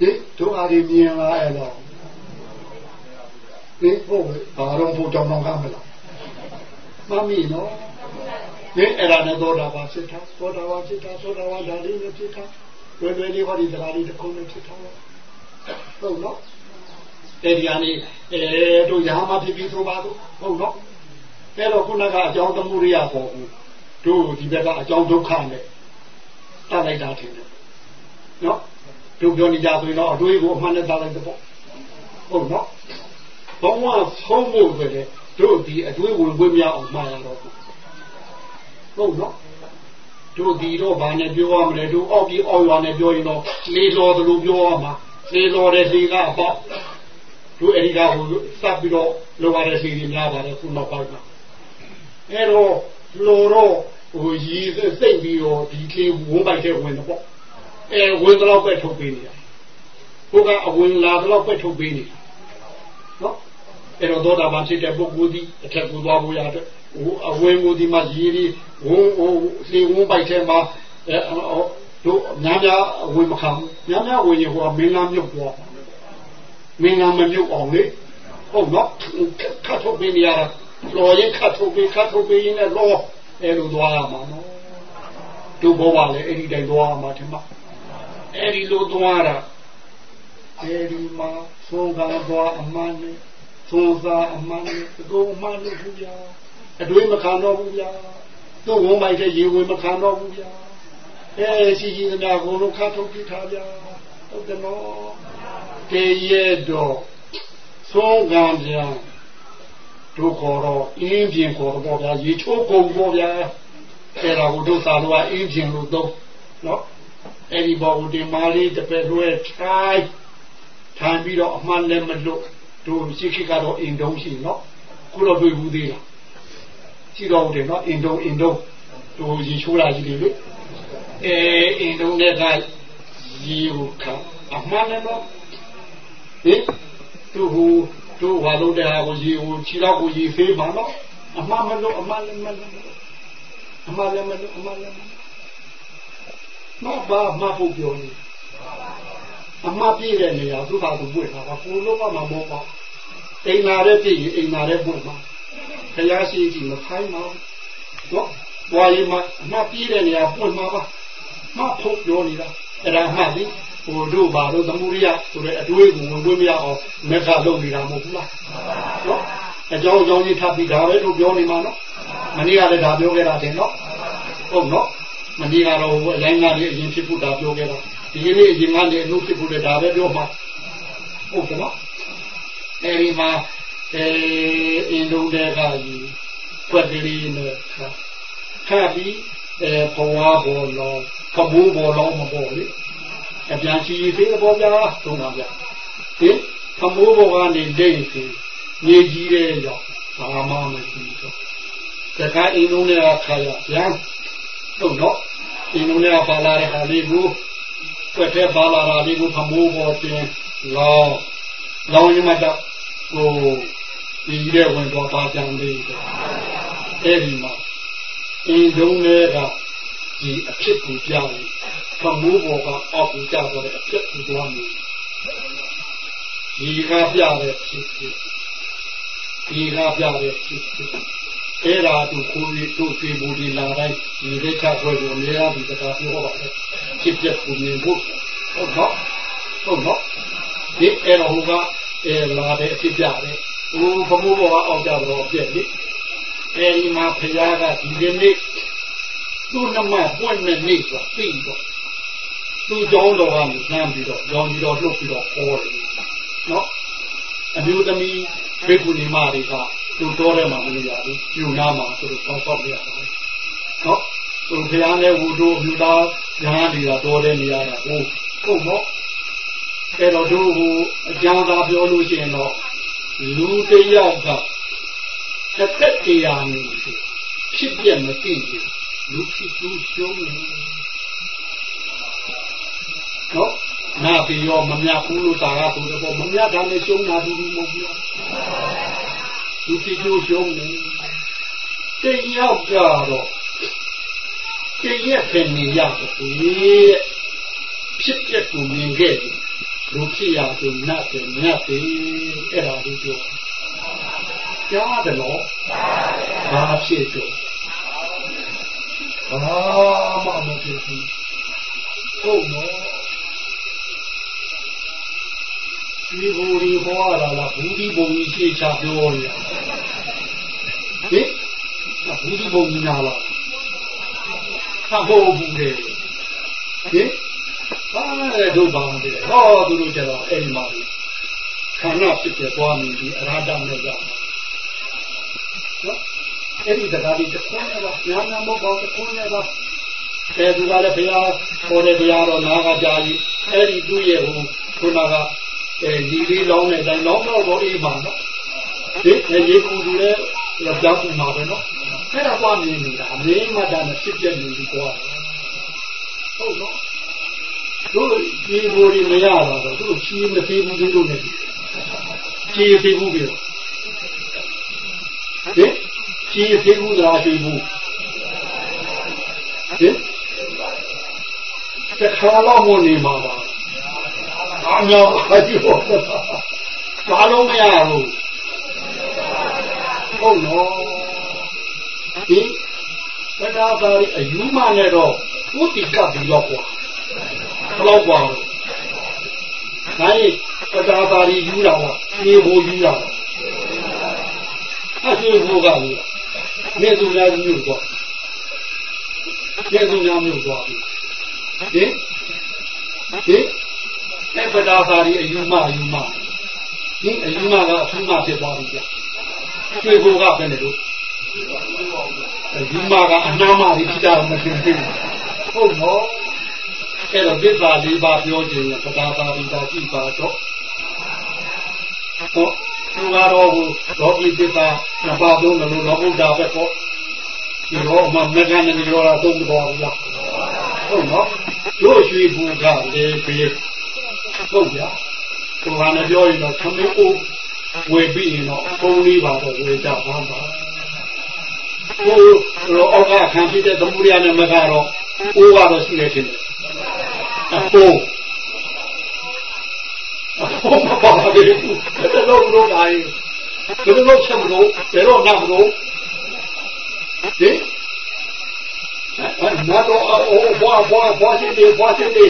ဒီတို့အားဒီမြင်လားအဲ့တော့ဒီဟုတ်ဘာတော့ဘုကြောင့်တော့ကမလားမမီနော် ဒီအဲ့ဒါနဲ့သောတာပန်ဖြစ်တာသောတာပန်ဖြစ်တာသောတာပန်ဒါလေးနဲ့ဖြစ်တာဝေဝေလေးဟောဒီတရားလေးတစ်ခုနဲ့ဖြစ်တာဟုတ်နော်အဲ့ဒီအနေအဲတို့ရာမဖြစ်ပြီးဆိုပါတော့ဟုတ်နော်အဲ့တော့ခုနကအကြောင်းသမှုရိယပေါ်ဘူးတို့ဒီဘက်ကအကြောင်းဒုက္ခနဲ့တတ်လိုက်တာထင်တယ်နော်တို့ပြောနေကြဆိုရင်တော့အတွေးကိုအမှန်နဲ့တတ်လိုက်တဲ့ပေါ့ဟုတ်နော်ဘဝဆုံးဖို့ပဲလေတို့ဒီအတွေးဝင်ခွင့်မရအောင်မှားရတော့ ဟုတ်နော်တို့ဒီတော့ဘာနဲ့ပြောရမလဲတို့အောက်ပြီးအောက်ရွာနဲ့ပြောရင်တော့လေလော်သလိုပြောရမှာလေလော်တဲ့လေကအပေါ့တို့အဲဒီကဟိုစပ်ပြီးတော့လောရတဲ့စီတွေများပါတယ်ခုနောက်ပိုင်းမှာအဲတော့လော်တော့ဟိုရည်စိတ်ပြီးတော့ဒီကလေးဝန်းပိုက်တဲ့ဝင်တော့ပေါ့အဲဝင်တော့ပဲထုတ်ပေးနေတာဘုကအဝင်လာတော့ပဲထုတ်ပေးနေတာနော်အဲတော့သောတာပန်ဖြစ်တဲ့ပုဂ္ဂိုလ်ဒီအထက်ကိုသွားဖို့ရတဲ့ဟို အဝင်ကိုဒီမှာရည်ပြီးဝန်းဟိုလေဝန်းပိုက်တဲ့မှာအဲတို့များများအဝင်မခံဘူးများများဝင်ရင်ဟိုကမင်းလားမြုပ်သွားမင်းလားမမြုပ်အောင်လေဟုတ်နော်ခတ်ထုတ်ပေးနေရတာလော်ရင်ခတ်ထုတ်ပေးခတ်ထုတ်ပေးရင်လည်းလော်အဲလိုသွားရမှာနော်တို့ဘောပါလေအဲ့ဒီတိုင်သွားမှာထင်ပါအဲ့ဒီလိုသွားတာအဲဒီမှာသုံးကားသွားအမှန်နဲ့သုံးစားအမှန်နဲ့အကုန်အမှန်လို့ဘူးဗျာ အတွေးမခံတော့ဘူးဗျာသူ့ဝုံးမိုက်တဲ့ရေဝင်မခံတော့ဘူးဗျာအဲရှိရှိသမျှကိုလုံးခတ်ထုတ်ပြထားဗျာဟုတ်တယ်နော်တည်ရတော့သုံးကံပြန်တို့ခေါ်တော့အင်းပြင်ခေါ်တော့ဗျာရေချိုးကုန်ပေါ့ဗျာအဲ့ဒါကိုတို့သာလို့ကအင်းပြင်လို့တော့နော်အဲ့ဒီဘောကိုဒီမာလေးတစ်ပက်လွဲထိုင်းထိုင်ပြီးတော့အမှန်လည်းမလွတ်တို့ရှိခိကတော့အိမ်တုံးရှိနော်ခုတော့တွေ့ဘူးသေးလား ရှိတော့တယ်နော်အိမ်တုံးအိမ်တုံးတို့ရေချိုးလာကြီးတွေလေဟအဲအင်းတုံးတဲ့ကရေကိုခအမှန်တော့ဟင်သူ့ဟိုသူ့ဝါလို့တဲ့ဟာကိုရေကိုခြေတော့ကိုရေဖေးပါတော့အမှန်မလို့အမှန်လည်းမလို့အမှန်လည်းမလို့အမှန်လည်းမလို့တော့ဘာမှဖို့ပြောနေအမှပြည့်တဲ့နေရာသူ့ဟာသူပွင့်တာကကိုလို့ကမှမဟုတ်ပါအိမ်လာတဲ့ပြည့်ရင်အိမ်လာတဲ့ပွင့်မှာ ခရရှိကြည့်မဖိုင်းပါတော့ဘွာရီမှာအမှပြည့်တဲ့နေရာပွင့်မှာပါမှဖို့ပြောနေတာအဲ့ဒါမှလေဟိုတို့ဘာလို့သမုဒိယဆိုတဲ့အတွေးကိုဝင်ဝင်မရအောင်မက်ခလုပ်နေတာမဟုတ်ဘူးလားနော်အကြောင်းအကြောင်းကြီးထပ်ပြီးဒါပဲတို့ပြောနေမှာနော်မနေ့ကလည်းဒါပြောခဲ့တာတင်နော်ဟုတ်နော်မနေ့ကတော့ဟိုအရင်ကလည်းအရင်ဖြစ်ဖို့ဒါပြောခဲ့တာဒီကနေ့အရင်ကလည်းအလို့ဖြစ်ဖို့လည်းဒါပဲပြောမှာဟုတ်ကဲ့နော်အဲဒီမှာ အဲအင်ဒိုတဲကကြီးဖွက်ကလေးနဲ့ခါပြီးအဲဘဝဘောလောကဘူဘောလောမပေါ်လေအပြန်ချီသေးတဲ့ဘောပြားသုံးပါဗျဟင်ကမိုးဘောကနေဒိတ်စီမြေကြီးတဲ့ရောက်ဘာမှမရှိတော့တခါအင်းလုံးနဲ့ခါရပြန်ဟုတ်တော့အင်းလုံးနဲ့ပါလာတဲ့ဟာလေးကိုွက်တဲ့ပါလာတာလေးကိုကမိုးဘောတင်လောင်းလောင်းရမတော့ဟို ဒီတဲ့ဝင်တော့ပါကြံလေးအဲ့ဒီမှာအင်းလုံးနဲ့ကဒီအဖြစ်ကိုကြားတယ်ကမိုးဘောကအောက်ကိုကြားတော့တဲ့အဖြစ်ကိုသွားနေဒီကပြတဲ့ဖြစ်ဖြစ်ဒီကပြတဲ့ဖြစ်ဖြစ်အဲ့ဒါသူကိုယ်တို့သိမှုဒီလာတိုင်းဒီဒိဋ္ဌဘွယ်ကိုနေရာဒီစကားပြောပါလေဖြစ်ဖြစ်ကိုမြင်ဖို့ဟုတ်တော့ဟုတ်တော့ဒီအဲ့တော့ဟိုကအဲလာတဲ့အဖြစ်ပြတယ် ဟိုဘမိုးဘောကအောက်ကြတော့ပြည့်လေအဲဒီမှာဖရာကဒီကနေ့သူ့နမပွင့်မဲ့နေ့ဆိုပြီးတော့သူ့ကြောင်းတော်ကနေနှမ်းပြီးတော့ကြောင်းပြီးတော့လှုပ်ပြီးတော့ခေါ်တယ်နော်အမျိုးသမီးဘေကုဏီမတွေကသူတော်ထဲမှာမလို့ရဘူးယူနာမှာသူတို့ဆောက်ဆောက်ပြရတာနော်သူဘုရားနဲ့ဝူတို့မြူသားညာတွေကတော်တဲ့နေရာတာဟုတ်ဟုတ်နော်အဲ့တော့တို့ဟိုအကြောင်းသာပြောလို့ရှိရင်တော့ လူတယောက်ကတစ်သက်တရားနေဖြစ်ပြမသိဘူးလူဖြစ်သူရှုံးနေနော်နာပြီးရောမမြဘူးလို့တာကဆိုတော့မမြတာနဲ့ရှုံးတာဘူးမဟုတ်ဘူးလူဖြစ်သူရှုံးနေတယောက်ကတော့တရက်ပဲနေရတယ်ဖြစ်ပြကိုမြင်ခဲ့တယ် လူဖြစ်ရဆိုနတ်တယ်နတ်တယ်အဲ့ဒါကိုပြောကြားတယ်နော်ဘာဖြစ်တော့ဘာမှမဖြစ်ဘူးဟုတ်နော်ဒီဘူရီဟောရတာလားဘူဒီဘုံကြီးရှေ့ချပြောရဟင်ဘူဒီဘုံကြီးနာလားဟာဟောဘူးလေဟင် ဘာလဲတို့ဘာလဲဟောသူတို့ကျတော့အဲ့ဒီမှာခန္ဓာဖြစ်ပြသွားနေပြီအရာဒနဲ့ကြာနော်အဲ့ဒီစကားဒီတစ်ခွန်းနဲ့ပါညာနာမဟုတ်တစ်ခွန်းနဲ့ပါအဲသူကလည်းဘုရားပေါ်တယ်ဘုရားတော်နာကကြာကြီးအဲ့ဒီသူ့ရဲ့ဟိုခုနကအဲဒီလေးလောင်းတဲ့အတိုင်းလောင်းတော့တော့အေးပါနော်ဒီရေကူသူလည်းကြောက်မှာပဲနော်အဲ့ဒါသွားမြင်နေတာအမင်းမတန်ဖြစ်ပြနေပြီးသွားဟုတ်နော် တို့ဒီဘူရီမရတာတော့သူချီးမသေးဘူးသူတို့နဲ့ချီးသေးဘူးပြောဟင်ချီးသေးဘူးလားချီးဘူးဟင်တခါတော့မနေမှာပါအများကြီးဟောဘာလို့မရဘူးဟုတ်နော်ဒီသဒ္ဒါသာရီအယူမနဲ့တော့ဥတိကပြီးတော့ကွာ ဘလောက်ကွာလို့ဒါရင်သဒ္ဒါသာရီယူတာကပြေဖို့ယူတာအကျေဖို့ကလို့မြေသူများမျိုးတော့မြေသူများမျိုးတော့ဟင်ဟင်အဲ့ပဒါသာရီအယူမအယူမဒီအယူမကအထူးမှဖြစ်သွားပြီကြာတွေ့ဖို့ကဘယ်နဲ့လို့ဒီမှာကအနာမတွေဖြစ်တာမသိဘူးဟုတ်နော် အဲ့တော့သစ္စာလေးပါပြောခြင်းပဒါသာရီသာကြည့်ပါတော့ဟုတ်သူကတော့ဟိုလောကီသစ္စာနှစ်ပါးသုံးတယ်လို့လောဘုဒ္ဓပဲပေါ့ဒီတော့မှမကန်နေရောတာသုံးတော်ဘူးလားဟုတ်နော်တို့ရွှေဘူကလည်းပဲဟုတ်ဗျာကိုယ်ကလည်းပြောရင်တော့သမီးအိုးဝယ်ပြီးရင်တော့ဖုန်းလေးပါတော့ဝယ်ကြပါပါကိုယ်အောက်ကခံဖြစ်တဲ့သမုဒိယနဲ့မကတော့အိုးကတော့ရှိတယ် ထင်တယ်အဖိုးအဖိုးပါပါလေဘယ်လိုလုပ်နိုင်ဘယ်လိုလုပ်ချက်မလို့ဘယ်တော့မှမလို့ဟင်နာတော့အိုးဘွားဘွားဘွားချင်းတွေဘွားချင်းတွေ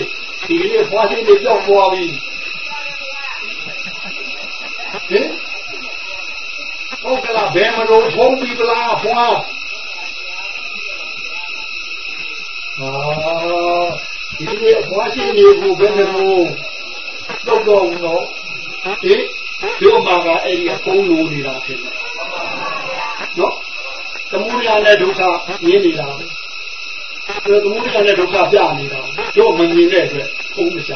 ဒီကနေ့ဘွားချင်းတွေကြောက်သွားပြီဟင်ဟုတ်ကလားဘယ်မလို့ဖုံးပြီးပလားဘွားအာဒီနေ့ဘွားချင်းတွေကိုဘယ်လိုတော့တော့ဦးတော့ဟင်တို့မှာကအဲ့ဒီအဖုံးလိုနေတာဖြစ်တယ်နော်သမုဒယနဲ့ဒုက္ခမြင်နေတာပဲသမုဒယနဲ့ဒုက္ခပြနေတာတို့မမြင်တဲ့အတွက်ဖုံးမချ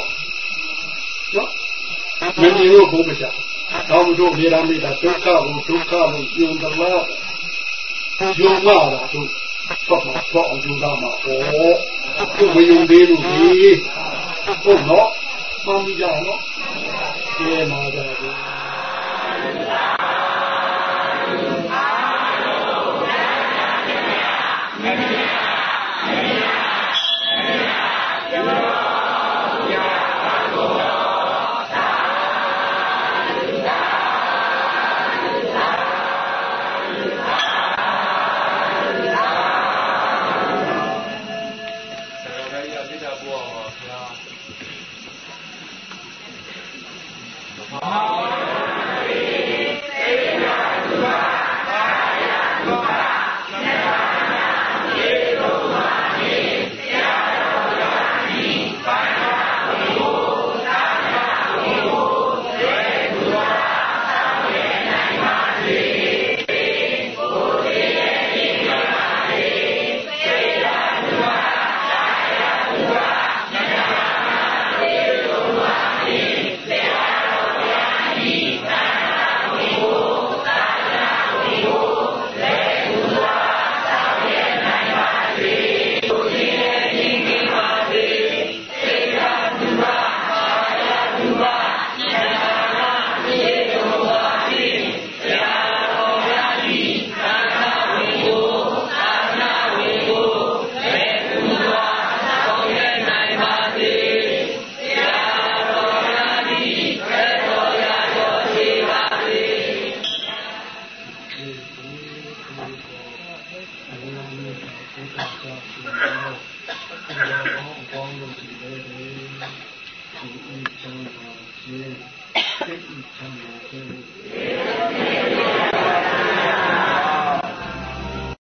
နော်မမြင်လို့ဖုံးမချတော့တို့မြေရာမိတာဒုက္ခကိုဒုက္ခကိုယုံတယ်လားယုံမှာလားတို့ တော့တော့အောင်ယူတာမှာဟောတို့မယုံသေးလို့ဒီဟုတ်နော်မှန်ကြနော်ကဲမှာကြ